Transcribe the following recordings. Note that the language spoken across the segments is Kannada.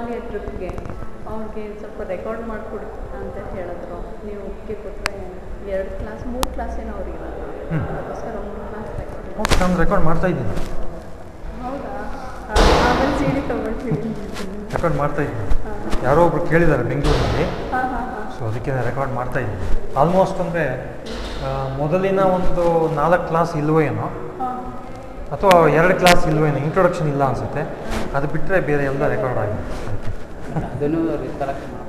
ಹಿಮಾಲಯ ಟ್ರಿಪ್ಗೆ ಅವ್ರಿಗೆ ಸ್ವಲ್ಪ ರೆಕಾರ್ಡ್ ಮಾಡಿಕೊಡು ಅಂತ ಹೇಳಿದ್ರು. ನೀವು ಒಪ್ಪಿಗೆ ಕೊಟ್ಟರೆ ಎರಡು ಕ್ಲಾಸ್ ಮೂರು ಕ್ಲಾಸ್ ಏನೋ ಅವ್ರಿಗೆ. ಅದಕ್ಕೋಸ್ಕರ ಮೂರು ಕ್ಲಾಸ್ ನಾನು ರೆಕಾರ್ಡ್ ಮಾಡ್ತಾ ಇದ್ದೀನಿ ಹೌದಾ? ಆಮೇಲೆ ಸಿ ಡಿ ರೆಕಾರ್ಡ್ ಮಾಡ್ತಾ ಇದ್ದೀನಿ ಯಾರೋ ಒಬ್ರು ಕೇಳಿದ್ದಾರೆ ಬೆಂಗಳೂರಿನಲ್ಲಿ ಸೊ ಅದಕ್ಕೆ ನಾನು ರೆಕಾರ್ಡ್ ಮಾಡ್ತಾ ಇದ್ದೀನಿ. ಆಲ್ಮೋಸ್ಟ್ ಅಂದರೆ ಮೊದಲಿನ ಒಂದು ನಾಲ್ಕು ಕ್ಲಾಸ್ ಇಲ್ವೇನೋ ಏನೋ? ಅಥವಾ ಎರಡು ಕ್ಲಾಸ್ ಇಲ್ವೇನೋ ಇಂಟ್ರೊಡಕ್ಷನ್ ಇಲ್ಲ ಅನಿಸುತ್ತೆ. ಅದು ಬಿಟ್ಟರೆ ಬೇರೆ ಎಲ್ಲ ರೆಕಾರ್ಡ್ ಆಗಿದೆ. ಅದನ್ನು ಕಲೆಕ್ಟ್ ಮಾಡಿ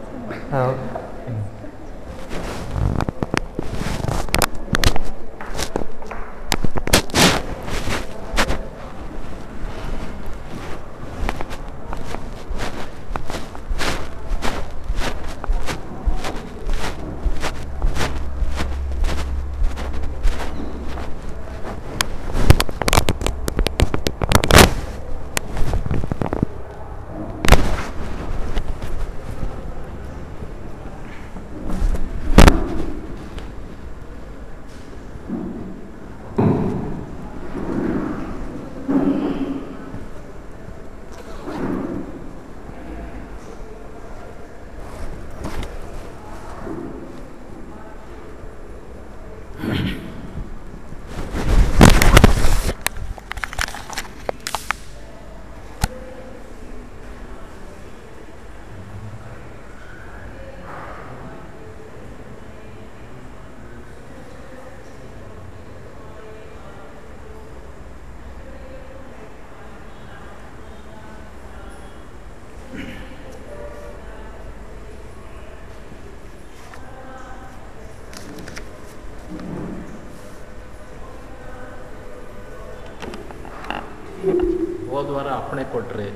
ಹೌದು ಹೋದ್ವಾರ ಅಪ್ಪಣೆ ಕೊಟ್ಟರೆ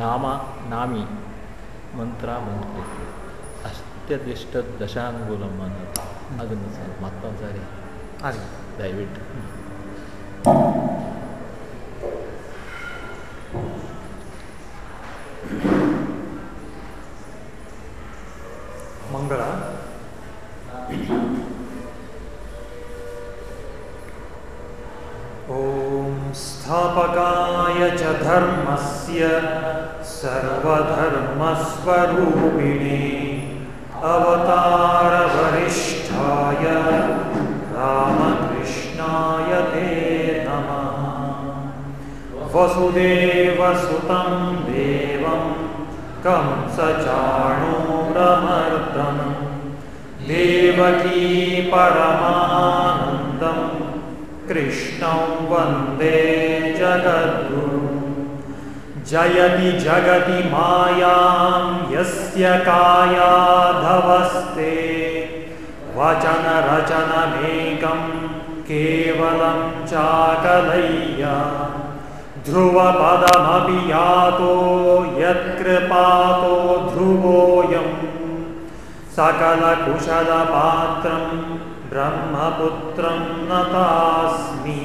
ನಾಮ ನಾಮಿ ಮಂತ್ರ ಮಂತ್ರ. ಅಷ್ಟದಿಷ್ಟ ದಶಾಂಗುಲಂ ಅನ್ನೋದು. ಅದನ್ನು ಸರ್ ಮತ್ತೊಂದು ಸಾರಿ ದಯವಿಟ್ಟು. जयति जगति मायां यस्य कायाधवस्ते। वचनरचनमेकं केवलं चाकलय्य। ध्रुवपदमपि यातो यत्कृपातो ध्रुवोऽयं। सकलकुशलपात्रं ब्रह्मपुत्रं नतास्मि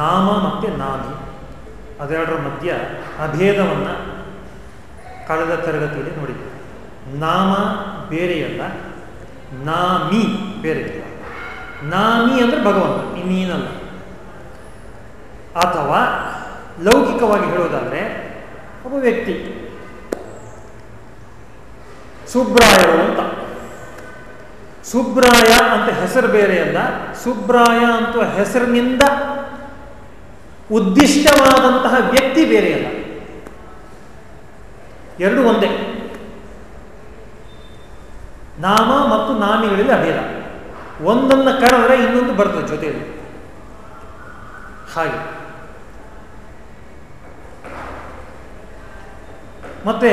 ನಾಮ ಮತ್ತು ನಾಮಿ. ಅದೆರಡರ ಮಧ್ಯ ಅಭೇದವನ್ನು ಕಳೆದ ತರಗತಿಯಲ್ಲಿ ನೋಡಿದ್ವಿ. ನಾಮ ಬೇರೆಯಲ್ಲ, ನಾಮಿ ಬೇರೆಯಲ್ಲ ನಾಮಿ ಅಂದರೆ ಭಗವಂತ, ಇನ್ನೇನಲ್ಲ. ಅಥವಾ ಲೌಕಿಕವಾಗಿ ಹೇಳೋದಾದರೆ ಒಬ್ಬ ವ್ಯಕ್ತಿ ಸುಬ್ರಾಯರು ಅಂತ. ಸುಬ್ರಾಯ ಅಂತ ಹೆಸರು ಬೇರೆಯಲ್ಲ, ಸುಬ್ರಾಯ ಅಂತ ಹೆಸರಿನಿಂದ ಉದ್ದಿಷ್ಟವಾದಂತಹ ವ್ಯಕ್ತಿ ಬೇರೆಯಲ್ಲ ಎರಡು ಒಂದೇ. ನಾಮ ಮತ್ತು ನಾಮಿಗಳಲ್ಲಿ ಅಭೇದ. ಒಂದನ್ನು ಕರೆದರೆ ಇನ್ನೊಂದು ಬರ್ತದೆ ಜೊತೆಯಲ್ಲಿ. ಹಾಗೆ. ಮತ್ತೆ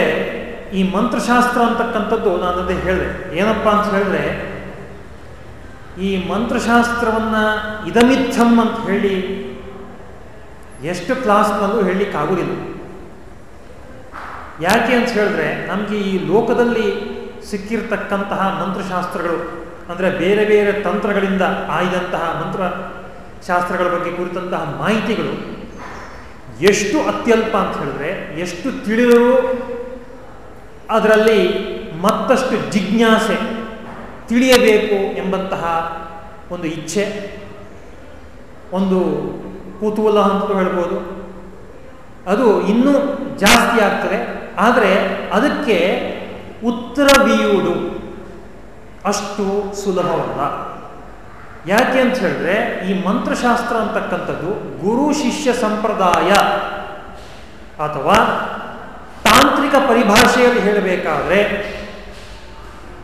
ಈ ಮಂತ್ರಶಾಸ್ತ್ರ ಅಂತಕ್ಕಂಥದ್ದು ನಾನು ಅದೇ ಹೇಳಿದೆ. ಏನಪ್ಪ ಅಂತ ಹೇಳಿದ್ರೆ, ಈ ಮಂತ್ರಶಾಸ್ತ್ರವನ್ನ ಇದಮಿಥಂ ಅಂತ ಹೇಳಿ ಎಷ್ಟು ಕ್ಲಾಸ್ನಲ್ಲೂ ಹೇಳಲಿಕ್ಕಾಗೋದಿಲ್ಲ ಯಾಕೆ ಅಂತ ಹೇಳಿದ್ರೆ, ನಮಗೆ ಈ ಲೋಕದಲ್ಲಿ ಸಿಕ್ಕಿರ್ತಕ್ಕಂತಹ ಮಂತ್ರಶಾಸ್ತ್ರಗಳು, ಅಂದರೆ ಬೇರೆ ಬೇರೆ ತಂತ್ರಗಳಿಂದ ಆಯ್ದಂತಹ ಮಂತ್ರ ಶಾಸ್ತ್ರಗಳ ಬಗ್ಗೆ ಕುರಿತಂತಹ ಮಾಹಿತಿಗಳು ಎಷ್ಟು ಅತ್ಯಲ್ಪ ಅಂತ ಹೇಳಿದ್ರೆ, ಎಷ್ಟು ತಿಳಿದರೂ ಅದರಲ್ಲಿ ಮತ್ತಷ್ಟು ಜಿಜ್ಞಾಸೆ ತಿಳಿಯಬೇಕು ಎಂಬಂತಹ ಒಂದು ಇಚ್ಛೆ, ಒಂದು ಕುತೂಹಲ ಅಂತ ಹೇಳ್ಬೋದು. ಅದು ಇನ್ನೂ ಜಾಸ್ತಿ ಆಗ್ತದೆ. ಆದರೆ ಅದಕ್ಕೆ ಉತ್ತರ ಬೀಯುವುದು ಅಷ್ಟು ಸುಲಭವಲ್ಲ. ಯಾಕೆ ಅಂತ ಹೇಳಿದ್ರೆ ಈ ಮಂತ್ರಶಾಸ್ತ್ರ ಅಂತಕ್ಕಂಥದ್ದು ಗುರು ಶಿಷ್ಯ ಸಂಪ್ರದಾಯ ಅಥವಾ ತಾಂತ್ರಿಕ ಪರಿಭಾಷೆಯಲ್ಲಿ ಹೇಳಬೇಕಾದ್ರೆ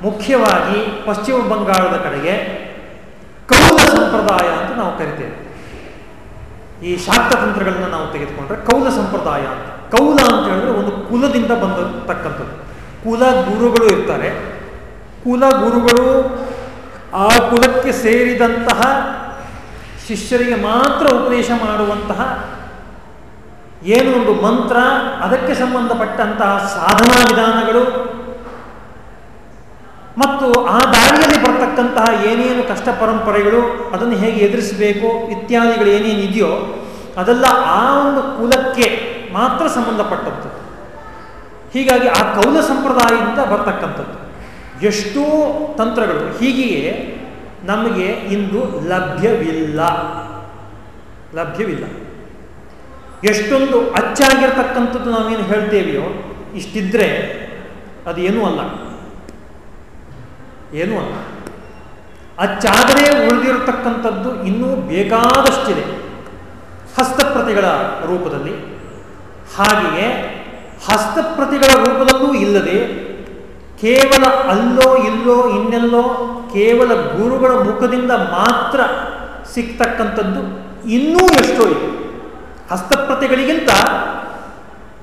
ಮುಖ್ಯವಾಗಿ ಪಶ್ಚಿಮ ಬಂಗಾಳದ ಕಡೆಗೆ ಕೌಲ ಸಂಪ್ರದಾಯ ಅಂತ ನಾವು ಕರಿತೇವೆ. ಈ ಶಾಕ್ತತಂತ್ರಗಳನ್ನ ನಾವು ತೆಗೆದುಕೊಂಡ್ರೆ ಕೌಲ ಸಂಪ್ರದಾಯ ಅಂತ. ಕೌಲ ಅಂತ ಹೇಳಿದ್ರೆ ಒಂದು ಕುಲದಿಂದ ಬಂದಿರತಕ್ಕಂಥದ್ದು ಕುಲ ಗುರುಗಳು ಇರ್ತಾರೆ. ಕುಲ ಗುರುಗಳು ಆ ಕುಲಕ್ಕೆ ಸೇರಿದಂತಹ ಶಿಷ್ಯರಿಗೆ ಮಾತ್ರ ಉಪದೇಶ ಮಾಡುವಂತಹ ಏನು ಒಂದು ಮಂತ್ರ, ಅದಕ್ಕೆ ಸಂಬಂಧಪಟ್ಟಂತಹ ಸಾಧನಾ ವಿಧಾನಗಳು ಮತ್ತು ಆ ದಾರಿಯಲ್ಲಿ ಬರ್ತಕ್ಕಂತಹ ಏನೇನು ಕಷ್ಟ ಪರಂಪರೆಗಳು, ಅದನ್ನು ಹೇಗೆ ಎದುರಿಸಬೇಕು ಇತ್ಯಾದಿಗಳು ಏನೇನು ಇದೆಯೋ, ಅದೆಲ್ಲ ಆ ಒಂದು ಕುಲಕ್ಕೆ ಮಾತ್ರ ಸಂಬಂಧಪಟ್ಟದ್ದು. ಹೀಗಾಗಿ ಆ ಕೌಲ ಸಂಪ್ರದಾಯದಿಂದ ಬರ್ತಕ್ಕಂಥದ್ದು. ಎಷ್ಟೋ ತಂತ್ರಗಳು ಹೀಗೆಯೇ ನಮಗೆ ಇಂದು ಲಭ್ಯವಿಲ್ಲ. ಲಭ್ಯವಿಲ್ಲ. ಎಷ್ಟೊಂದು ಅಚ್ಚಾಗಿರ್ತಕ್ಕಂಥದ್ದು ನಾವೇನು ಹೇಳ್ತೇವೆಯೋ, ಇಷ್ಟಿದ್ರೆ ಅದು ಏನೂ ಅಲ್ಲ. ಏನೂ ಅಲ್ಲ? ಅಚ್ಚಾದರೆ ಉಳಿದಿರತಕ್ಕಂಥದ್ದು ಇನ್ನೂ ಬೇಕಾದಷ್ಟಿದೆ. ಹಸ್ತಪ್ರತಿಗಳ ರೂಪದಲ್ಲಿ. ಹಾಗೆಯೇ ಹಸ್ತಪ್ರತಿಗಳ ರೂಪದಲ್ಲೂ ಇಲ್ಲದೆ ಕೇವಲ ಅಲ್ಲೋ ಇಲ್ಲೋ ಇನ್ನೆಲ್ಲೋ ಕೇವಲ ಗುರುಗಳ ಮುಖದಿಂದ ಮಾತ್ರ ಸಿಗ್ತಕ್ಕಂಥದ್ದು ಇನ್ನೂ ಎಷ್ಟೋ ಇದೆ. ಹಸ್ತಪ್ರತಿಗಳಿಗಿಂತ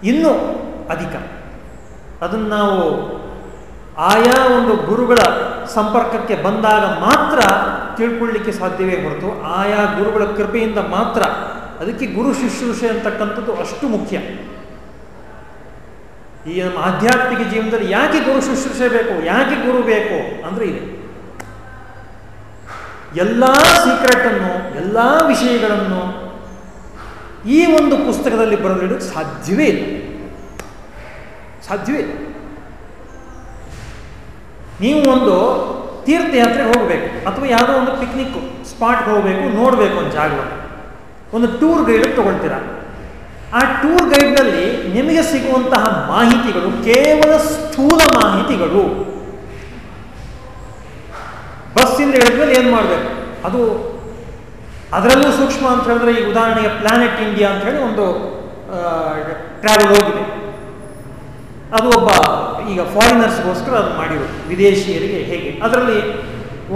ಇನ್ನೂ ಅಧಿಕ. ಅದನ್ನು ನಾವು ಆಯಾ ಒಂದು ಗುರುಗಳ ಸಂಪರ್ಕಕ್ಕೆ ಬಂದಾಗ ಮಾತ್ರ ತಿಳ್ಕೊಳ್ಳಿಕ್ಕೆ ಸಾಧ್ಯವೇ ಹೊರತು ಆಯಾ ಗುರುಗಳ ಕೃಪೆಯಿಂದ ಮಾತ್ರ ಅದಕ್ಕೆ ಗುರು ಶುಶ್ರೂಷೆ ಅಂತಕ್ಕಂಥದ್ದು ಅಷ್ಟು ಮುಖ್ಯ. ಈ ನಮ್ಮ ಆಧ್ಯಾತ್ಮಿಕ ಜೀವನದಲ್ಲಿ ಯಾಕೆ ಗುರು ಶುಶ್ರೂಷೆ ಬೇಕು, ಯಾಕೆ ಗುರು ಬೇಕು ಅಂದ್ರೆ ಇದೆ. ಎಲ್ಲ ಸೀಕ್ರೆಟನ್ನು, ಎಲ್ಲ ವಿಷಯಗಳನ್ನು ಈ ಒಂದು ಪುಸ್ತಕದಲ್ಲಿ ಬರೆದಿಡೋಕ್ಕೆ ಸಾಧ್ಯವೇ ಇಲ್ಲ. ಸಾಧ್ಯವೇ ಇಲ್ಲ. ನೀವು ಒಂದು ತೀರ್ಥಯಾತ್ರೆ ಹೋಗಬೇಕು ಅಥವಾ ಯಾವುದೋ ಒಂದು ಪಿಕ್ನಿಕ್ ಸ್ಪಾಟ್ಗೆ ಹೋಗಬೇಕು, ನೋಡಬೇಕು ಒಂದು ಜಾಗ. ಒಂದು ಟೂರ್ ಗೈಡ್ ತಗೊಳ್ತೀರಾ? ಆ ಟೂರ್ ಗೈಡ್ನಲ್ಲಿ ನಿಮಗೆ ಸಿಗುವಂತಹ ಮಾಹಿತಿಗಳು, ಕೇವಲ ಸ್ಥೂಲ ಮಾಹಿತಿಗಳು. ಬಸ್ಸಿಂದ ಮೇಲೆ ಏನು ಮಾಡಬೇಕು? ಅದು ಅದರಲ್ಲೂ ಸೂಕ್ಷ್ಮ ಅಂತ ಹೇಳಿದ್ರೆ ಈ ಉದಾಹರಣೆಗೆ ಪ್ಲಾನೆಟ್ ಇಂಡಿಯಾ ಅಂತ ಹೇಳಿ ಒಂದು ಟ್ರಾವೆಲ್ ಹೋಗಿದೆ. ಅದು ಒಬ್ಬ ಈಗ ಫಾರಿನರ್ಸ್ಗೋಸ್ಕರ ಅದು ಮಾಡಿರೋದು, ವಿದೇಶಿಯರಿಗೆ ಹೇಗೆ? ಅದರಲ್ಲಿ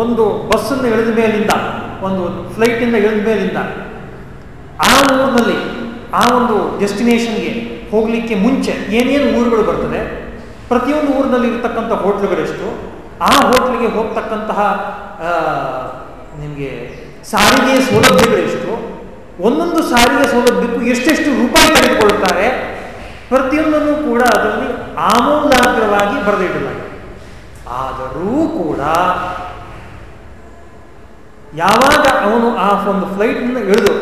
ಒಂದು ಬಸ್ಸನ್ನು ಎಳೆದ ಮೇಲಿಂದ, ಒಂದು ಫ್ಲೈಟಿಂದ ಎಳೆದ ಮೇಲಿಂದ ಆ ಊರಿನಲ್ಲಿ, ಆ ಒಂದು ಡೆಸ್ಟಿನೇಷನ್ಗೆ ಹೋಗಲಿಕ್ಕೆ ಮುಂಚೆ ಏನೇನು ಊರುಗಳು ಬರ್ತದೆ, ಪ್ರತಿಯೊಂದು ಊರಿನಲ್ಲಿ ಇರತಕ್ಕಂಥ ಹೋಟ್ಲುಗಳೆಷ್ಟು, ಆ ಹೋಟ್ಲಿಗೆ ಹೋಗ್ತಕ್ಕಂತಹ ನಿಮಗೆ ಸಾರಿಗೆ ಸೌಲಭ್ಯಗಳೆಷ್ಟು, ಒಂದೊಂದು ಸಾರಿಗೆ ಸೌಲಭ್ಯಕ್ಕೂ ಎಷ್ಟೆಷ್ಟು ರೂಪಾಯಿ ತೆಗೆದುಕೊಳ್ಳುತ್ತಾರೆ ಪ್ರತಿಯೊಂದನ್ನು ಕೂಡ ಅದರಲ್ಲಿ ಆಮೂಲಾಗ್ರವಾಗಿ ಬರೆದಿಡಲಾಗಿದೆ ಆದರೂ ಕೂಡ ಯಾವಾಗ ಅವನು ಆ ಒಂದು ಫ್ಲೈಟ್ನಿಂದ ಇಳಿದು,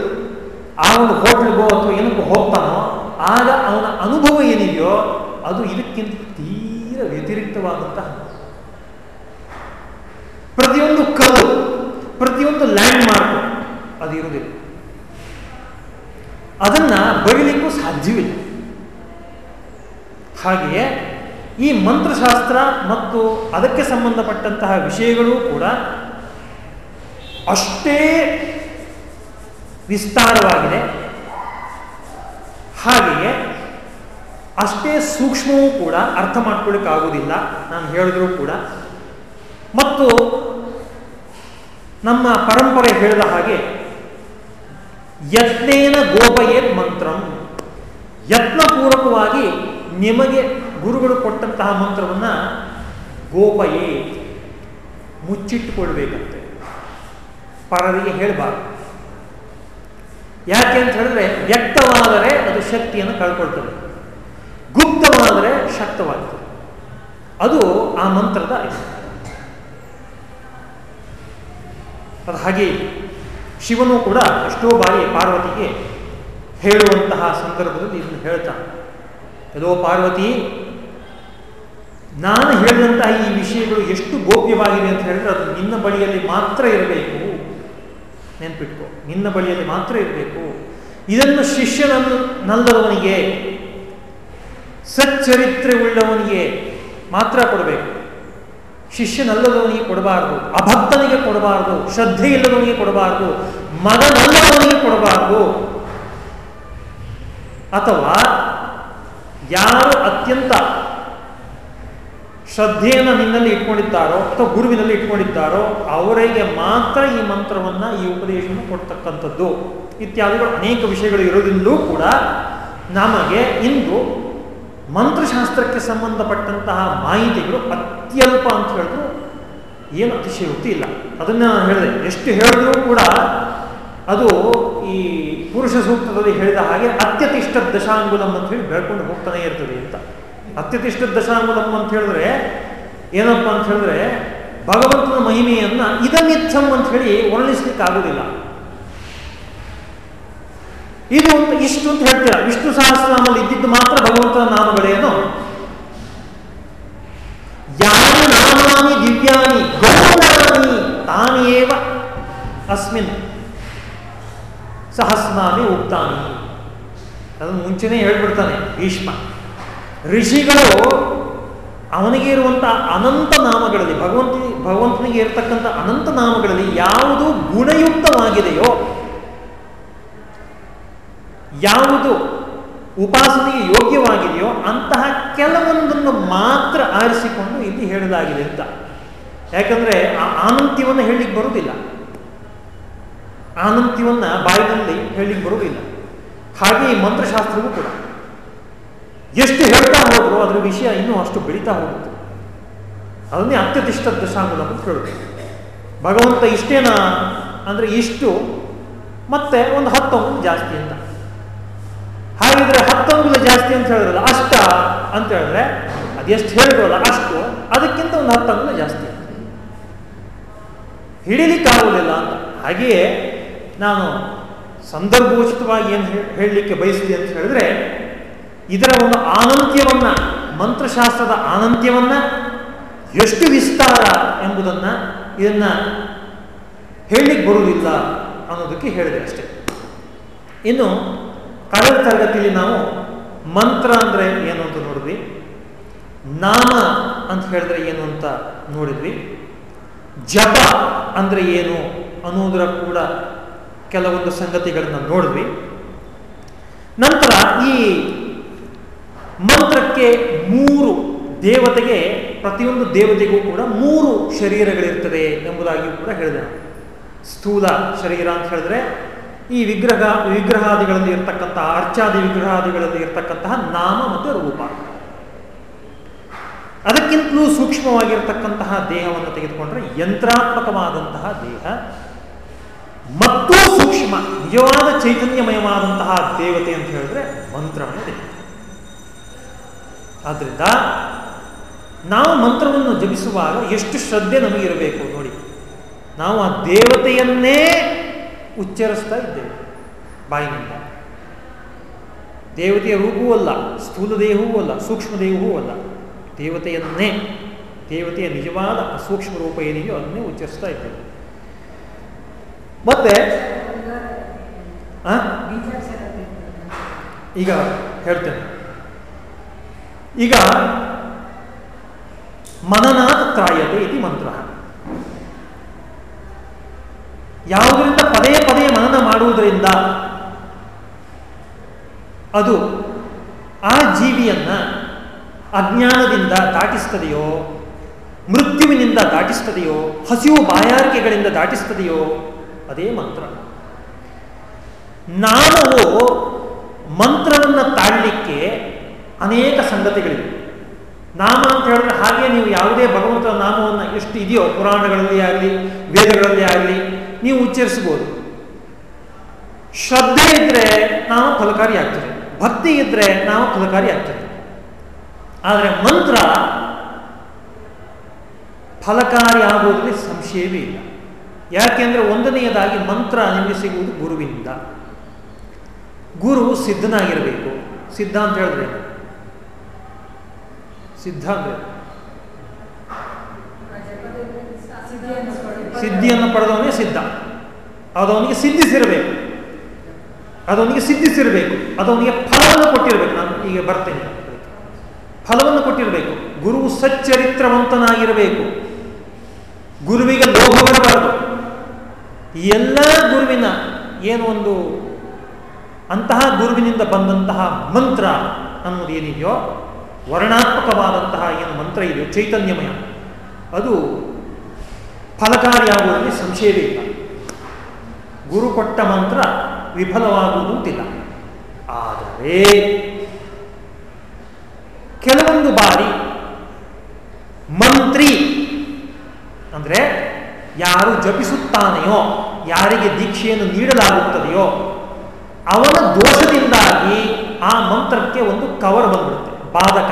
ಆ ಒಂದು ಹೋಟ್ಲಿಗೋ ಅಥವಾ ಏನಕ್ಕೂ ಹೋಗ್ತಾನೋ, ಆಗ ಅವನ ಅನುಭವ ಏನಿದೆಯೋ, ಅದು ಇದಕ್ಕಿಂತ ತೀರ ವ್ಯತಿರಿಕ್ತವಾದಂತಹ ಪ್ರತಿಯೊಂದು ಕಲ್ಲು, ಪ್ರತಿಯೊಂದು ಲ್ಯಾಂಡ್ ಮಾರ್ಕ್ ಅದು ಇರುವುದಿಲ್ಲ. ಅದನ್ನ ಬರೀಲಿಕ್ಕೂ ಸಾಧ್ಯವಿಲ್ಲ. ಹಾಗೆಯೇ ಈ ಮಂತ್ರಶಾಸ್ತ್ರ ಮತ್ತು ಅದಕ್ಕೆ ಸಂಬಂಧಪಟ್ಟಂತಹ ವಿಷಯಗಳು ಕೂಡ ಅಷ್ಟೇ ವಿಸ್ತಾರವಾಗಿದೆ. ಹಾಗೆಯೇ ಅಷ್ಟೇ ಸೂಕ್ಷ್ಮವೂ ಕೂಡ ಅರ್ಥ ಮಾಡ್ಕೊಳ್ಳಿಕ್ಕಾಗುವುದಿಲ್ಲ, ನಾನು ಹೇಳಿದ್ರೂ ಕೂಡ. ಮತ್ತು ನಮ್ಮ ಪರಂಪರೆ ಹೇಳಿದ ಹಾಗೆ ಯತ್ನೇನ ಗೋಪಯೇತ್ ಮಂತ್ರಂ. ಯತ್ನಪೂರ್ವಕವಾಗಿ ನಿಮಗೆ ಗುರುಗಳು ಕೊಟ್ಟಂತಹ ಮಂತ್ರವನ್ನು ಗೋಪಯೇ ಮುಚ್ಚಿಟ್ಟುಕೊಳ್ಬೇಕಂತೆ. ಪರರಿಗೆ ಹೇಳಬಾರ್ದು. ಯಾಕೆ ಅಂತ ಹೇಳಿದ್ರೆ ವ್ಯಕ್ತವಾದರೆ ಅದು ಶಕ್ತಿಯನ್ನು ಕಳ್ಕೊಳ್ತದೆ. ಗುಪ್ತವಾದರೆ ಶಕ್ತವಾಗ್ತದೆ. ಅದು ಆ ಮಂತ್ರದ ಅದು ಹಾಗೆ ಶಿವನು ಕೂಡ ಎಷ್ಟೋ ಬಾರಿ ಪಾರ್ವತಿಗೆ ಹೇಳುವಂತಹ ಸಂದರ್ಭದಲ್ಲಿ ಇದನ್ನು ಹೇಳ್ತಾನೆ. ಎಲ್ಲೋ ಪಾರ್ವತಿ, ನಾನು ಹೇಳಿದಂತಹ ಈ ವಿಷಯಗಳು ಎಷ್ಟು ಗೋಪ್ಯವಾಗಿದೆ ಅಂತ ಹೇಳಿದ್ರೆ ಅದು ನಿನ್ನ ಬಳಿಯಲ್ಲಿ ಮಾತ್ರ ಇರಬೇಕು. ನೆನ್ಪಿಟ್ಕೋ, ನಿನ್ನ ಬಳಿಯಲ್ಲಿ ಮಾತ್ರ ಇರಬೇಕು. ಇದನ್ನು ಶಿಷ್ಯನನ್ನು ನಲ್ಲದವನಿಗೆ ಸಚ್ಚರಿತ್ರೆ ಉಳ್ಳವನಿಗೆ ಮಾತ್ರ ಕೊಡಬೇಕು. ಶಿಷ್ಯನಲ್ಲದವನಿಗೆ ಕೊಡಬಾರದು, ಅಭಕ್ತನಿಗೆ ಕೊಡಬಾರದು ಶ್ರದ್ಧೆ ಇಲ್ಲದವನಿಗೆ ಕೊಡಬಾರದು, ಮಗನಲ್ಲದವನಿಗೆ ಕೊಡಬಾರದು. ಅಥವಾ ಯಾರು ಅತ್ಯಂತ ಶ್ರದ್ಧೆಯನ್ನು ನಿನ್ನಲ್ಲಿ ಇಟ್ಕೊಂಡಿದ್ದಾರೋ ಅಥವಾ ಗುರುವಿನಲ್ಲಿ ಇಟ್ಕೊಂಡಿದ್ದಾರೋ ಅವರಿಗೆ ಮಾತ್ರ ಈ ಮಂತ್ರವನ್ನ, ಈ ಉಪದೇಶವನ್ನು ಕೊಡ್ತಕ್ಕಂಥದ್ದು. ಇತ್ಯಾದಿಗಳು ಅನೇಕ ವಿಷಯಗಳು ಇರೋದ್ರಿಂದಲೂ ಕೂಡ ನಮಗೆ ಇಂದು ಮಂತ್ರಶಾಸ್ತ್ರಕ್ಕೆ ಸಂಬಂಧಪಟ್ಟಂತಹ ಮಾಹಿತಿಗಳು ಅತ್ಯಲ್ಪ ಅಂತ ಹೇಳಿದ್ರು. ಏನು ಅತಿಶಯೋಕ್ತಿ ಇಲ್ಲ. ಅದನ್ನ ನಾನು ಹೇಳಿದೆ. ಎಷ್ಟು ಹೇಳಿದ್ರೂ ಕೂಡ ಅದು ಈ ಪುರುಷ ಸೂಕ್ತದಲ್ಲಿ ಹೇಳಿದ ಹಾಗೆ ಅತ್ಯತಿಷ್ಠ ದಶಾಂಗುಲಂ ಅಂತ ಹೇಳಿ ಬೆಳ್ಕೊಂಡು ಹೋಗ್ತಾನೆ ಇರ್ತದೆ ಅಂತ. ಅತ್ಯತಿಷ್ಠ ದಶಾಂಗುಲಂ ಅಂತ ಹೇಳಿದ್ರೆ ಏನಪ್ಪ ಅಂತ ಹೇಳಿದ್ರೆ ಭಗವಂತನ ಮಹಿಮೆಯನ್ನ ಇದಮಿತ್ಥಂ ಅಂತ ಹೇಳಿ ವರ್ಣಿಸ್ಲಿಕ್ಕೆ ಆಗುದಿಲ್ಲ ಇದು ಅಂತ ಇಷ್ಟು ಅಂತ ಹೇಳ್ತೀರಾ. ವಿಷ್ಣು ಸಹಸ್ರನಾಮಲ್ಲಿ ಇದ್ದಿದ್ದು ಮಾತ್ರ ಭಗವಂತನ ನಾಮಗಳೇನು ಯಾರು ನಾಮಾನಿ ದಿವ್ಯಾನಿ ಗೌರವಾನಿ ತಾನೇವ ಅಸ್ಮಿನ್. ಸಹಸ್ರನಾಮಿ ಉಕ್ತಾನಿ ಅದನ್ನು ಮುಂಚೆನೇ ಹೇಳ್ಬಿಡ್ತಾನೆ ಭೀಷ್ಮ. ಋಷಿಗಳು ಅವನಿಗೆ ಇರುವಂತಹ ಅನಂತ ನಾಮಗಳಲ್ಲಿ, ಭಗವಂತ, ಭಗವಂತನಿಗೆ ಇರತಕ್ಕಂಥ ಅನಂತ ನಾಮಗಳಲ್ಲಿ ಯಾವುದು ಗುಣಯುಕ್ತವಾಗಿದೆಯೋ, ಯಾವುದು ಉಪಾಸನೆಗೆ ಯೋಗ್ಯವಾಗಿದೆಯೋ ಅಂತಹ ಕೆಲವೊಂದನ್ನು ಮಾತ್ರ ಆರಿಸಿಕೊಂಡು ಇಲ್ಲಿ ಹೇಳಲಾಗಿದೆ ಅಂತ. ಯಾಕಂದ್ರೆ ಆ ಆನಂತ್ಯವನ್ನು ಹೇಳಲಿಕ್ಕೆ ಬರುವುದಿಲ್ಲ. ಆನಂತ್ಯವನ್ನ ಬಾಯಿನಲ್ಲಿ ಹೇಳಲಿಕ್ಕೆ ಬರುವುದಿಲ್ಲ. ಹಾಗೆ ಈ ಮಂತ್ರಶಾಸ್ತ್ರವೂ ಕೂಡ. ಎಷ್ಟು ಹೇಳ್ತಾ ಹೋದ್ರು ಅದರ ವಿಷಯ ಇನ್ನೂ ಅಷ್ಟು ಬೆಳೀತಾ ಹೋಗುತ್ತೆ. ಅದನ್ನೇ ಅತ್ಯತಿಷ್ಠ ದಶಾಂಗುಲ ಅಂತ ಹೇಳುತ್ತೆ. ಭಗವಂತ ಇಷ್ಟೇನಾ ಅಂದ್ರೆ ಇಷ್ಟು, ಮತ್ತೆ ಒಂದು ಹತ್ತು ಅಂಗುಲ ಜಾಸ್ತಿ ಅಂತ. ಹಾಗಿದ್ರೆ ಹತ್ತು ಅಂಗುಲ ಜಾಸ್ತಿ ಅಂತ ಹೇಳಿದ್ರಲ್ಲ, ಅಷ್ಟ ಅಂತ ಹೇಳಿದ್ರೆ ಅದೆಷ್ಟು ಹೇಳಿದ್ರಲ್ಲ ಅಷ್ಟು. ಅದಕ್ಕಿಂತ ಒಂದು ಹತ್ತು ಅಂಗುಲ ಜಾಸ್ತಿ. ಅಂತ ಹಿಡಿಲಿಕ್ಕಾಗುವುದಿಲ್ಲ ಅಂತ. ಹಾಗೆಯೇ ನಾನು ಸಂದರ್ಭೋಚಿತವಾಗಿ ಏನು ಹೇಳಲಿಕ್ಕೆ ಬಯಸಿದೆ ಅಂತ ಹೇಳಿದ್ರೆ, ಇದರ ಒಂದು ಆನಂತ್ಯವನ್ನು, ಮಂತ್ರಶಾಸ್ತ್ರದ ಆನಂತ್ಯವನ್ನು ಎಷ್ಟು ವಿಸ್ತಾರ ಎಂಬುದನ್ನ ಇದನ್ನ ಹೇಳಲಿಕ್ಕೆ ಬರುವುದಿಲ್ಲ ಅನ್ನೋದಕ್ಕೆ ಹೇಳಿದೆ ಅಷ್ಟೇ. ಇನ್ನು ಕಳೆದ ತರಗತಿಯಲ್ಲಿ ನಾವು ಮಂತ್ರ ಅಂದ್ರೆ ಏನು ಅಂತ ನೋಡಿದ್ವಿ, ನಾಮ ಅಂತ ಹೇಳಿದ್ರೆ ಏನು ಅಂತ ನೋಡಿದ್ವಿ, ಜಪ ಅಂದ್ರೆ ಏನು ಅನ್ನೋದರ ಕೂಡ ಕೆಲವೊಂದು ಸಂಗತಿಗಳನ್ನು ನೋಡಿದ್ವಿ ನಂತರ ಈ ಮಂತ್ರಕ್ಕೆ ಮೂರು ದೇವತೆಗೆ, ಪ್ರತಿಯೊಂದು ದೇವತೆಗೂ ಕೂಡ ಮೂರು ಶರೀರಗಳಿರ್ತದೆ ಎಂಬುದಾಗಿಯೂ ಕೂಡ ಹೇಳಿದೆ ಸ್ಥೂಲ ಶರೀರ ಅಂತ ಹೇಳಿದ್ರೆ, ಈ ವಿಗ್ರಹ, ವಿಗ್ರಹಾದಿಗಳಲ್ಲಿ ಇರ್ತಕ್ಕಂತಹ, ಅರ್ಚಾದಿ ವಿಗ್ರಹಾದಿಗಳಲ್ಲಿ ಇರ್ತಕ್ಕಂತಹ ನಾಮ ಮತ್ತು ರೂಪ. ಅದಕ್ಕಿಂತಲೂ ಸೂಕ್ಷ್ಮವಾಗಿರ್ತಕ್ಕಂತಹ ದೇಹವನ್ನು ತೆಗೆದುಕೊಂಡ್ರೆ ಯಂತ್ರಾತ್ಮಕವಾದಂತಹ ದೇಹ ಮತ್ತು ಸೂಕ್ಷ್ಮ, ನಿಜವಾದ ಚೈತನ್ಯಮಯವಾದಂತಹ ದೇವತೆ ಅಂತ ಹೇಳಿದ್ರೆ ಮಂತ್ರವೇ ದೇವತೆ ಆದ್ರಿಂದ ನಾವು ಮಂತ್ರವನ್ನು ಜಪಿಸುವಾಗ ಎಷ್ಟು ಶ್ರದ್ಧೆ ನಮಗಿರಬೇಕು ನೋಡಿ. ನಾವು ಆ ದೇವತೆಯನ್ನೇ ಉಚ್ಚರಿಸ್ತಾ ಇದ್ದೇವೆ ಬಾಯಿನಿಂದ. ದೇವತೆಯ ರೂಪವೂ ಅಲ್ಲ, ಸ್ಥೂಲ ದೇಹವೂ ಅಲ್ಲ, ಸೂಕ್ಷ್ಮ ದೇಹವೂ ಅಲ್ಲ. ದೇವತೆಯನ್ನೇ, ದೇವತೆಯ ನಿಜವಾದ ಸೂಕ್ಷ್ಮ ರೂಪ ಏನಿದೆಯೋ ಅದನ್ನೇ ಉಚ್ಚರಿಸ್ತಾ ಇದ್ದೇವೆ. ಮತ್ತೆ? ಈಗ ಹೇಳ್ತೇನೆ. ಈಗ ಮನನಾತ್ ತ್ರಾಯತೆ ಇತಿ ಮಂತ್ರ. ಯಾವುದರಿಂದ ಪದೇ ಪದೇ ಮನನ ಮಾಡುವುದರಿಂದ ಅದು ಆ ಜೀವಿಯನ್ನ ಅಜ್ಞಾನದಿಂದ ದಾಟಿಸ್ತದೆಯೋ ಮೃತ್ಯುವಿನಿಂದ ದಾಟಿಸ್ತದೆಯೋ ಹಸಿವು ಬಾಯಾರಿಕೆಗಳಿಂದ ದಾಟಿಸ್ತದೆಯೋ ಅದೇ ಮಂತ್ರ. ನಾಮವು ಮಂತ್ರವನ್ನು ತಾಳಲಿಕ್ಕೆ ಅನೇಕ ಸಂಗತಿಗಳಿವೆ. ನಾಮ ಅಂತ ಹೇಳಿದ್ರೆ ಹಾಗೆ ನೀವು ಯಾವುದೇ ಭಗವಂತನ ನಾಮವನ್ನು ಎಷ್ಟು ಇದೆಯೋ ಪುರಾಣಗಳಲ್ಲಿ ಆಗಲಿ, ವೇದಗಳಲ್ಲಿ ಆಗಲಿ, ನೀವು ಉಚ್ಚರಿಸಬಹುದು. ಶ್ರದ್ಧೆ ಇದ್ರೆ ನಾವು ಫಲಕಾರಿ ಆಗ್ತದೆ. ಭಕ್ತಿ ಇದ್ರೆ ನಾವು ಫಲಕಾರಿ ಆಗ್ತದೆ. ಆದರೆ ಮಂತ್ರ ಫಲಕಾರಿ ಆಗೋದ್ರಲ್ಲಿ ಸಂಶಯವೇ ಇಲ್ಲ. ಯಾಕೆಂದ್ರೆ ಒಂದನೆಯದಾಗಿ ಮಂತ್ರ ನಿಮಗೆ ಸಿಗುವುದು ಗುರುವಿನಿಂದ. ಗುರು ಸಿದ್ಧನಾಗಿರಬೇಕು. ಸಿದ್ಧ ಅಂತ ಹೇಳಿದ್ರೆ? ಸಿದ್ಧ ಅಂದ್ರೆ ಸಿದ್ಧಿಯನ್ನು ಪಡೆದವನೇ ಸಿದ್ಧ. ಅದವನಿಗೆ ಸಿದ್ಧಿಸಿರಬೇಕು. ಅದವನಿಗೆ ಸಿದ್ಧಿಸಿರಬೇಕು. ಅದವನಿಗೆ ಫಲವನ್ನು ಕೊಟ್ಟಿರಬೇಕು. ನಾನು ಈಗ ಬರ್ತೇನೆ. ಫಲವನ್ನು ಕೊಟ್ಟಿರಬೇಕು. ಗುರು ಸಚ್ಚರಿತ್ರವಂತನಾಗಿರಬೇಕು. ಗುರುವಿಗೆ ಲೋಭ ಬರಬಾರದು ಎಲ್ಲ ಗುರುವಿನ ಏನು ಒಂದು ಅಂತಹ ಗುರುವಿನಿಂದ ಬಂದಂತಹ ಮಂತ್ರ ಅನ್ನೋದು ಏನಿದೆಯೋ, ವರ್ಣಾತ್ಮಕವಾದಂತಹ ಏನು ಮಂತ್ರ ಇದೆಯೋ, ಚೈತನ್ಯಮಯ, ಅದು ಫಲಕಾರಿಯಾಗುವುದರಲ್ಲಿ ಸಂಶಯವೇ ಇಲ್ಲ. ಗುರು ಕೊಟ್ಟ ಮಂತ್ರ ವಿಫಲವಾಗುವುದಂತಿಲ್ಲ ಆದರೆ ಕೆಲವೊಂದು ಬಾರಿ ಮಂತ್ರಿ ಅಂದರೆ ಯಾರು ಜಪಿಸುತ್ತಾನೆಯೋ ಯಾರಿಗೆ ದೀಕ್ಷೆಯನ್ನು ನೀಡಲಾಗುತ್ತದೆಯೋ ಅವನ ದೋಷದಿಂದಾಗಿ ಆ ಮಂತ್ರಕ್ಕೆ ಒಂದು ಕವರ್ ಬಂದ್ಬಿಡುತ್ತೆ, ಬಾಧಕ.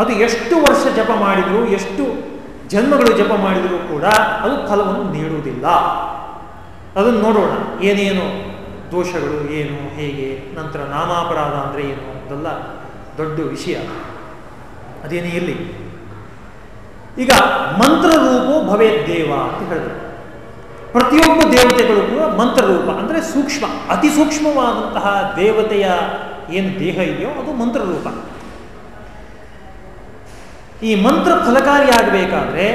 ಅದು ಎಷ್ಟು ವರ್ಷ ಜಪ ಮಾಡಿದರೂ, ಎಷ್ಟು ಜನ್ಮಗಳು ಜಪ ಮಾಡಿದರೂ ಕೂಡ ಅದು ಫಲವನ್ನು ನೀಡುವುದಿಲ್ಲ. ಅದನ್ನು ನೋಡೋಣ, ಏನೇನು ದೋಷಗಳು, ಏನು, ಹೇಗೆ, ನಂತರ ನಾಮಾಪರಾಧ ಅಂದರೆ ಏನು ಅದೆಲ್ಲ ದೊಡ್ಡ ವಿಷಯ. ಅದೇನೇ ಇರಲಿ. ಈಗ ಮಂತ್ರರೂಪೋ ಭವೇತ್ ದೇವ ಅಂತ ಹೇಳಿದ್ರು. ಪ್ರತಿಯೊಬ್ಬ ದೇವತೆಗಳು ಕೂಡ ಮಂತ್ರರೂಪ, ಅಂದರೆ ಸೂಕ್ಷ್ಮ, ಅತಿ ಸೂಕ್ಷ್ಮವಾದಂತಹ ದೇವತೆಯ ಏನು ದೇಹ ಇದೆಯೋ ಅದು ಮಂತ್ರರೂಪ. ಈ ಮಂತ್ರ ಫಲಕಾರಿಯಾಗಬೇಕಾದ್ರೆ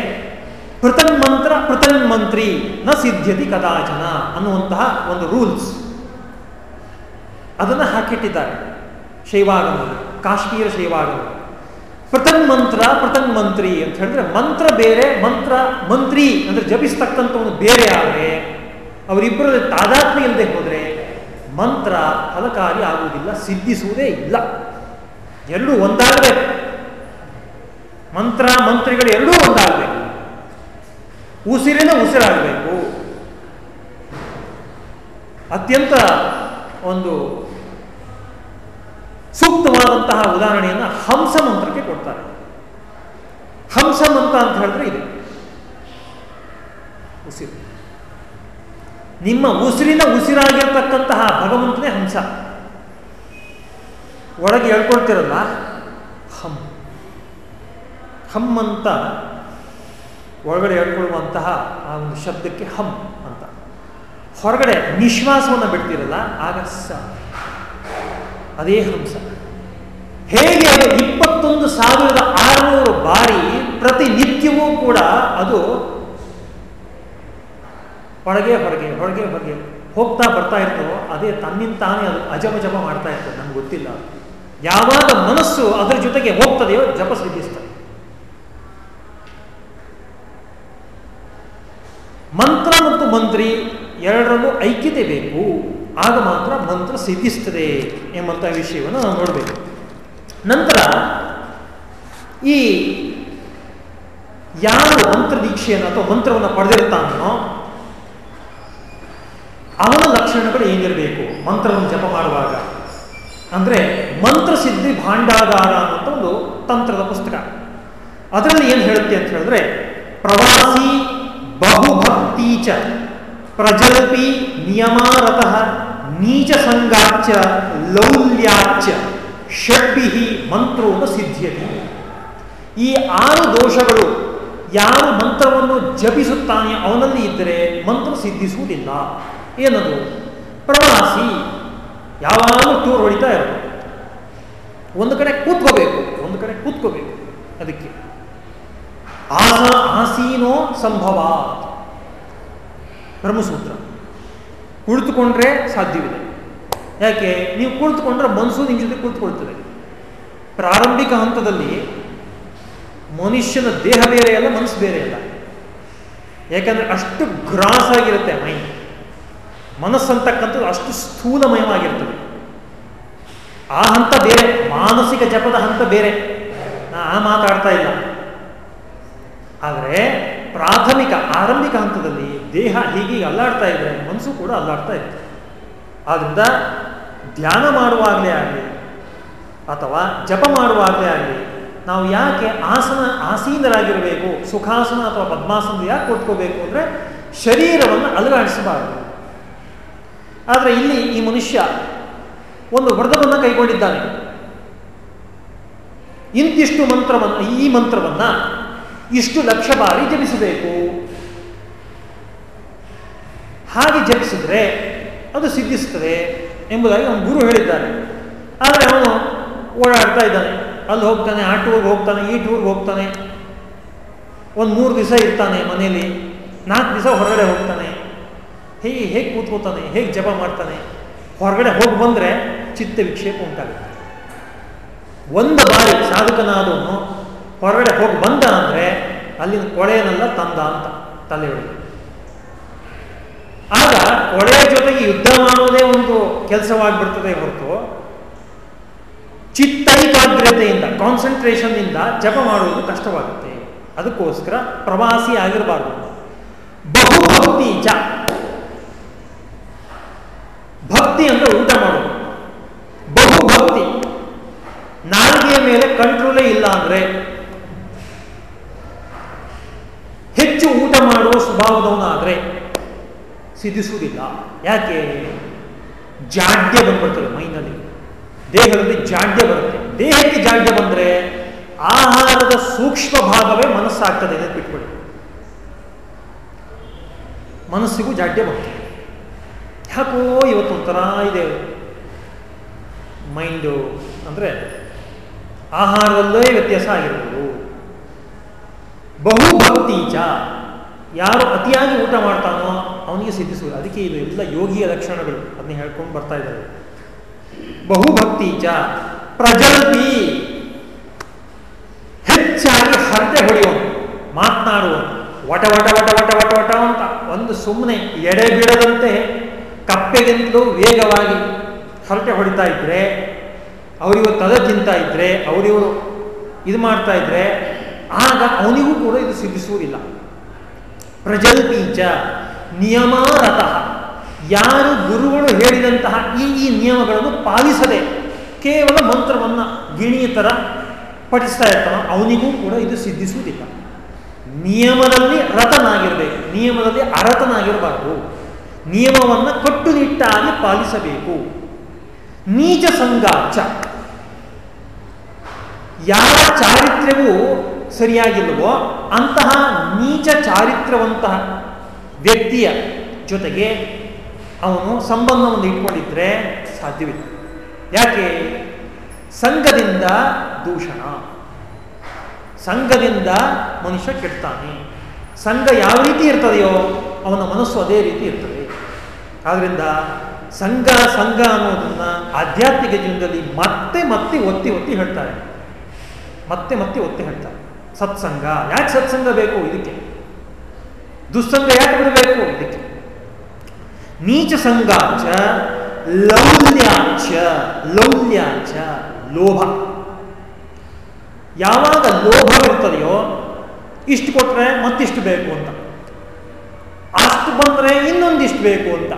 ಪೃಥನ್ ಮಂತ್ರ ಪೃಥನ್ ಮಂತ್ರಿ ನ ಸಿದ್ಧ್ಯತಿ ಕದಾಚನ ಅನ್ನುವಂತಹ ಒಂದು ರೂಲ್ಸ್. ಅದನ್ನು ಹಾಕಿಟ್ಟಿದ್ದಾರೆ ಶೈವಾಗಮದಲ್ಲಿ ಕಾಶ್ಮೀರ ಶೈವಾಗಮ ಪೃಥನ್ ಮಂತ್ರ ಪೃಥನ್ ಮಂತ್ರಿ ಅಂತ ಹೇಳಿದ್ರೆ ಮಂತ್ರ ಬೇರೆ, ಮಂತ್ರ ಮಂತ್ರಿ ಅಂದ್ರೆ ಜಪಿಸ್ತಕ್ಕಂಥವನು ಬೇರೆ ಆದರೆ, ಅವರಿಬ್ಬರ ತಾದಾತ್ಮ್ಯ ಇಲ್ಲದೆ ಹೋದರೆ ಮಂತ್ರ ಫಲಕಾರಿ ಆಗುವುದಿಲ್ಲ, ಸಿದ್ಧಿಸುವುದೇ ಇಲ್ಲ. ಎರಡೂ ಒಂದಾಗಬೇಕು. ಮಂತ್ರ, ಮಂತ್ರಿಗಳು ಎರಡೂ ಒಂದಾಗಬೇಕು. ಉಸಿರಿನ ಉಸಿರಾಗಬೇಕು. ಅತ್ಯಂತ ಒಂದು ಸೂಕ್ತವಾದಂತಹ ಉದಾಹರಣೆಯನ್ನು ಹಂಸ ಮಂತ್ರಕ್ಕೆ ಕೊಡ್ತಾರೆ. ಹಂಸ ಮಂತ್ರ ಅಂತ ಹೇಳಿದ್ರೆ ಇದೆ. ಉಸಿರು. ನಿಮ್ಮ ಉಸಿರಿನ ಉಸಿರಾಗಿರ್ತಕ್ಕಂತಹ ಭಗವಂತನೇ ಹಂಸ. ಒಳಗೆ ಹೇಳ್ಕೊಳ್ತಿರಲ್ಲ ಹಂ. ಹಮ್ ಅಂತ ಒಳಗಡೆ ಹೇಳ್ಕೊಳ್ಳುವಂತಹ ಆ ಒಂದು ಶಬ್ದಕ್ಕೆ ಹಂ ಅಂತ. ಹೊರಗಡೆ ನಿಶ್ವಾಸವನ್ನು ಬಿಡ್ತಿರಲ್ಲ, ಆಗ ಅದೇ ಹಂಸ. ಹೇಗೆ ಅದು ಇಪ್ಪತ್ತೊಂದು ಸಾವಿರದ ಆರುನೂರು ಬಾರಿ ಪ್ರತಿನಿತ್ಯವೂ ಕೂಡ ಅದು ಹೊರಗೆ ಹೊರಗೆ ಹೊರಗೆ ಹೊರಗೆ ಹೋಗ್ತಾ ಬರ್ತಾ ಇರ್ತೋ ಅದೇ ತನ್ನಿಂದ ತಾನೇ ಅದು ಅಜಮ ಜಪ ಮಾಡ್ತಾ ಇರ್ತದೆ ನಮ್ಗೆ ಗೊತ್ತಿಲ್ಲ. ಯಾವಾಗ ಮನಸ್ಸು ಅದರ ಜೊತೆಗೆ ಹೋಗ್ತದೆಯೋ, ಜಪ ಸಿದ್ಧಿಸ್ತದೆ ಮಂತ್ರ ಮತ್ತು ಮಂತ್ರಿ ಎರಡರಲ್ಲೂ ಐಕ್ಯತೆ ಬೇಕು. ಆಗ ಮಾತ್ರ ಮಂತ್ರ ಸಿದ್ಧಿಸ್ತದೆ ಎಂಬಂಥ ವಿಷಯವನ್ನು ನಾವು ನೋಡಬೇಕು. ನಂತರ ಈ ಯಾರು ಮಂತ್ರ ದೀಕ್ಷೆಯನ್ನು ಅಥವಾ ಮಂತ್ರವನ್ನು ಪಡೆದಿರ್ತಾನೋ ಅವನ ಲಕ್ಷಣಗಳು ಏನಿರಬೇಕು? ಮಂತ್ರವನ್ನು ಜಪ ಮಾಡುವಾಗ. ಅಂದರೆ ಮಂತ್ರಸಿದ್ಧಿ ಭಾಂಡಾಗಾರ ಅನ್ನುವಂಥ ಒಂದು ತಂತ್ರದ ಪುಸ್ತಕ. ಅದರಲ್ಲಿ ಏನು ಹೇಳುತ್ತೆ ಅಂತ ಹೇಳಿದ್ರೆ, ಪ್ರವಾಸಿ ಬಹುಭಕ್ತೀಚ ಪ್ರಜಲ್ಪಿ ನಿಯಮಾರತಃ. ನೀಚ ಸಂಗಾಚ ಲೌಲ್ಯಾಚ ಷಡ್ಬಿಹಿ ಮಂತ್ರೋನ ಸಿದ್ಧ್ಯತಿ ಈ ಆರು ದೋಷಗಳು ಯಾರು ಮಂತ್ರವನ್ನು ಜಪಿಸುತ್ತಾನೆ ಅವನಲ್ಲಿ ಇದ್ದರೆ ಮಂತ್ರ ಸಿದ್ಧಿಸುವುದಿಲ್ಲ. ಏನದು? ಪ್ರವಾಸಿ, ಯಾವಾಗಲೂ ಟೂರ್ ಹೊಡಿತಾ ಇರೋದು ಒಂದು ಕಡೆ ಕೂತ್ಕೋಬೇಕು, ಒಂದು ಕಡೆ ಕೂತ್ಕೋಬೇಕು. ಅದಕ್ಕೆ ಆಸ ಆಸೀನೋ ಸಂಭವ ಬ್ರಹ್ಮಸೂತ್ರ. ಕುಳಿತುಕೊಂಡ್ರೆ ಸಾಧ್ಯವಿದೆ ಯಾಕೆ? ನೀವು ಕುಳಿತುಕೊಂಡ್ರೆ ಮನಸ್ಸು ನಿಮ್ಮ ಜೊತೆ ಕುಳಿತುಕೊಳ್ತದೆ. ಪ್ರಾರಂಭಿಕ ಹಂತದಲ್ಲಿ ಮನುಷ್ಯನ ದೇಹ ಬೇರೆ ಅಲ್ಲ, ಮನಸ್ಸು ಬೇರೆ ಅಲ್ಲ. ಯಾಕಂದ್ರೆ ಅಷ್ಟು ಗ್ರಾಸ್ ಆಗಿರುತ್ತೆ ಮನಸ್ಸು ಮನಸ್ಸಂತಕ್ಕಂಥದ್ದು ಅಷ್ಟು ಸ್ಥೂಲಮಯವಾಗಿರ್ತದೆ. ಆ ಹಂತ ಬೇರೆ, ಮಾನಸಿಕ ಜಪದ ಹಂತ ಬೇರೆ. ನಾ ಆ ಮಾತಾಡ್ತಾ ಇಲ್ಲ. ಆದರೆ ಪ್ರಾಥಮಿಕ, ಆರಂಭಿಕ ಹಂತದಲ್ಲಿ ದೇಹ ಹೀಗೆ ಅಲ್ಲಾಡ್ತಾ ಇದ್ರೆ ಮನಸ್ಸು ಕೂಡ ಅಲ್ಲಾಡ್ತಾ ಇದೆ ಆದ್ದರಿಂದ ಧ್ಯಾನ ಮಾಡುವಾಗಲೇ ಆಗಲಿ ಅಥವಾ ಜಪ ಮಾಡುವಾಗಲೇ ಆಗಲಿ ನಾವು ಯಾಕೆ ಆಸನ, ಆಸೀನರಾಗಿರಬೇಕು, ಸುಖಾಸನ ಅಥವಾ ಪದ್ಮಾಸನ ಯಾಕೆ ಕೊಟ್ಕೋಬೇಕು ಅಂದರೆ ಶರೀರವನ್ನು ಅಲುಗಾಡಿಸಬಾರದು ಆದರೆ ಇಲ್ಲಿ ಈ ಮನುಷ್ಯ ಒಂದು ವ್ರತವನ್ನು ಕೈಗೊಂಡಿದ್ದಾನೆ. ಇಂತಿಷ್ಟು ಮಂತ್ರವನ್ನು, ಈ ಮಂತ್ರವನ್ನ ಇಷ್ಟು ಲಕ್ಷ ಬಾರಿ ಜಪಿಸಬೇಕು. ಹಾಗೆ ಜಪಿಸಿದ್ರೆ ಅದು ಸಿದ್ಧಿಸ್ತದೆ ಎಂಬುದಾಗಿ ಅವನು ಗುರು ಹೇಳಿದ್ದಾನೆ ಆದರೆ ಅವನು ಓಡಾಡ್ತಾ ಇದ್ದಾನೆ. ಅಲ್ಲಿ ಹೋಗ್ತಾನೆ, ಆ ಟೂರ್ಗೆ ಹೋಗ್ತಾನೆ, ಈ ಟೂರ್ಗೆ ಹೋಗ್ತಾನೆ. ಒಂದು ಮೂರು ದಿವಸ ಇರ್ತಾನೆ ಮನೆಯಲ್ಲಿ, ನಾಲ್ಕು ದಿವಸ ಹೊರಗಡೆ ಹೋಗ್ತಾನೆ. ಹೇಗೆ ಹೇಗೆ ಕೂತ್ಕೋತಾನೆ, ಹೇಗೆ ಜಪ ಮಾಡ್ತಾನೆ. ಹೊರಗಡೆ ಹೋಗಿ ಬಂದರೆ ಚಿತ್ತ ವಿಕ್ಷೇಪ ಉಂಟಾಗುತ್ತೆ. ಒಂದು ಬಾರಿ ಸಾಧಕನಾದವನು ಹೊರಗಡೆ ಹೋಗಿ ಬಂದ ಅಂದರೆ ಅಲ್ಲಿನ ಕೊಳೆಯನ್ನೆಲ್ಲ ತಂದ ಅಂತ ತಲೆ ಆಗ ಕೊಳೆಯ ಜೊತೆಗೆ ಯುದ್ಧ ಮಾಡೋದೇ ಒಂದು ಕೆಲಸವಾಗಿಬಿಡ್ತದೆ ಹೊರತು. ಚಿತ್ತೈಕಾಗ್ರತೆಯಿಂದ ಕಾನ್ಸಂಟ್ರೇಷನ್ನಿಂದ ಜಪ ಮಾಡುವುದು ಕಷ್ಟವಾಗುತ್ತೆ. ಅದಕ್ಕೋಸ್ಕರ ಪ್ರವಾಸಿ ಆಗಿರಬಾರ್ದು. ಬಹುಭಕ್ತಿ ಜ ಭಕ್ತಿ ಅಂದರೆ ಊಟ ಮಾಡೋದು ಬಹುಭಕ್ತಿ. ನಾಲ್ಗೆಯ ಮೇಲೆ ಕಂಟ್ರೋಲೇ ಇಲ್ಲ ಅಂದ್ರೆ ಹೆಚ್ಚು ಊಟ ಮಾಡುವ ಸ್ವಭಾವದವನಾದ್ರೆ ಸಿದ್ಧಿಸುವುದಿಲ್ಲ. ಯಾಕೆ? ಜಾಡ್ಯ ಬಂದ್ಬಿಡ್ತದೆ ಮೈನಲ್ಲಿ. ದೇಹದಲ್ಲಿ ಜಾಡ್ಯ ಬರುತ್ತೆ. ದೇಹಕ್ಕೆ ಜಾಡ್ಯ ಬಂದರೆ ಆಹಾರದ ಸೂಕ್ಷ್ಮ ಭಾಗವೇ ಮನಸ್ಸಾಗ್ತದೆ ಬಿಟ್ಬಿಡಿ. ಮನಸ್ಸಿಗೂ ಜಾಡ್ಯ ಬರ್ತದೆ ಯಾಕೋ ಇವತ್ತು ಒಂಥರ ಇದೆ ಮೈಂಡು ಅಂದರೆ ಆಹಾರದಲ್ಲೇ ವ್ಯತ್ಯಾಸ ಆಗಿರ್ಬೋದು. ಬಹುಭಕ್ತೀಚ ಯಾರು ಅತಿಯಾಗಿ ಊಟ ಮಾಡ್ತಾನೋ ಅವನಿಗೆ ಸಿದ್ಧಿಸುವುದು ಅದಕ್ಕೆ ಇದು ಎಲ್ಲ ಯೋಗಿಯ ಲಕ್ಷಣಗಳು. ಅದನ್ನ ಹೇಳ್ಕೊಂಡು ಬರ್ತಾ ಇದ್ದಾರೆ. ಬಹುಭಕ್ತಿ ಚ ಪ್ರಜಲ್ತಿ ಹೆಚ್ಚಾಗಿ ಹರಟೆ ಹೊಡೆಯುವನು. ಮಾತನಾಡುವನು. ವಟ ವಟ ವಟ ವಟ ವಟ ವಟ ಅಂತ. ಒಂದು ಸುಮ್ಮನೆ ಎಡೆ ಬಿಡದಂತೆ ಕಪ್ಪೆಗಿಂತಲೂ ವೇಗವಾಗಿ ಹರಟೆ ಹೊಡಿತಾ ಇದ್ರೆ ಅವರಿವರು ತಲೆ ತಿಂತಾ ಇದ್ರೆ ಅವರಿವರು ಇದು ಮಾಡ್ತಾ ಇದ್ರೆ ಆಗ ಅವನಿಗೂ ಕೂಡ ಇದು ಸಿದ್ಧಿಸುವುದಿಲ್ಲ. ಪ್ರಜಲ್ಪೀಚ ನಿಯಮಾರತಃ. ಯಾರು ಗುರುಗಳು ಹೇಳಿದಂತಹ ಈ ಈ ನಿಯಮಗಳನ್ನು ಪಾಲಿಸದೆ ಕೇವಲ ಮಂತ್ರವನ್ನು ಗಿಣಿಯ ಥರ ಪಠಿಸ್ತಾ ಇರ್ತಾನ ಅವನಿಗೂ ಕೂಡ ಇದು ಸಿದ್ಧಿಸುವುದಿಲ್ಲ. ನಿಯಮದಲ್ಲಿ ರತನಾಗಿರಬೇಕು, ನಿಯಮದಲ್ಲಿ ಅರತನಾಗಿರಬಾರದು. ನಿಯಮವನ್ನು ಕಟ್ಟುನಿಟ್ಟಾಗಿ ಪಾಲಿಸಬೇಕು. ನೀಚ ಸಂಗಾಚ. ಯಾರ ಚಾರಿತ್ರ್ಯವೂ ಸರಿಯಾಗಿಲ್ಲವೋ, ಅಂತಹ ನೀಚ ಚಾರಿತ್ರವಂತಹ ವ್ಯಕ್ತಿಯ ಜೊತೆಗೆ ಅವನು ಸಂಬಂಧವನ್ನು ಇಟ್ಕೊಂಡಿದ್ರೆ ಸಾಧ್ಯವಿಲ್ಲ. ಯಾಕೆ? ಸಂಘದಿಂದ ದೂಷಣ. ಸಂಘದಿಂದ ಮನುಷ್ಯ ಕೆಡ್ತಾನೆ. ಸಂಘ ಯಾವ ರೀತಿ ಇರ್ತದೆಯೋ, ಅವನ ಮನಸ್ಸು ಅದೇ ರೀತಿ ಇರ್ತದೆ. ಆದ್ದರಿಂದ ಸಂಘ ಸಂಘ ಅನ್ನೋದನ್ನು ಆಧ್ಯಾತ್ಮಿಕ ಜೀವನದಲ್ಲಿ ಮತ್ತೆ ಮತ್ತೆ ಒತ್ತಿ ಒತ್ತಿ ಹೇಳ್ತಾರೆ. ಮತ್ತೆ ಮತ್ತೆ ಒತ್ತಿ ಹೇಳ್ತಾರೆ. ಸತ್ಸಂಗ. ಯಾಕೆ ಸತ್ಸಂಗ ಬೇಕು ಇದಕ್ಕೆ? ದುಸ್ಸಂಗ ಯಾಕೆ ಬಿಡಬೇಕು ಇದಕ್ಕೆ? ನೀಚ ಸಂಗಾಚ, ಲೌಲ್ಯಾಚ ಲೌಲ್ಯಾಚ, ಲೋಭ. ಯಾವಾಗ ಲೋಭ ಇರ್ತದೆಯೋ ಇಷ್ಟು ಕೊಟ್ಟರೆ ಮತ್ತಿಷ್ಟು ಬೇಕು ಅಂತ. ಅಷ್ಟು ಬಂದರೆ ಇನ್ನೊಂದಿಷ್ಟು ಬೇಕು ಅಂತ.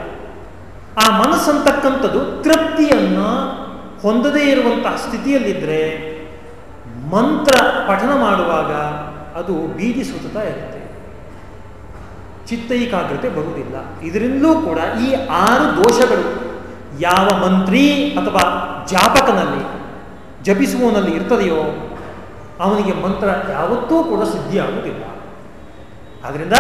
ಆ ಮನಸ್ಸಂತಕ್ಕಂಥದ್ದು ತೃಪ್ತಿಯನ್ನು ಹೊಂದದೇ ಇರುವಂತಹ ಸ್ಥಿತಿಯಲ್ಲಿದ್ದರೆ ಮಂತ್ರ ಪಠನ ಮಾಡುವಾಗ ಅದು ಬೀದಿ ಸುತ್ತಾ ಇರುತ್ತೆ. ಚಿತ್ತೈಕಾಗ್ರತೆ ಬರುವುದಿಲ್ಲ. ಇದರಿಂದಲೂ ಕೂಡ ಈ ಆರು ದೋಷಗಳು ಯಾವ ಮಂತ್ರಿ ಅಥವಾ ಜಾಪಕನಲ್ಲಿ ಜಪಿಸುವವನಲ್ಲಿ ಇರ್ತದೆಯೋ ಅವನಿಗೆ ಮಂತ್ರ ಯಾವತ್ತೂ ಕೂಡ ಸಿದ್ಧಿಯಾಗುವುದಿಲ್ಲ. ಆದ್ದರಿಂದ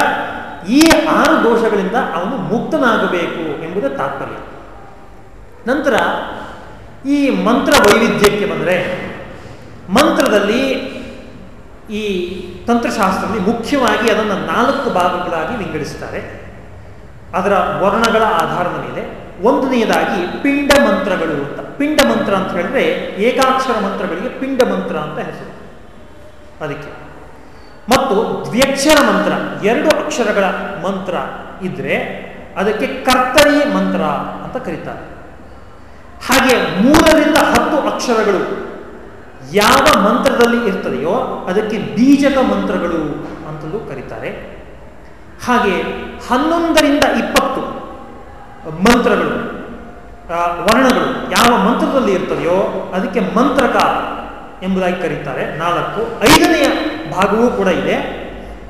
ಈ ಆರು ದೋಷಗಳಿಂದ ಅವನು ಮುಕ್ತನಾಗಬೇಕು ಎಂಬುದೇ ತಾತ್ಪರ್ಯ. ನಂತರ ಈ ಮಂತ್ರ ವೈವಿಧ್ಯಕ್ಕೆ ಬಂದರೆ ಮಂತ್ರದಲ್ಲಿ ಈ ತಂತ್ರಶಾಸ್ತ್ರದಲ್ಲಿ ಮುಖ್ಯವಾಗಿ ಅದನ್ನು ನಾಲ್ಕು ಭಾಗಗಳಾಗಿ ವಿಂಗಡಿಸ್ತಾರೆ. ಅದರ ವರ್ಣಗಳ ಆಧಾರದ ಮೇಲೆ. ಒಂದನೆಯದಾಗಿ ಪಿಂಡ ಮಂತ್ರಗಳು ಅಂತ. ಪಿಂಡ ಮಂತ್ರ ಅಂತ ಹೇಳಿದ್ರೆ ಏಕಾಕ್ಷರ ಮಂತ್ರಗಳಿಗೆ ಪಿಂಡ ಮಂತ್ರ ಅಂತ ಹೆಸರು. ಅದಕ್ಕೆ. ಮತ್ತು ದ್ವ್ಯಕ್ಷರ ಮಂತ್ರ. ಎರಡು ಅಕ್ಷರಗಳ ಮಂತ್ರ ಇದ್ರೆ ಅದಕ್ಕೆ ಕರ್ತರಿ ಮಂತ್ರ ಅಂತ ಕರೀತಾರೆ. ಹಾಗೆ ಮೂರರಿಂದ ಹತ್ತು ಅಕ್ಷರಗಳು ಯಾವ ಮಂತ್ರದಲ್ಲಿ ಇರ್ತದೆಯೋ ಅದಕ್ಕೆ ಬೀಜಕ ಮಂತ್ರಗಳು ಅಂತಲೂ ಕರೀತಾರೆ. ಹಾಗೆ ಹನ್ನೊಂದರಿಂದ ಇಪ್ಪತ್ತು ಮಂತ್ರಗಳು ವರ್ಣಗಳು ಯಾವ ಮಂತ್ರದಲ್ಲಿ ಇರ್ತದೆಯೋ ಅದಕ್ಕೆ ಮಂತ್ರಕ ಎಂಬುದಾಗಿ ಕರೀತಾರೆ. ನಾಲ್ಕು, ಐದನೆಯ ಭಾಗವೂ ಕೂಡ ಇದೆ.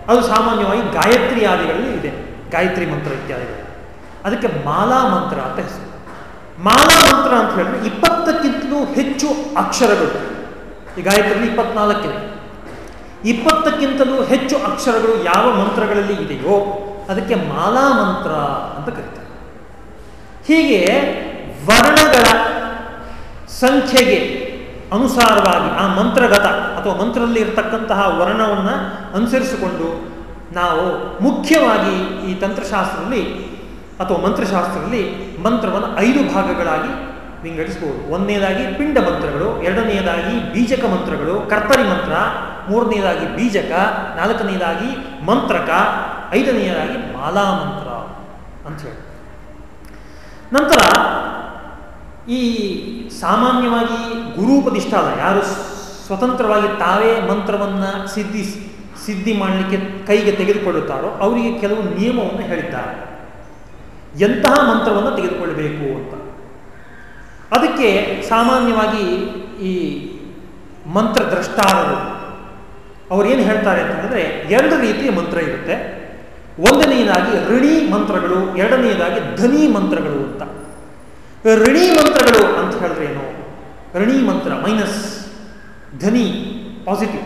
ಅದು ಸಾಮಾನ್ಯವಾಗಿ ಗಾಯತ್ರಿ ಆದಿಗಳಲ್ಲಿ ಇದೆ. ಗಾಯತ್ರಿ ಮಂತ್ರ ಇತ್ಯಾದಿಗಳು. ಅದಕ್ಕೆ ಮಾಲಾ ಮಂತ್ರ ಅಂತ ಹೆಸರು. ಮಾಲಾ ಮಂತ್ರ ಅಂತ ಹೇಳಿದ್ರೆ ಇಪ್ಪತ್ತಕ್ಕಿಂತಲೂ ಹೆಚ್ಚು ಅಕ್ಷರಗಳು. ಈ ಗಾಯತ್ರಿಯಲ್ಲಿ ಇಪ್ಪತ್ನಾಲ್ಕಿದೆ ಇಪ್ಪತ್ತಕ್ಕಿಂತಲೂ ಹೆಚ್ಚು ಅಕ್ಷರಗಳು ಯಾವ ಮಂತ್ರಗಳಲ್ಲಿ ಇದೆಯೋ ಅದಕ್ಕೆ ಮಾಲಾ ಮಂತ್ರ ಅಂತ ಕರೀತಾರೆ. ಹೀಗೆ ವರ್ಣಗಳ ಸಂಖ್ಯೆಗೆ ಅನುಸಾರವಾಗಿ ಆ ಮಂತ್ರಗತ ಅಥವಾ ಮಂತ್ರದಲ್ಲಿ ಇರತಕ್ಕಂತಹ ವರ್ಣವನ್ನು ಅನುಸರಿಸಿಕೊಂಡು ನಾವು ಮುಖ್ಯವಾಗಿ ಈ ತಂತ್ರಶಾಸ್ತ್ರದಲ್ಲಿ ಅಥವಾ ಮಂತ್ರಶಾಸ್ತ್ರದಲ್ಲಿ ಮಂತ್ರವನ್ನು ಐದು ಭಾಗಗಳಾಗಿ ವಿಂಗಡಿಸಬಹುದು ಒಂದನೇದಾಗಿ ಪಿಂಡ ಮಂತ್ರಗಳು ಎರಡನೆಯದಾಗಿ ಬೀಜಕ ಮಂತ್ರಗಳು ಕರ್ತರಿ ಮಂತ್ರ ಮೂರನೆಯದಾಗಿ ಬೀಜಕ ನಾಲ್ಕನೆಯದಾಗಿ ಮಂತ್ರಕ, ಐದನೆಯದಾಗಿ ಮಾಲಾ ಮಂತ್ರ ಅಂತ ಹೇಳಿ. ನಂತರ ಈ ಸಾಮಾನ್ಯವಾಗಿ ಗುರುಪದಿಷ್ಠಾದ ಯಾರು ಸ್ವತಂತ್ರವಾಗಿ ತಾವೇ ಮಂತ್ರವನ್ನು ಸಿದ್ಧಿ ಸಿದ್ಧಿ ಮಾಡಲಿಕ್ಕೆ ಕೈಗೆ ತೆಗೆದುಕೊಳ್ಳುತ್ತಾರೋ ಅವರಿಗೆ ಕೆಲವು ನಿಯಮವನ್ನು ಹೇಳಿದ್ದಾರೆ. ಎಂತಹ ಮಂತ್ರವನ್ನು ತೆಗೆದುಕೊಳ್ಳಬೇಕು ಅಂತ. ಅದಕ್ಕೆ ಸಾಮಾನ್ಯವಾಗಿ ಈ ಮಂತ್ರ ಮಂತ್ರದ್ರಷ್ಟಾರರು ಏನು ಹೇಳ್ತಾರೆ ಅಂತಂದರೆ ಎರಡು ರೀತಿಯ ಮಂತ್ರ ಇರುತ್ತೆ. ಒಂದನೆಯದಾಗಿ ಋಣಿ ಮಂತ್ರಗಳು ಎರಡನೆಯದಾಗಿ ಧನಿ ಮಂತ್ರಗಳು ಅಂತ. ಋಣಿ ಮಂತ್ರಗಳು ಅಂತ ಹೇಳಿದ್ರೆ ಏನು? ಋಣಿ ಮಂತ್ರ ಮೈನಸ್ ಧನಿ ಪಾಸಿಟಿವ್.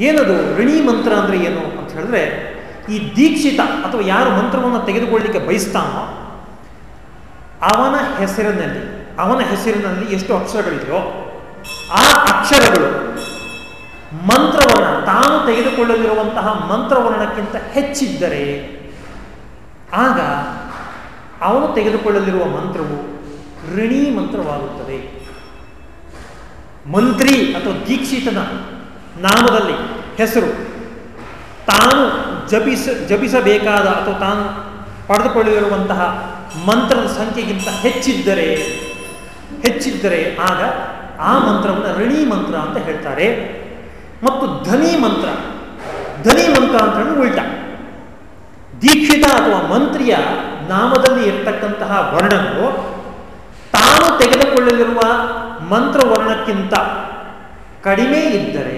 ಏನದು? ಋಣಿ ಮಂತ್ರ ಅಂದರೆ ಏನು ಅಂತ ಹೇಳಿದ್ರೆ ಈ ದೀಕ್ಷಿತ ಅಥವಾ ಯಾರು ಮಂತ್ರವನ್ನು ತೆಗೆದುಕೊಳ್ಳಲಿಕ್ಕೆ ಬಯಸ್ತಾನೋ, ಅವನ ಹೆಸರಿನಲ್ಲಿ ಅವನ ಹೆಸರಿನಲ್ಲಿ ಎಷ್ಟು ಅಕ್ಷರಗಳಿದೆಯೋ ಆ ಅಕ್ಷರಗಳು ಮಂತ್ರವರ್ಣ, ತಾನು ತೆಗೆದುಕೊಳ್ಳಲಿರುವಂತಹ ಮಂತ್ರವರ್ಣಕ್ಕಿಂತ ಹೆಚ್ಚಿದ್ದರೆ ಆಗ ಅವನು ತೆಗೆದುಕೊಳ್ಳಲಿರುವ ಮಂತ್ರವು ಋಣಿ ಮಂತ್ರವಾಗುತ್ತದೆ. ಮಂತ್ರಿ ಅಥವಾ ದೀಕ್ಷಿತನ ನಾಮದಲ್ಲಿ ಹೆಸರು ತಾನು ಜಪಿಸ, ಜಪಿಸಬೇಕಾದ ಅಥವಾ ತಾನು ಪಡೆದುಕೊಳ್ಳಿರುವಂತಹ ಮಂತ್ರದ ಸಂಖ್ಯೆಗಿಂತ ಹೆಚ್ಚಿದ್ದರೆ ಹೆಚ್ಚಿದ್ದರೆ ಆಗ ಆ ಮಂತ್ರವನ್ನು ಋಣಿ ಮಂತ್ರ ಅಂತ ಹೇಳ್ತಾರೆ. ಮತ್ತು ಧನಿ ಮಂತ್ರ. ಧನಿ ಮಂತ್ರ ಅಂತ ಉಲ್ಟ. ದೀಕ್ಷಿತ ಅಥವಾ ಮಂತ್ರಿಯ ನಾಮದಲ್ಲಿ ಇರ್ತಕ್ಕಂತಹ ವರ್ಣಗಳು ತಾನು ತೆಗೆದುಕೊಳ್ಳಲಿರುವ ಮಂತ್ರ ವರ್ಣಕ್ಕಿಂತ ಕಡಿಮೆ ಇದ್ದರೆ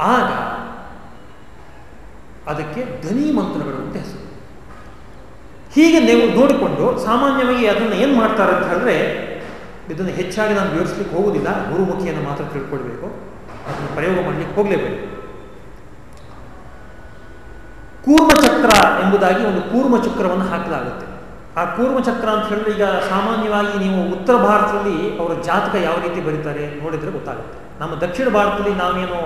ಆಗ ಅದಕ್ಕೆ ಧನಿ ಮಂತ್ರಗಳು ಅಂತ ಹೆಸರು. ಹೀಗೆ ನೀವು ನೋಡಿಕೊಂಡು ಸಾಮಾನ್ಯವಾಗಿ ಅದನ್ನು ಏನು ಮಾಡ್ತಾರೆ ಅಂತ ಹೇಳಿದ್ರೆ ಇದನ್ನು ಹೆಚ್ಚಾಗಿ ನಾನು ವಿವರಿಸ್ಲಿಕ್ಕೆ ಹೋಗುವುದಿಲ್ಲ ಗುರುಮುಖಿಯನ್ನು ಮಾತ್ರ ತಿಳ್ಕೊಳ್ಬೇಕು. ಅದನ್ನು ಪ್ರಯೋಗ ಮಾಡಲಿಕ್ಕೆ ಹೋಗಲೇಬೇಕು. ಕೂರ್ಮಚಕ್ರ ಎಂಬುದಾಗಿ ಒಂದು ಕೂರ್ಮ ಚಕ್ರವನ್ನು ಹಾಕಲಾಗುತ್ತೆ. ಆ ಕೂರ್ಮ ಚಕ್ರ ಅಂತ ಹೇಳಿದ್ರೆ ಈಗ ಸಾಮಾನ್ಯವಾಗಿ ನೀವು ಉತ್ತರ ಭಾರತದಲ್ಲಿ ಅವರ ಜಾತಕ ಯಾವ ರೀತಿ ಬರೀತಾರೆ ನೋಡಿದರೆ ಗೊತ್ತಾಗುತ್ತೆ. ನಮ್ಮ ದಕ್ಷಿಣ ಭಾರತದಲ್ಲಿ ನಾವೇನು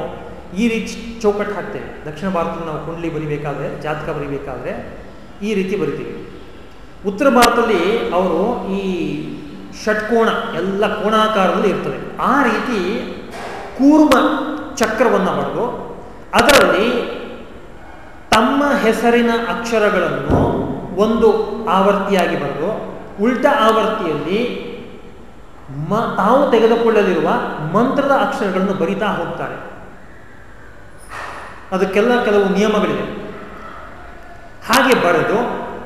ಈ ರೀತಿ ಚೌಕಟ್ಟು ಹಾಕ್ತೇವೆ. ದಕ್ಷಿಣ ಭಾರತದಲ್ಲಿ ನಾವು ಕುಂಡ್ಲಿ ಬರಿಬೇಕಾದ್ರೆ, ಜಾತಕ ಬರಿಬೇಕಾದ್ರೆ ಈ ರೀತಿ ಬರಿತೀವಿ. ಉತ್ತರ ಭಾರತದಲ್ಲಿ ಅವರು ಈ ಷಟ್ಕೋಣ ಎಲ್ಲ ಕೋಣಾಕಾರದಲ್ಲಿ ಇರ್ತದೆ. ಆ ರೀತಿ ಕೂರ್ಮ ಚಕ್ರವನ್ನು ಹೊಡೆದು ಅದರಲ್ಲಿ ತಮ್ಮ ಹೆಸರಿನ ಅಕ್ಷರಗಳನ್ನು ಒಂದು ಆವರ್ತಿಯಾಗಿ ಬರೆದು, ಉಲ್ಟ ಆವರ್ತಿಯಲ್ಲಿ ಮ, ತಾವು ತೆಗೆದುಕೊಳ್ಳಲಿರುವ ಮಂತ್ರದ ಅಕ್ಷರಗಳನ್ನು ಬರಿತಾ ಹೋಗ್ತಾರೆ. ಅದಕ್ಕೆಲ್ಲ ಕೆಲವು ನಿಯಮಗಳಿವೆ ಹಾಗೆ ಬರೆದು,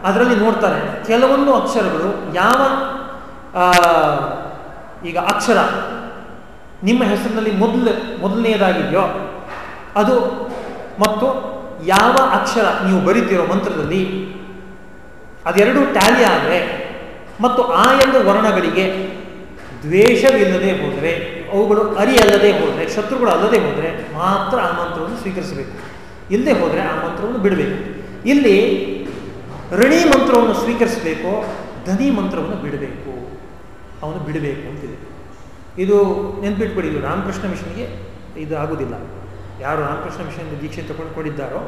ಅದರಲ್ಲಿ ನೋಡ್ತಾರೆ, ಕೆಲವೊಂದು ಅಕ್ಷರಗಳು ಯಾವ ಈಗ ಅಕ್ಷರ. ನಿಮ್ಮ ಹೆಸರಿನಲ್ಲಿ ಮೊದಲು, ಮೊದಲನೆಯದಾಗಿದೆಯೋ? ಅದು ಮತ್ತು ಯಾವ ಅಕ್ಷರ ನೀವು ಬರಿತೀರೋ ಮಂತ್ರದಲ್ಲಿ ಅದೆರಡೂ ಟ್ಯಾಲಿ ಆದರೆ ಮತ್ತು ಆ ಎರಡು ವರ್ಣಗಳಿಗೆ ದ್ವೇಷವಿಲ್ಲದೆ ಹೋದರೆ, ಅವುಗಳು ಅರಿಯಲ್ಲದೆ ಹೋದರೆ, ಶತ್ರುಗಳು ಅಲ್ಲದೆ ಹೋದರೆ ಮಾತ್ರ ಆ ಮಂತ್ರವನ್ನು ಸ್ವೀಕರಿಸಬೇಕು. ಇಲ್ಲದೆ ಹೋದರೆ ಆ ಮಂತ್ರವನ್ನು ಬಿಡಬೇಕು. ಇಲ್ಲಿ ಋಣಿ ಮಂತ್ರವನ್ನು ಸ್ವೀಕರಿಸಬೇಕು, ಧನಿ ಮಂತ್ರವನ್ನು ಬಿಡಬೇಕು. ಅವನು ಬಿಡಬೇಕು ಅಂತಿದೆ. ಇದು ನೆನ್ಪಿಟ್ಬಿಡಿ, ಇದು ರಾಮಕೃಷ್ಣ ಮಿಷನ್ಗೆ ಇದು ಆಗುವುದಿಲ್ಲ ಯಾರು ರಾಮಕೃಷ್ಣ ಮಿಷನ್ ದೀಕ್ಷೆ ತಗೊಂಡುಕೊಂಡಿದ್ದಾರೋ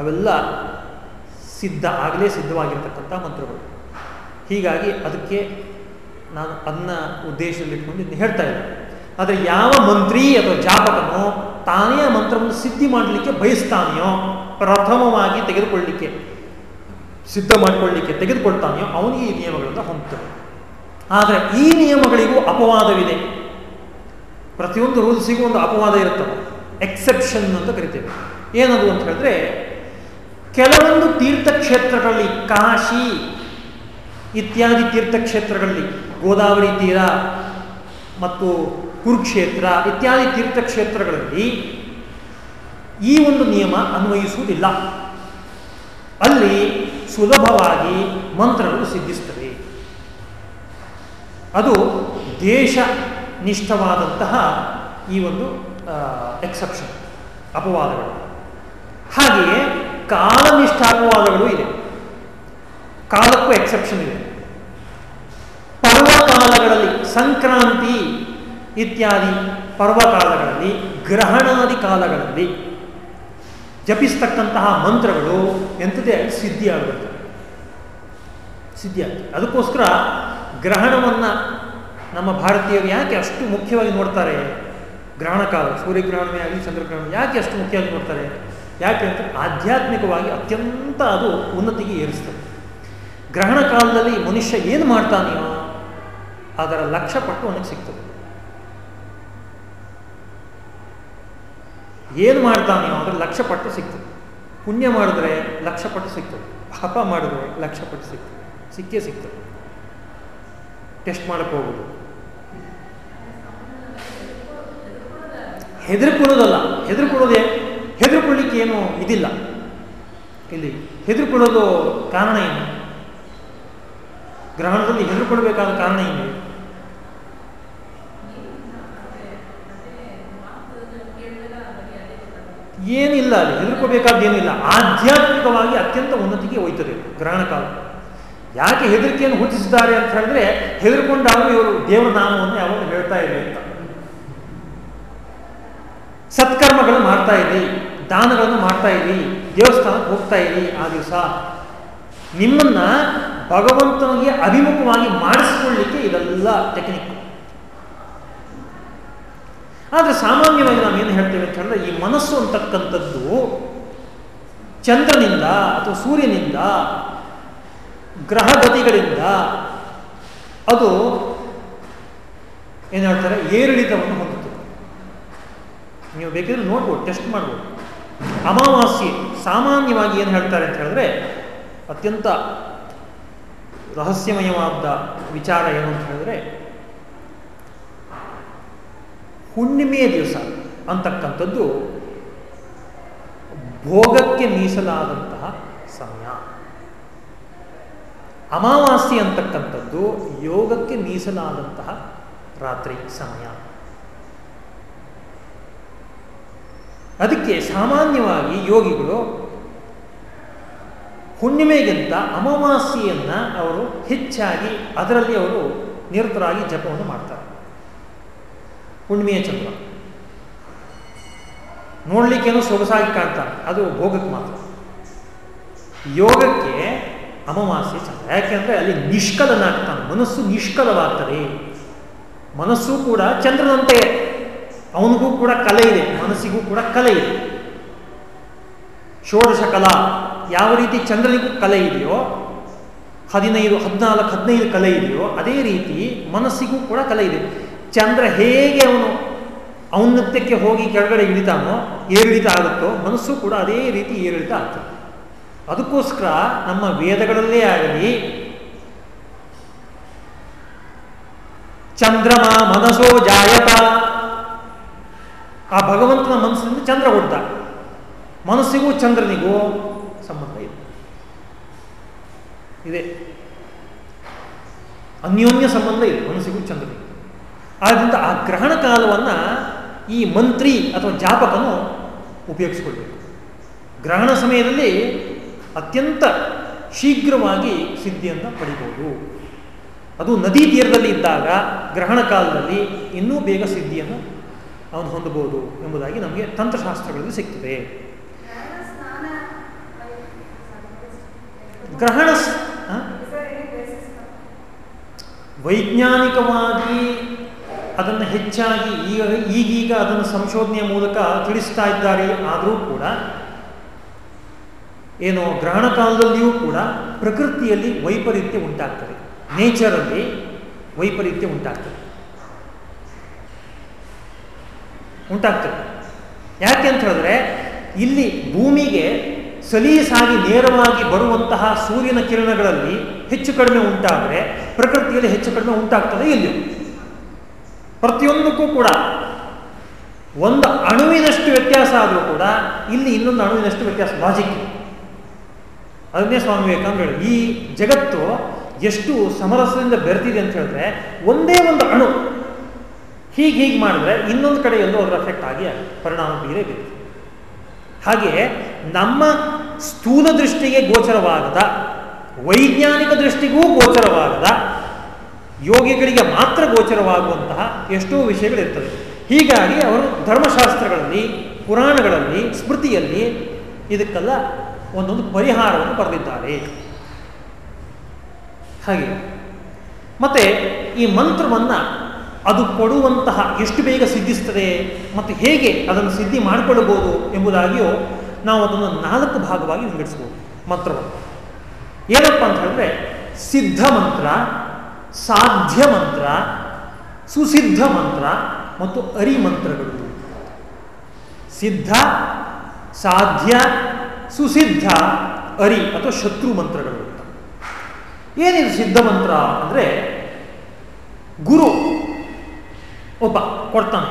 ಅವೆಲ್ಲ ಸಿದ್ಧ ಆಗಲೇ ಸಿದ್ಧವಾಗಿರ್ತಕ್ಕಂಥ ಮಂತ್ರಗಳು. ಹೀಗಾಗಿ ಅದಕ್ಕೆ ನಾನು ಅದನ್ನ ಉದ್ದೇಶದಲ್ಲಿಟ್ಕೊಂಡು ಹೇಳ್ತಾ ಇದ್ದೆ ಆದರೆ ಯಾವ ಮಂತ್ರಿ ಅಥವಾ ಜಾಪಕನೋ ತಾನೇ ಆ ಮಂತ್ರವನ್ನು ಸಿದ್ಧಿ ಮಾಡಲಿಕ್ಕೆ ಬಯಸ್ತಾನೆಯೋ, ಪ್ರಥಮವಾಗಿ ತೆಗೆದುಕೊಳ್ಳಲಿಕ್ಕೆ ಸಿದ್ಧ ಮಾಡಿಕೊಳ್ಳಲಿಕ್ಕೆ ತೆಗೆದುಕೊಳ್ತಾನೆಯೋ, ಅವನಿಗೆ ಈ ನಿಯಮಗಳನ್ನು ಹೊಂದುತ್ತದೆ ಆದರೆ ಈ ನಿಯಮಗಳಿಗೂ ಅಪವಾದವಿದೆ. ಪ್ರತಿಯೊಂದು ರೂಲ್ಸಿಗೂ ಒಂದು ಅಪವಾದ ಇರುತ್ತದೆ ಎಕ್ಸೆಪ್ಷನ್ ಅಂತ ಕರಿತೇವೆ. ಏನದು ಅಂತ ಹೇಳಿದ್ರೆ, ಕೆಲವೊಂದು ತೀರ್ಥಕ್ಷೇತ್ರಗಳಲ್ಲಿ ಕಾಶಿ ಇತ್ಯಾದಿ ತೀರ್ಥಕ್ಷೇತ್ರಗಳಲ್ಲಿ ಗೋದಾವರಿ ತೀರ ಮತ್ತು ಕುರುಕ್ಷೇತ್ರ ಇತ್ಯಾದಿ ತೀರ್ಥಕ್ಷೇತ್ರಗಳಲ್ಲಿ ಈ ಒಂದು ನಿಯಮ ಅನ್ವಯಿಸುವುದಿಲ್ಲ. ಅಲ್ಲಿ ಸುಲಭವಾಗಿ ಮಂತ್ರಗಳು ಸಿದ್ಧಿಸ್ತವೆ. ಅದು ದೇಶ ನಿಷ್ಠವಾದಂತಹ ಈ ಒಂದು ಎಕ್ಸೆಪ್ಷನ್ ಅಪವಾದಗಳು. ಹಾಗೆಯೇ ಕಾಲನಿಷ್ಠ ಅಪವಾದಗಳು ಇದೆ. ಕಾಲಕ್ಕೂ ಎಕ್ಸೆಪ್ಷನ್ ಇದೆ. ಪರ್ವಕಾಲಗಳಲ್ಲಿ, ಸಂಕ್ರಾಂತಿ ಇತ್ಯಾದಿ ಪರ್ವಕಾಲಗಳಲ್ಲಿ, ಗ್ರಹಣಾದಿ ಕಾಲಗಳಲ್ಲಿ ಜಪಿಸ್ತಕ್ಕಂತಹ ಮಂತ್ರಗಳು ಎಂಥದೇ ಸಿದ್ಧಿಯಾಗುತ್ತೆ ಸಿದ್ಧಿಯಾಗುತ್ತೆ ಅದಕ್ಕೋಸ್ಕರ ಗ್ರಹಣವನ್ನು ನಮ್ಮ ಭಾರತೀಯರು ಯಾಕೆ ಅಷ್ಟು ಮುಖ್ಯವಾಗಿ ನೋಡ್ತಾರೆ? ಗ್ರಹಣ ಕಾಲ, ಸೂರ್ಯಗ್ರಹಣವೇ ಆಗಲಿ ಚಂದ್ರಗ್ರಹಣ ಯಾಕೆ ಅಷ್ಟು ಮುಖ್ಯವಾಗಿ ನೋಡ್ತಾರೆ? ಯಾಕೆ ಅಂತ ಆಧ್ಯಾತ್ಮಿಕವಾಗಿ ಅತ್ಯಂತ ಅದು ಉನ್ನತಿಗೆ ಏರಿಸ್ತದೆ. ಗ್ರಹಣ ಕಾಲದಲ್ಲಿ ಮನುಷ್ಯ ಏನು ಮಾಡ್ತಾನೆಯೋ, ಅದರ ಲಕ್ಷ್ಯ ಪಟ್ಟು ಅವನಿಗೆ ಸಿಗ್ತದೆ. ಏನು ಮಾಡ್ತಾನೆಯೋ ಅದರ ಲಕ್ಷ್ಯ ಪಟ್ಟು ಸಿಗ್ತದೆ. ಪುಣ್ಯ ಮಾಡಿದ್ರೆ ಲಕ್ಷ ಪಟ್ಟು ಸಿಗ್ತದೆ. ಪಾಪ ಮಾಡಿದ್ರೆ ಲಕ್ಷ ಪಟ್ಟು ಸಿಗ್ತದೆ. ಸಿಕ್ಕೇ ಸಿಗ್ತದೆ. ಟೆಸ್ಟ್ ಮಾಡಕ್ಕೆ ಹೋಗೋದು. ಹೆದರ್ಕೊಳ್ಳೋದಲ್ಲ, ಹೆದರ್ಕೊಳ್ಳೋದೇ, ಹೆದರ್ಕೊಳ್ಳಿಕ್ಕೆ ಏನು ಇದಿಲ್ಲ. ಇಲ್ಲಿ ಹೆದರ್ಕೊಳ್ಳೋದು ಕಾರಣ ಏನು? ಗ್ರಹಣದಲ್ಲಿ ಹೆದರ್ಕೊಳ್ಬೇಕಾದ ಕಾರಣ ಏನು? ಏನಿಲ್ಲ, ಅಲ್ಲಿ ಹೆದರ್ಕೋಬೇಕಾದ್ದೇನಿಲ್ಲ ಆಧ್ಯಾತ್ಮಿಕವಾಗಿ ಅತ್ಯಂತ ಉನ್ನತಿಗೆ ಹೋಯ್ತದೆ ಗ್ರಹಣ ಕಾಲ. ಯಾಕೆ ಹೆದರಿಕೆಯನ್ನು ಹುಟ್ಟಿಸಿದ್ದಾರೆ ಅಂತ ಹೇಳಿದ್ರೆ ಹೆದರ್ಕೊಂಡಾಗ ಇವರು ದೇವರ ನಾಮವನ್ನು ಯಾವಾಗ ಹೇಳ್ತಾ ಇರಲಿ ಅಂತ. ಸತ್ಕರ್ಮಗಳು ಮಾಡ್ತಾ ಇರಿ ದಾನಗಳನ್ನು ಮಾಡ್ತಾ ಇರಿ ದೇವಸ್ಥಾನಕ್ಕೆ ಹೋಗ್ತಾ ಇರಿ ಆ ದಿವಸ ನಿಮ್ಮನ್ನ ಭಗವಂತನಿಗೆ ಅಭಿಮುಖವಾಗಿ ಮಾಡಿಸ್ಕೊಳ್ಳಿಕ್ಕೆ ಇದೆಲ್ಲ ಟೆಕ್ನಿಕ್ ಆದರೆ ಸಾಮಾನ್ಯವಾಗಿ ನಾವು ಏನು ಹೇಳ್ತೇವೆ ಅಂತ ಹೇಳಿದ್ರೆ, ಈ ಮನಸ್ಸು ಅಂತಕ್ಕಂಥದ್ದು ಚಂದ್ರನಿಂದ ಅಥವಾ ಸೂರ್ಯನಿಂದ ಗ್ರಹಗತಿಗಳಿಂದ ಅದು ಏನು ಹೇಳ್ತಾರೆ, ಏರಿಳಿತವನ್ನು ಹೊಂದುತ್ತದೆ ನೀವು ಬೇಕಿದ್ರೆ ನೋಡ್ಬೋದು, ಟೆಸ್ಟ್ ಮಾಡ್ಬೋದು. ಅಮಾವಾಸ್ಯೆ, ಸಾಮಾನ್ಯವಾಗಿ ಏನು ಹೇಳ್ತಾರೆ ಅಂತ ಹೇಳಿದ್ರೆ, ಅತ್ಯಂತ ರಹಸ್ಯಮಯವಾದ ವಿಚಾರ ಏನು ಅಂತ ಹೇಳಿದ್ರೆ, ಹುಣ್ಣಿಮೆಯ ದಿವಸ ಅಂತಕ್ಕಂಥದ್ದು ಭೋಗಕ್ಕೆ ಮೀಸಲಾದಂತಹ ಅಮಾವಾಸ್ಯೆ ಅಂತಕ್ಕಂಥದ್ದು ಯೋಗಕ್ಕೆ ಮೀಸಲಾದಂತಹ ರಾತ್ರಿ ಸಮಯ. ಅದಕ್ಕೆ ಸಾಮಾನ್ಯವಾಗಿ ಯೋಗಿಗಳು ಹುಣ್ಣಿಮೆಗಿಂತ ಅಮಾವಾಸ್ಯೆಯನ್ನು ಅವರು ಹೆಚ್ಚಾಗಿ ಅದರಲ್ಲಿ ಅವರು ನಿರತರಾಗಿ ಜಪವನ್ನು ಮಾಡ್ತಾರೆ. ಹುಣ್ಣಿಮೆಯ ಚಂದ್ರ. ನೋಡ್ಲಿಕ್ಕೇನೋ ಸೊಗಸಾಗಿ ಕಾಣ್ತಾರೆ ಅದು ಭೋಗಕ್ಕೆ ಮಾತ್ರ. ಯೋಗಕ್ಕೆ ಅಮಾವಾಸ್ಯೆ ಚಂದ್ರ ಯಾಕೆಂದ್ರೆ ಅಲ್ಲಿ ನಿಷ್ಕಲನಾಗ್ತಾನೆ. ಮನಸ್ಸು ನಿಷ್ಕಲವಾಗ್ತದೆ. ಮನಸ್ಸು ಕೂಡ ಚಂದ್ರನಂತೆ ಅವನಿಗೂ ಕೂಡ ಕಲೆ ಇದೆ. ಮನಸ್ಸಿಗೂ ಕೂಡ ಕಲೆ ಇದೆ. ಷೋಡಶ ಕಲಾ ಯಾವ ರೀತಿ ಚಂದ್ರನಿಗೂ ಕಲೆ ಇದೆಯೋ, ಹದಿನೈದು, ಹದಿನಾಲ್ಕು, ಹದಿನೈದು ಕಲೆ ಇದೆಯೋ, ಅದೇ ರೀತಿ ಮನಸ್ಸಿಗೂ ಕೂಡ ಕಲೆ ಇದೆ. ಚಂದ್ರ ಹೇಗೆ ಅವನು ಔನ್ನತ್ಯಕ್ಕೆ ಹೋಗಿ ಕೆಳಗಡೆ ಇಳಿತಾನೋ, ಏರಿಳಿತ ಆಗುತ್ತೋ, ಮನಸ್ಸು ಕೂಡ ಅದೇ ರೀತಿ ಏರಿಳಿತ ಆಗ್ತದೆ. ಅದಕ್ಕೋಸ್ಕರ ನಮ್ಮ ವೇದಗಳಲ್ಲೇ ಆಗಲಿ, ಚಂದ್ರಮ ಮನಸೋ ಜಾಯತ. ಆ ಭಗವಂತನ ಮನಸ್ಸಿನಿಂದ ಚಂದ್ರ ಹುಡ್ದ ಮನಸ್ಸಿಗೂ ಚಂದ್ರನಿಗೂ ಸಂಬಂಧ ಇದೆ ಇದೆ. ಅನ್ಯೋನ್ಯ ಸಂಬಂಧ ಇದೆ ಮನಸ್ಸಿಗೂ ಚಂದ್ರನಿಗೂ. ಆದ್ದರಿಂದ ಆ ಗ್ರಹಣ ಕಾಲವನ್ನು ಈ ಮಂತ್ರಿ ಅಥವಾ ಜಾಪಕನು ಉಪಯೋಗಿಸ್ಕೊಳ್ಬೇಕು. ಗ್ರಹಣ ಸಮಯದಲ್ಲಿ ಅತ್ಯಂತ ಶೀಘ್ರವಾಗಿ ಸಿದ್ಧಿಯನ್ನು ಪಡಿಬೋದು. ಅದು ನದಿ ತೀರದಲ್ಲಿ ಇದ್ದಾಗ, ಗ್ರಹಣ ಕಾಲದಲ್ಲಿ ಇನ್ನೂ ಬೇಗ ಸಿದ್ಧಿಯನ್ನು ಅವನು ಹೊಂದಬಹುದು ಎಂಬುದಾಗಿ ನಮಗೆ ತಂತ್ರಶಾಸ್ತ್ರಗಳಲ್ಲಿ ಸಿಗ್ತದೆ. ಗ್ರಹಣ ವೈಜ್ಞಾನಿಕವಾಗಿ ಅದನ್ನು ಹೆಚ್ಚಾಗಿ ಈಗ, ಈಗೀಗ ಅದನ್ನು ಸಂಶೋಧನೆಯ ಮೂಲಕ ತಿಳಿಸ್ತಾ ಇದ್ದಾರೆ ಆದರೂ ಕೂಡ ಏನು ಗ್ರಹಣ ಕಾಲದಲ್ಲಿಯೂ ಕೂಡ ಪ್ರಕೃತಿಯಲ್ಲಿ ವೈಪರೀತ್ಯ ಉಂಟಾಗ್ತದೆ. ನೇಚರಲ್ಲಿ ವೈಪರೀತ್ಯ ಉಂಟಾಗ್ತದೆ. ಉಂಟಾಗ್ತದೆ. ಯಾಕೆ ಅಂತ ಹೇಳಿದ್ರೆ, ಇಲ್ಲಿ ಭೂಮಿಗೆ ಸಲೀಸಾಗಿ ನೇರವಾಗಿ ಬರುವಂತಹ ಸೂರ್ಯನ ಕಿರಣಗಳಲ್ಲಿ ಹೆಚ್ಚು ಕಡಿಮೆ ಉಂಟಾದರೆ ಪ್ರಕೃತಿಯಲ್ಲಿ ಹೆಚ್ಚು ಕಡಿಮೆ ಉಂಟಾಗ್ತದೆ ಇಲ್ಲಿ. ಪ್ರತಿಯೊಂದಕ್ಕೂ ಕೂಡ ಒಂದು ಅಣುವಿನಷ್ಟು ವ್ಯತ್ಯಾಸ ಆದರೂ ಕೂಡ ಇಲ್ಲಿ ಇನ್ನೊಂದು ಅಣುವಿನಷ್ಟು ವ್ಯತ್ಯಾಸ ಲಾಜಿಕ್ ಅದನ್ನೇ ಸ್ವಾಮಿ ವಿವೇಕಾನಂದ ಹೇಳಿ ಈ ಜಗತ್ತು ಎಷ್ಟು ಸಮರಸದಿಂದ ಬೆರೆತಿದೆ ಅಂತ ಹೇಳಿದ್ರೆ ಒಂದೇ ಒಂದು ಅಣು ಹೀಗೆ ಹೀಗೆ ಮಾಡಿದ್ರೆ ಇನ್ನೊಂದು ಕಡೆ ಎಲ್ಲೋ ಅದರ ಎಫೆಕ್ಟ್ ಆಗಿ ಪರಿಣಾಮ ಬೀರೇ ಬೀರುತ್ತೆ. ಹಾಗೆ ನಮ್ಮ ಸ್ಥೂಲ ದೃಷ್ಟಿಗೆ ಗೋಚರವಾಗದ, ವೈಜ್ಞಾನಿಕ ದೃಷ್ಟಿಗೂ ಗೋಚರವಾಗದ, ಯೋಗಿಗಳಿಗೆ ಮಾತ್ರ ಗೋಚರವಾಗುವಂತಹ ಎಷ್ಟೋ ವಿಷಯಗಳಿರ್ತವೆ. ಹೀಗಾಗಿ ಅವರು ಧರ್ಮಶಾಸ್ತ್ರಗಳಲ್ಲಿ, ಪುರಾಣಗಳಲ್ಲಿ, ಸ್ಮೃತಿಯಲ್ಲಿ ಇದಕ್ಕೆಲ್ಲ ಒಂದೊಂದು ಪರಿಹಾರವನ್ನು ಬರೆದಿದ್ದಾರೆ ಹಾಗೆ. ಮತ್ತೆ ಈ ಮಂತ್ರವನ್ನು ಅದು ಕೊಡುವಂತಹ ಎಷ್ಟು ಬೇಗ ಸಿದ್ಧಿಸ್ತದೆ ಮತ್ತು ಹೇಗೆ ಅದನ್ನು ಸಿದ್ಧಿ ಮಾಡಿಕೊಳ್ಳಬಹುದು ಎಂಬುದಾಗಿಯೂ ನಾವು ಅದನ್ನು ನಾಲ್ಕು ಭಾಗವಾಗಿ ವಿಂಗಡಿಸ್ಬೋದು ಮಂತ್ರವನ್ನು ಏನಪ್ಪ ಅಂತ ಹೇಳಿದ್ರೆ ಸಿದ್ಧ ಮಂತ್ರ, ಸಾಧ್ಯ ಮಂತ್ರ, ಸುಸಿದ್ಧ ಮಂತ್ರ ಮತ್ತು ಅರಿಮಂತ್ರಗಳು. ಸಿದ್ಧ, ಸಾಧ್ಯ ಸುಸಿದ್ಧ ಅರಿ ಅಥವಾ ಶತ್ರು ಮಂತ್ರಗಳು ಅಂತ. ಏನಿದು ಸಿದ್ಧ ಮಂತ್ರ ಅಂದರೆ ಗುರು ಒಬ್ಬ ಕೊಡ್ತಾನೆ.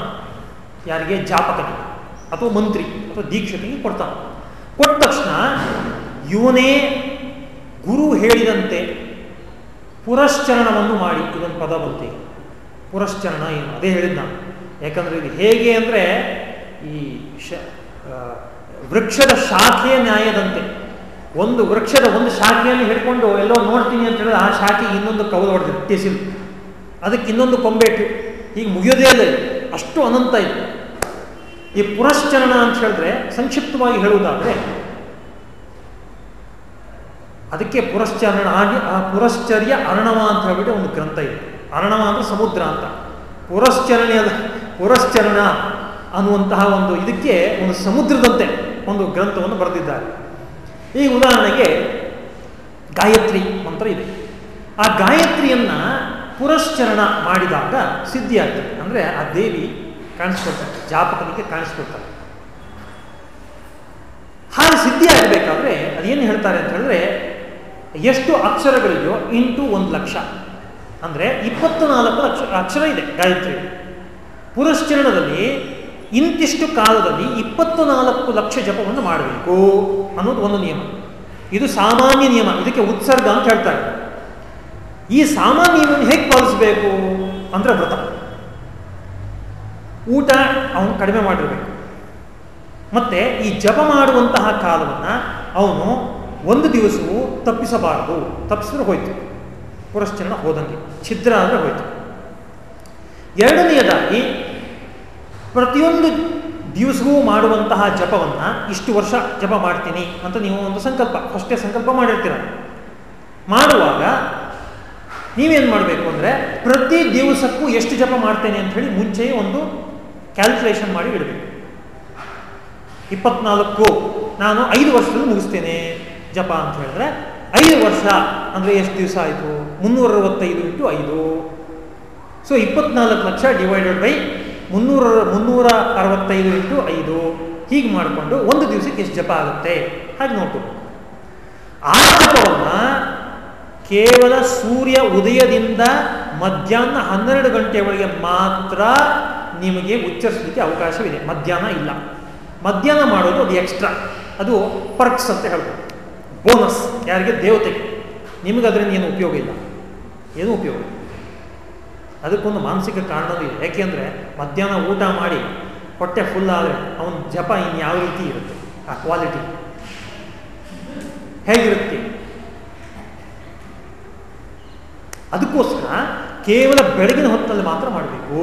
ಯಾರಿಗೆ? ಜಾಪಕನಿಗೆ ಅಥವಾ ಮಂತ್ರಿ ಅಥವಾ ದೀಕ್ಷಕನಿಗೆ ಕೊಡ್ತಾನೆ. ಕೊಟ್ಟ ತಕ್ಷಣ ಇವನೇ ಗುರು ಹೇಳಿದಂತೆ ಪುರಶ್ಚರಣವನ್ನು ಮಾಡಿ. ಇದೊಂದು ಪದ ಬಂತೆ. ಪುರಶ್ಚರಣ ಏನು? ಅದೇ ಹೇಳಿದ್ನ ನಾನು. ಯಾಕಂದರೆ ಇದು ಹೇಗೆ ಅಂದರೆ ಈ ಶ ವೃಕ್ಷದ ಶಾಖೆಯ ನ್ಯಾಯದಂತೆ. ಒಂದು ವೃಕ್ಷದ ಒಂದು ಶಾಖೆಯನ್ನು ಹಿಡ್ಕೊಂಡು ಎಲ್ಲೋ ನೋಡ್ತೀನಿ ಅಂತ ಹೇಳಿದ್ರೆ ಆ ಶಾಖೆ ಇನ್ನೊಂದು ಕವಲು ಹೊಡೆದು ಟೆಸಿಲ್ ಅದಕ್ಕೆ ಇನ್ನೊಂದು ಕೊಂಬೇಟು ಈಗ ಮುಗಿಯೋದೇ ಇಲ್ಲ ಅಷ್ಟು ಅನಂತ ಇದೆ. ಈ ಪುರಶ್ಚರಣ ಅಂತ ಹೇಳಿದ್ರೆ ಸಂಕ್ಷಿಪ್ತವಾಗಿ ಹೇಳುವುದಾದರೆ, ಅದಕ್ಕೆ ಪುರಶ್ಚರಣ ಆಗಿ ಆ ಪುರಶ್ಚರ್ಯ ಅರಣವ ಅಂತ ಹೇಳ್ಬಿಟ್ಟು ಒಂದು ಗ್ರಂಥ ಇದೆ. ಅರಣವ ಅಂದರೆ ಸಮುದ್ರ ಅಂತ. ಪುರಶ್ಚರಣೆ ಅದ ಪುರಶ್ಚರಣ ಅನ್ನುವಂತಹ ಒಂದು ಇದಕ್ಕೆ ಒಂದು ಸಮುದ್ರದಂತೆ. ಒಂದು ಗ್ರಂಥವನ್ನು ಬರೆದಿದ್ದಾರೆ. ಈ ಉದಾಹರಣೆಗೆ ಗಾಯತ್ರಿ ಮಂತ್ರ ಇದೆ. ಆ ಗಾಯತ್ರಿಯನ್ನ ಪುರಶ್ಚರಣ ಮಾಡಿದಾಗ ಸಿದ್ಧಿ ಆಗ್ತದೆ ಅಂದರೆ ಆ ದೇವಿ ಕಾಣಿಸ್ಕೊಳ್ತಾರೆ ಜಾಪಕನಿಗೆ ಕಾಣಿಸ್ಕೊಳ್ತಾರೆ ಹಾಗೆ ಸಿದ್ಧಿ ಆಗಬೇಕಾದ್ರೆ ಅದೇನು ಹೇಳ್ತಾರೆ ಅಂತ ಹೇಳಿದ್ರೆ ಎಷ್ಟು ಅಕ್ಷರಗಳಿದೆಯೋ ಇಂಟು ಒಂದು ಲಕ್ಷ. ಅಂದರೆ ಇಪ್ಪತ್ತು ನಾಲ್ಕು ಲಕ್ಷ ಅಕ್ಷರ ಇದೆ ಗಾಯತ್ರಿ ಪುರಶ್ಚರಣದಲ್ಲಿ ಇಂತಿಷ್ಟು ಕಾಲದಲ್ಲಿ ಇಪ್ಪತ್ತು ನಾಲ್ಕು ಲಕ್ಷ ಜಪವನ್ನು ಮಾಡಬೇಕು ಅನ್ನೋದು ಒಂದು ನಿಯಮ. ಇದು ಸಾಮಾನ್ಯ ನಿಯಮ. ಇದಕ್ಕೆ ಉತ್ಸರ್ಗ ಅಂತ ಹೇಳ್ತಾರೆ. ಈ ಸಾಮಾನ್ಯ ನಿಯಮವನ್ನು ಹೇಗೆ ಪಾಲಿಸಬೇಕು ಅಂದರೆ ವ್ರತ. ಊಟ ಅವನು ಕಡಿಮೆ ಮಾಡಿರಬೇಕು. ಮತ್ತೆ ಈ ಜಪ ಮಾಡುವಂತಹ ಕಾಲವನ್ನು ಅವನು ಒಂದು ದಿವಸವೂ ತಪ್ಪಿಸಬಾರದು. ತಪ್ಪಿಸಿದ್ರೆ ಹೋಯ್ತು. ಪುರಶ್ಚರಣ ಹೋದಂಗೆ. ಛಿದ್ರ ಅಂದರೆ ಹೋಯ್ತು. ಎರಡನೆಯದಾಗಿ ಪ್ರತಿಯೊಂದು ದಿವಸವೂ ಮಾಡುವಂತಹ ಜಪವನ್ನು ಇಷ್ಟು ವರ್ಷ ಜಪ ಮಾಡ್ತೀನಿ ಅಂತ ನೀವು ಒಂದು ಸಂಕಲ್ಪ ಫಸ್ಟೇ ಸಂಕಲ್ಪ ಮಾಡಿರ್ತೀರ. ಮಾಡುವಾಗ ನೀವೇನು ಮಾಡಬೇಕು ಅಂದರೆ ಪ್ರತಿ ದಿವಸಕ್ಕೂ ಎಷ್ಟು ಜಪ ಮಾಡ್ತೇನೆ ಅಂತ ಹೇಳಿ ಮುಂಚೆಯೇ ಒಂದು ಕ್ಯಾಲ್ಕುಲೇಷನ್ ಮಾಡಿ ಇಡಬೇಕು. ಇಪ್ಪತ್ನಾಲ್ಕು, ನಾನು ಐದು ವರ್ಷದಲ್ಲಿ ಮುಗಿಸ್ತೇನೆ ಜಪ ಅಂತ ಹೇಳಿದ್ರೆ ಐದು ವರ್ಷ ಅಂದರೆ ಎಷ್ಟು ದಿವಸ ಆಯಿತು? ಮುನ್ನೂರ ಅರವತ್ತೈದು ಇಂಟು ಐದು. ಸೊ ಇಪ್ಪತ್ನಾಲ್ಕು ಲಕ್ಷ ಡಿವೈಡೆಡ್ ಬೈ ಮುನ್ನೂರ ಮುನ್ನೂರ ಅರವತ್ತೈದು ಇಂಟು ಐದು. ಹೀಗೆ ಮಾಡಿಕೊಂಡು ಒಂದು ದಿವಸಕ್ಕೆ ಎಷ್ಟು ಜಪ ಆಗುತ್ತೆ? ಹಾಗೆ ನೋಡ್ಕೋಬೇಕು. ಆ ಜಪವನ್ನು ಕೇವಲ ಸೂರ್ಯ ಉದಯದಿಂದ ಮಧ್ಯಾಹ್ನ ಹನ್ನೆರಡು ಗಂಟೆಯವರೆಗೆ ಮಾತ್ರ ನಿಮಗೆ ಉಚ್ಚರಿಸಲಿಕ್ಕೆ ಅವಕಾಶವಿದೆ. ಮಧ್ಯಾಹ್ನ ಇಲ್ಲ. ಮಧ್ಯಾಹ್ನ ಮಾಡೋದು ಅದು ಎಕ್ಸ್ಟ್ರಾ ಅದು ಪರ್ಕ್ಸ್ ಅಂತ ಹೇಳ್ಬೋದು. ಬೋನಸ್ ಯಾರಿಗೆ? ದೇವತೆಗೆ. ನಿಮಗೆ ಅದರಿಂದ ಏನು ಉಪಯೋಗ ಇಲ್ಲ. ಏನೂ ಉಪಯೋಗ ಇಲ್ಲ. ಅದಕ್ಕೊಂದು ಮಾನಸಿಕ ಕಾರಣವೂ ಇದೆ. ಯಾಕೆಂದರೆ ಮಧ್ಯಾಹ್ನ ಊಟ ಮಾಡಿ ಹೊಟ್ಟೆ ಫುಲ್ ಆದರೆ ಅವನ ಜಪ ಇನ್ಯಾವ ರೀತಿ ಇರುತ್ತೆ? ಆ ಕ್ವಾಲಿಟಿ ಹೇಗಿರುತ್ತೆ? ಅದಕ್ಕೋಸ್ಕರ ಕೇವಲ ಬೆಳಗಿನ ಹೊತ್ತಲ್ಲಿ ಮಾತ್ರ ಮಾಡಬೇಕು.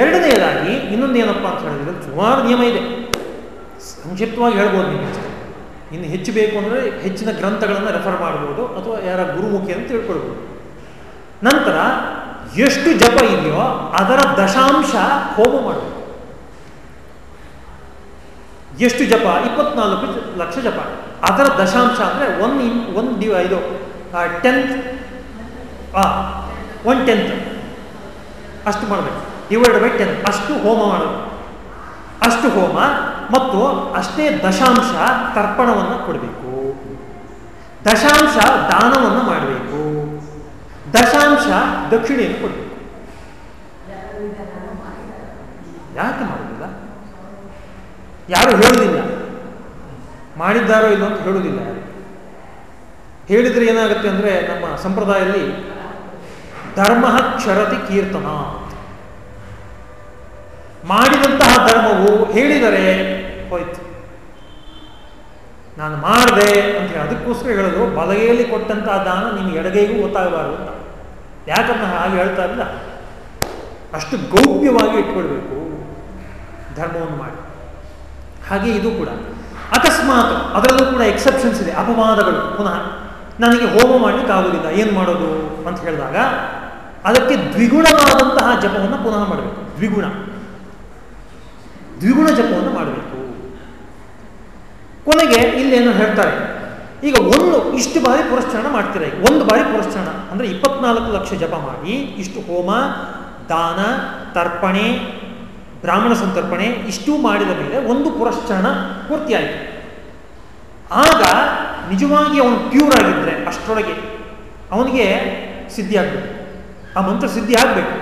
ಎರಡನೆಯದಾಗಿ ಇನ್ನೊಂದು ಏನಪ್ಪ ಅಂತ ಹೇಳಿದ್ರೆ ಸುಮಾರು ನಿಯಮ ಇದೆ. ಸಂಕ್ಷಿಪ್ತವಾಗಿ ಹೇಳ್ಬೋದು ಅಷ್ಟೇ. ಇನ್ನು ಹೆಚ್ಚು ಬೇಕು ಅಂದರೆ ಹೆಚ್ಚಿನ ಗ್ರಂಥಗಳನ್ನು ರೆಫರ್ ಮಾಡ್ಬೋದು ಅಥವಾ ಯಾರ ಗುರುಮುಖಿಯನ್ನು ತಿಳ್ಕೊಳ್ಬೋದು. ನಂತರ ಎಷ್ಟು ಜಪ ಇದೆಯೋ ಅದರ ದಶಾಂಶ ಹೋಮ ಮಾಡಬೇಕು ಎಷ್ಟು ಜಪ? ಇಪ್ಪತ್ನಾಲ್ಕು ಲಕ್ಷ ಜಪ. ಅದರ ದಶಾಂಶ ಅಂದರೆ ಒನ್ ಇನ್ ಒನ್ ಡಿವ ಇದು ಟೆಂತ್ ಒನ್ ಟೆಂತ್ ಅಷ್ಟು ಮಾಡಬೇಕು. ಡಿವೈಡ್ ಬೈ ಟೆನ್ ಅಷ್ಟು ಹೋಮ ಮಾಡಬೇಕು ಅಷ್ಟು ಹೋಮ ಮತ್ತು ಅಷ್ಟೇ ದಶಾಂಶ ತರ್ಪಣವನ್ನು ಕೊಡಬೇಕು. ದಶಾಂಶ ದಾನವನ್ನು ಮಾಡಬೇಕು. ದಶಾಂಶ ದಕ್ಷಿಣೆಯನ್ನು ಕೊಡಬೇಕು. ಯಾಕೆ ಮಾಡುವುದಿಲ್ಲ ಯಾರು ಹೇಳುವುದಿಲ್ಲ ಮಾಡಿದ್ದಾರೋ ಇಲ್ಲ ಅಂತ ಹೇಳುವುದಿಲ್ಲ ಹೇಳಿದರೆ ಏನಾಗುತ್ತೆ ಅಂದರೆ ನಮ್ಮ ಸಂಪ್ರದಾಯದಲ್ಲಿ ಧರ್ಮ ಕ್ಷರತಿ ಕೀರ್ತನ. ಮಾಡಿದಂತಹ ಧರ್ಮವು ಹೇಳಿದರೆ ಹೋಯ್ತು. ನಾನು ಮಾಡಿದೆ ಅಂತ ಅದಕ್ಕೋಸ್ಕರ ಹೇಳೋದು, ಬಲಗೈಯಲ್ಲಿ ಕೊಟ್ಟಂತಹ ದಾನ ನಿಮ್ಮ ಎಡಗೈಗೂ ಗೊತ್ತಾಗಬಾರದು ಅಂತ. ಯಾಕಂತ ಹಾಗೆ ಹೇಳ್ತಾ ಇಲ್ಲ ಅಷ್ಟು ಗೌಪ್ಯವಾಗಿ ಇಟ್ಕೊಳ್ಬೇಕು ಧರ್ಮವನ್ನು ಮಾಡಿ. ಹಾಗೆ ಇದು ಕೂಡ. ಅಕಸ್ಮಾತ್ ಅದರಲ್ಲೂ ಕೂಡ ಎಕ್ಸೆಪ್ಷನ್ಸ್ ಇದೆ, ಅಪವಾದಗಳು ಪುನಃ. ನನಗೆ ಹೋಮ ಮಾಡಲಿಕ್ಕೆ ಆಗೋದಿಲ್ಲ, ಏನು ಮಾಡೋದು ಅಂತ ಹೇಳಿದಾಗ, ಅದಕ್ಕೆ ದ್ವಿಗುಣವಾದಂತಹ ಜಪವನ್ನು ಪುನಃ ಮಾಡಬೇಕು. ದ್ವಿಗುಣ. ದ್ವಿಗುಣ ಜಪವನ್ನು ಮಾಡಬೇಕು. ಕೊನೆಗೆ ಇಲ್ಲೇನು ಹೇಳ್ತಾರೆ ಈಗ ಒಂದು, ಇಷ್ಟು ಬಾರಿ ಪುರಸ್ಚರಣ ಮಾಡ್ತೀರ ಒಂದು ಬಾರಿ ಪುರಸ್ಚರಣ ಅಂದರೆ ಇಪ್ಪತ್ನಾಲ್ಕು ಲಕ್ಷ ಜಪ ಮಾಡಿ, ಇಷ್ಟು ಹೋಮ, ದಾನ, ತರ್ಪಣೆ, ಬ್ರಾಹ್ಮಣ ಸಂತರ್ಪಣೆ, ಇಷ್ಟು ಮಾಡಿದ ಮೇಲೆ ಒಂದು ಪುರಸ್ಚರಣ ಪೂರ್ತಿಯಾಯಿತು ಆಗ ನಿಜವಾಗಿ ಅವನು ಪ್ಯೂರ್ ಆಗಿದ್ದರೆ ಅಷ್ಟರೊಳಗೆ ಅವನಿಗೆ ಸಿದ್ಧಿ ಆಗಬೇಕು. ಆ ಮಂತ್ರ ಸಿದ್ಧಿ ಆಗಬೇಕು.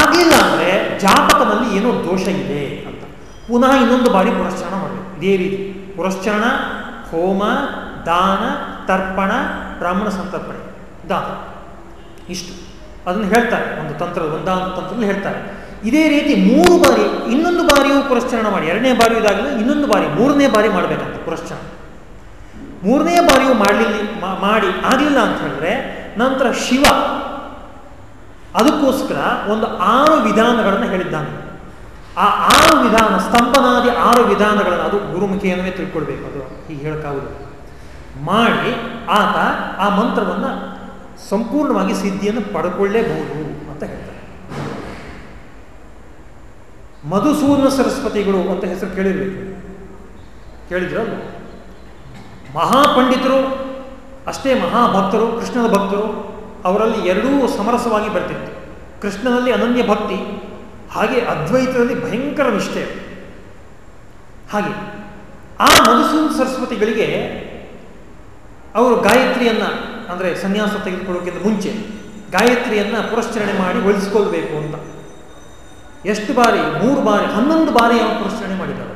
ಆಗಲಿಲ್ಲ ಅಂದರೆ ಜಾತಕನಲ್ಲಿ ಏನೋ ದೋಷ ಇದೆ ಅಂತ. ಪುನಃ ಇನ್ನೊಂದು ಬಾರಿ ಪುರಸ್ಚರಣ ಮಾಡಬೇಕು. ಇದೇ ರೀತಿ. ಪುರಸ್ಚರಣ ಹೋಮ ದಾನ, ತರ್ಪಣ, ಬ್ರಾಹ್ಮಣ ಸಂತರ್ಪಣೆ. ದಾನ. ಇಷ್ಟು. ಅದನ್ನು ಹೇಳ್ತಾರೆ. ಒಂದು ತಂತ್ರ ಒಂದಾನ ತಂತ್ರದಲ್ಲಿ ಹೇಳ್ತಾರೆ. ಇದೇ ರೀತಿ ಮೂರು ಬಾರಿ, ಇನ್ನೊಂದು ಬಾರಿಯೂ ಪುರಸ್ಚರಣ ಮಾಡಿ. ಎರಡನೇ ಬಾರಿ ಇದಾಗಲಿ, ಇನ್ನೊಂದು ಬಾರಿ, ಮೂರನೇ ಬಾರಿ ಮಾಡಬೇಕಂತ ಪುರಸ್ಚರಣ ಮೂರನೇ ಬಾರಿಯೂ ಮಾಡಲಿಲ್ಲ ಮಾಡಿ ಆಗಲಿಲ್ಲ ಅಂತ ಹೇಳಿದ್ರೆ, ನಂತರ ಶಿವ. ಅದಕ್ಕೋಸ್ಕರ ಒಂದು ಆರು ವಿಧಾನಗಳನ್ನು ಹೇಳಿದ್ದಾನೆ. ಆ ಆರು ವಿಧಾನ, ಸ್ತಂಭನಾದಿ ಆರು ವಿಧಾನಗಳನ್ನು ಅದು ಗುರುಮುಖಿಯನ್ನೇ ತಿಳ್ಕೊಳ್ಬೇಕು ಅದು ಹೀಗೆ ಹೇಳಕ್ಕಾಗುದು ಮಾಡಿ ಆತ ಆ ಮಂತ್ರವನ್ನು ಸಂಪೂರ್ಣವಾಗಿ ಸಿದ್ಧಿಯನ್ನು ಪಡ್ಕೊಳ್ಳೇಬಹುದು ಅಂತ ಹೇಳ್ತಾರೆ. ಮಧುಸೂದನ ಸರಸ್ವತಿಗಳು ಅಂತ ಹೆಸರು ಕೇಳಿರಬೇಕು. ಕೇಳಿದ್ರಲ್ಲ ಮಹಾಪಂಡಿತರು, ಅಷ್ಟೇ ಮಹಾಭಕ್ತರು, ಕೃಷ್ಣನ ಭಕ್ತರು, ಅವರಲ್ಲಿ ಎರಡೂ ಸಮರಸವಾಗಿ ಬರ್ತಿತ್ತು. ಕೃಷ್ಣನಲ್ಲಿ ಅನನ್ಯ ಭಕ್ತಿ, ಹಾಗೆ ಅದ್ವೈತದಲ್ಲಿ ಭಯಂಕರ ನಿಷ್ಠೆ. ಹಾಗೆ ಆ ಮಧುಸೂದನ ಸರಸ್ವತಿಗಳಿಗೆ ಅವರು ಗಾಯತ್ರಿಯನ್ನ, ಅಂದರೆ ಸನ್ಯಾಸ ತೆಗೆದುಕೊಳ್ಳೋಕ್ಕಿಂತ ಮುಂಚೆ ಗಾಯತ್ರಿಯನ್ನ ಪುರಸ್ಚರಣೆ ಮಾಡಿ ಒಳಿಸ್ಕೊಳ್ಬೇಕು ಅಂತ. ಎಷ್ಟು ಬಾರಿ? ಮೂರು ಬಾರಿ, ಹನ್ನೊಂದು ಬಾರಿ ಅವರು ಪುರಸ್ಚರಣೆ ಮಾಡಿದ್ದಾರೆ.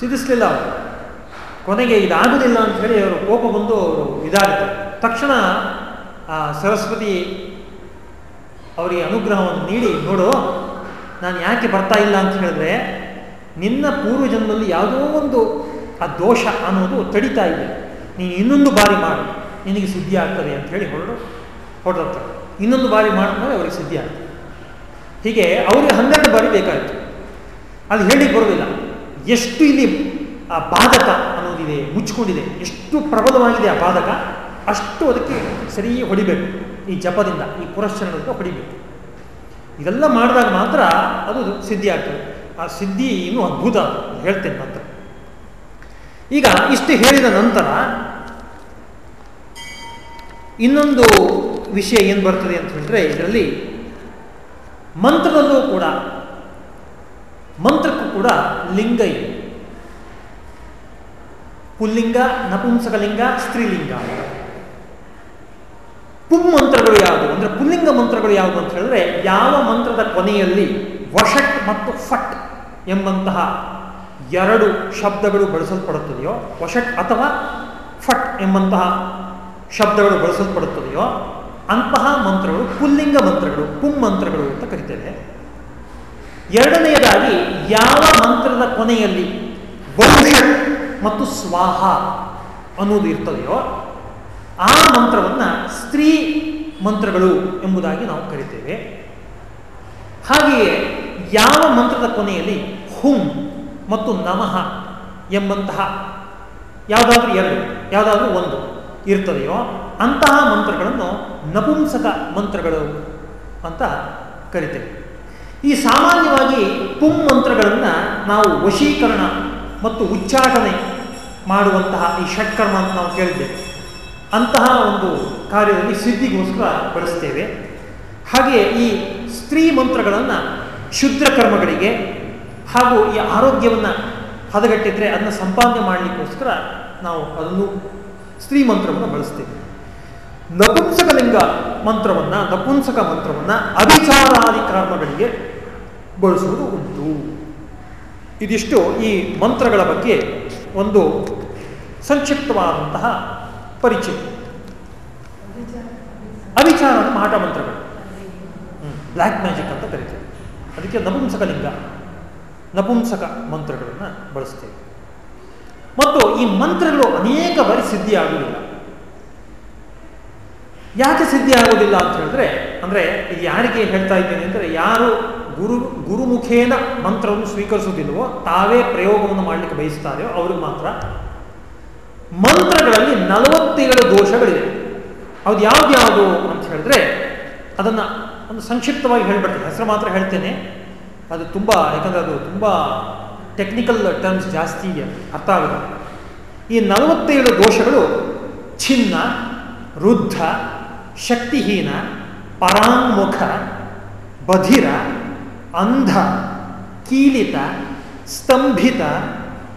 ಸಿದ್ಧಿಸ್ಲಿಲ್ಲ ಅವರು. ಕೊನೆಗೆ ಇದಾಗುದಿಲ್ಲ ಅಂತ ಹೇಳಿ ಅವರು ಕೋಪ ಬಂದು ಅವರು ಇದಾಗುತ್ತೆ ತಕ್ಷಣ, ಆ, ಸರಸ್ವತಿ ಅವರಿಗೆ ಅನುಗ್ರಹವನ್ನು ನೀಡಿ, ನೋಡು, ನಾನು ಯಾಕೆ ಬರ್ತಾ ಇಲ್ಲ ಅಂತ ಹೇಳಿದ್ರೆ, ನಿನ್ನ ಪೂರ್ವಜನ್ಮದಲ್ಲಿ ಯಾವುದೋ ಒಂದು ಆ ದೋಷ ಅನ್ನೋದು ತಡಿತಾ ಇದೆ. ನೀನು ಇನ್ನೊಂದು ಬಾರಿ ಮಾಡು. ನಿನಗೆ ಸುದ್ದಿ ಆಗ್ತದೆ ಅಂತ ಹೇಳಿ ಹೊರಡು ಹೊರಡ್ತಾರೆ ಇನ್ನೊಂದು ಬಾರಿ ಮಾಡಿದ್ಮೇಲೆ ಅವರಿಗೆ ಸುದ್ದಿ ಆಗ್ತದೆ. ಹೀಗೆ ಅವರಿಗೆ ಹನ್ನೆರಡು ಬಾರಿ ಬೇಕಾಯಿತು. ಅದು ಹೇಳಿ ಬರೋದಿಲ್ಲ ಎಷ್ಟು ಇಲ್ಲಿ ಆ ಬಾಧಕ ಅನ್ನೋದಿದೆ ಮುಚ್ಕೊಂಡಿದೆ ಎಷ್ಟು ಪ್ರಬಲವಾಗಿದೆ ಆ ಬಾಧಕ, ಅಷ್ಟು ಅದಕ್ಕೆ ಸರಿ ಹೊಡಿಬೇಕು. ಈ ಜಪದಿಂದ, ಈ ಪುರಶ್ಚರಣದಿಂದ ಹೊಡಿಬೇಕು. ಇದೆಲ್ಲ ಮಾಡಿದಾಗ ಮಾತ್ರ ಅದು ಸಿದ್ಧಿ ಆಗ್ತದೆ. ಆ ಸಿದ್ಧಿ ಇನ್ನೂ ಅದ್ಭುತ. ಹೇಳ್ತೇನೆ ನಂತರ ಈಗ ಇಷ್ಟು ಹೇಳಿದ ನಂತರ ಇನ್ನೊಂದು ವಿಷಯ ಏನು ಬರ್ತದೆ ಅಂತ ಹೇಳಿದ್ರೆ ಇದರಲ್ಲಿ ಮಂತ್ರದಲ್ಲೂ ಕೂಡ, ಮಂತ್ರಕ್ಕೂ ಕೂಡ ಲಿಂಗ ಇದೆ. ಪುಲ್ಲಿಂಗ, ನಪುಂಸಕಲಿಂಗ, ಸ್ತ್ರೀಲಿಂಗ. ಪುಂ ಮಂತ್ರಗಳು ಯಾವುದು? ಅಂದರೆ ಪುಲ್ಲಿಂಗ ಮಂತ್ರಗಳು ಯಾವುದು ಅಂತ ಹೇಳಿದ್ರೆ ಯಾವ ಮಂತ್ರದ ಕೊನೆಯಲ್ಲಿ ವಷಟ್ ಮತ್ತು ಫಟ್ ಎಂಬಂತಹ ಎರಡು ಶಬ್ದಗಳು ಬಳಸಲ್ಪಡುತ್ತದೆಯೋ ವಷಟ್ ಅಥವಾ ಫಟ್ ಎಂಬಂತಹ ಶಬ್ದಗಳು ಬಳಸಲ್ಪಡುತ್ತದೆಯೋ, ಅಂತಹ ಮಂತ್ರಗಳು ಪುಲ್ಲಿಂಗ ಮಂತ್ರಗಳು, ಪುಂ ಮಂತ್ರಗಳು ಅಂತ ಕರಿತೇವೆ. ಎರಡನೆಯದಾಗಿ, ಯಾವ ಮಂತ್ರದ ಕೊನೆಯಲ್ಲಿ ಬಹುಷಟ್ ಮತ್ತು ಸ್ವಾಹ ಅನ್ನೋದು ಇರ್ತದೆಯೋ, ಆ ಮಂತ್ರವನ್ನು ಸ್ತ್ರೀ ಮಂತ್ರಗಳು ಎಂಬುದಾಗಿ ನಾವು ಕರಿತೇವೆ. ಹಾಗೆಯೇ ಯಾವ ಮಂತ್ರದ ಕೊನೆಯಲ್ಲಿ ಹುಂ ಮತ್ತು ನಮಃ ಎಂಬಂತಹ ಯಾವುದಾದ್ರೂ ಎರಡು, ಯಾವುದಾದ್ರೂ ಒಂದು ಇರ್ತದೆಯೋ ಅಂತಹ ಮಂತ್ರಗಳನ್ನು ನಪುಂಸಕ ಮಂತ್ರಗಳು ಅಂತ ಕರಿತೇವೆ. ಈ ಸಾಮಾನ್ಯವಾಗಿ ಪುಂ ಮಂತ್ರಗಳನ್ನು ನಾವು ವಶೀಕರಣ ಮತ್ತು ಉಚ್ಚಾಟನೆ ಮಾಡುವಂತಹ ಈ ಷಟ್ಕರ್ಮ ಅಂತ ನಾವು ಕೇಳಿದ್ದೇವೆ. ಅಂತಹ ಒಂದು ಕಾರ್ಯದಲ್ಲಿ ಸಿದ್ಧಿಗೋಸ್ಕರ ಬಳಸ್ತೇವೆ. ಹಾಗೆಯೇ ಈ ಸ್ತ್ರೀ ಮಂತ್ರಗಳನ್ನು ಶುದ್ಧ ಕರ್ಮಗಳಿಗೆ ಹಾಗೂ ಈ ಆರೋಗ್ಯವನ್ನು ಹದಗಟ್ಟಿದ್ರೆ ಅದನ್ನು ಸಂಪಾದನೆ ಮಾಡಲಿಕ್ಕೋಸ್ಕರ ನಾವು ಅದನ್ನು ಸ್ತ್ರೀ ಮಂತ್ರವನ್ನು ಬಳಸ್ತೇವೆ. ನಪುಂಸಕಲಿಂಗ ಮಂತ್ರವನ್ನು, ನಪುಂಸಕ ಮಂತ್ರವನ್ನು ಅಭಿಚಾರಾದಿ ಕರ್ಮಗಳಿಗೆ ಬಳಸುವುದು ಉಂಟು. ಇದಿಷ್ಟು ಈ ಮಂತ್ರಗಳ ಬಗ್ಗೆ ಒಂದು ಸಂಕ್ಷಿಪ್ತವಾದಂತಹ ಪರಿಚಯ. ಅವಿಚಾರ ಮಾಟ ಮಂತ್ರಗಳು. ಬ್ಲ್ಯಾಕ್ ಮ್ಯಾಜಿಕ್ ಅಂತ ಕರಿತೀವಿ. ಅದಕ್ಕೆ ನಪುಂಸಕಲಿಂಗ ನಪುಂಸಕ ಮಂತ್ರಗಳನ್ನು ಬಳಸ್ತೇವೆ. ಮತ್ತು ಈ ಮಂತ್ರಗಳು ಅನೇಕ ಬಾರಿ ಸಿದ್ಧಿ ಆಗುವುದಿಲ್ಲ. ಯಾಕೆ ಸಿದ್ಧಿ ಆಗೋದಿಲ್ಲ ಅಂತ ಹೇಳಿದ್ರೆ, ಅಂದರೆ ಇದು ಯಾರಿಗೆ ಹೇಳ್ತಾ ಇದ್ದೇನೆ ಅಂದರೆ ಯಾರು ಗುರು, ಗುರುಮುಖೇನ ಮಂತ್ರವನ್ನು ಸ್ವೀಕರಿಸುವುದಿಲ್ಲವೋ ತಾವೇ ಪ್ರಯೋಗವನ್ನು ಮಾಡಲಿಕ್ಕೆ ಬಯಸ್ತಾರೆಯೋ ಅವ್ರಿಗೆ ಮಾತ್ರ ಮಂತ್ರಗಳಲ್ಲಿ ನಲವತ್ತೇಳು ದೋಷಗಳಿವೆ. ಅದು ಯಾವ್ದು ಯಾವುದು ಅಂತ ಹೇಳಿದ್ರೆ ಅದನ್ನು ಒಂದು ಸಂಕ್ಷಿಪ್ತವಾಗಿ ಹೇಳ್ಬಿಡ್ತೇನೆ. ಹೆಸರು ಮಾತ್ರ ಹೇಳ್ತೇನೆ. ಅದು ತುಂಬ, ಯಾಕಂದರೆ ಅದು ತುಂಬ ಟೆಕ್ನಿಕಲ್ ಟರ್ಮ್ಸ್ ಜಾಸ್ತಿ ಅರ್ಥ ಆಗುತ್ತೆ. ಈ ನಲವತ್ತೇಳು ದೋಷಗಳು ಛಿನ್ನ ವೃದ್ಧ ಶಕ್ತಿಹೀನ ಪರಾಂಗುಖ ಬಧಿರ, ಅಂಧ, ಕೀಲಿತ, ಸ್ತಂಭಿತ,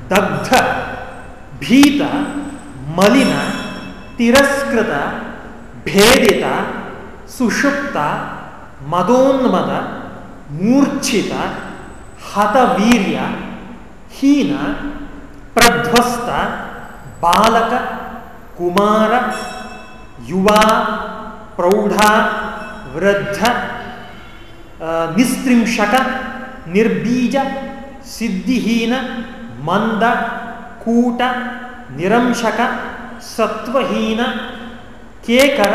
ದಗ್ಧ, ಭೀತ, ಮಲಿನ, ತಿರಸ್ಕೃತ, ಭೇದಿತ, ಸುಷುಪ್ತ, ಮದೋನ್ಮದ ಮೂರ್ಛಿತ ಹತವೀರ್ಯ ಹೀನ ಪ್ರಧ್ವಸ್ತ ಬಾಲಕ ಕುಮಾರ ಯುವ ಪ್ರೌಢ ವೃದ್ಧ ಆ, ನಿಸ್ತ್ರಿಂಶಕ ನಿರ್ಬೀಜ ಸಿದ್ಧಿಹೀನ ಮಂದ ಕೂಟ ನಿರಂಶಕ ಸತ್ವಹೀನ ಕೇಕರ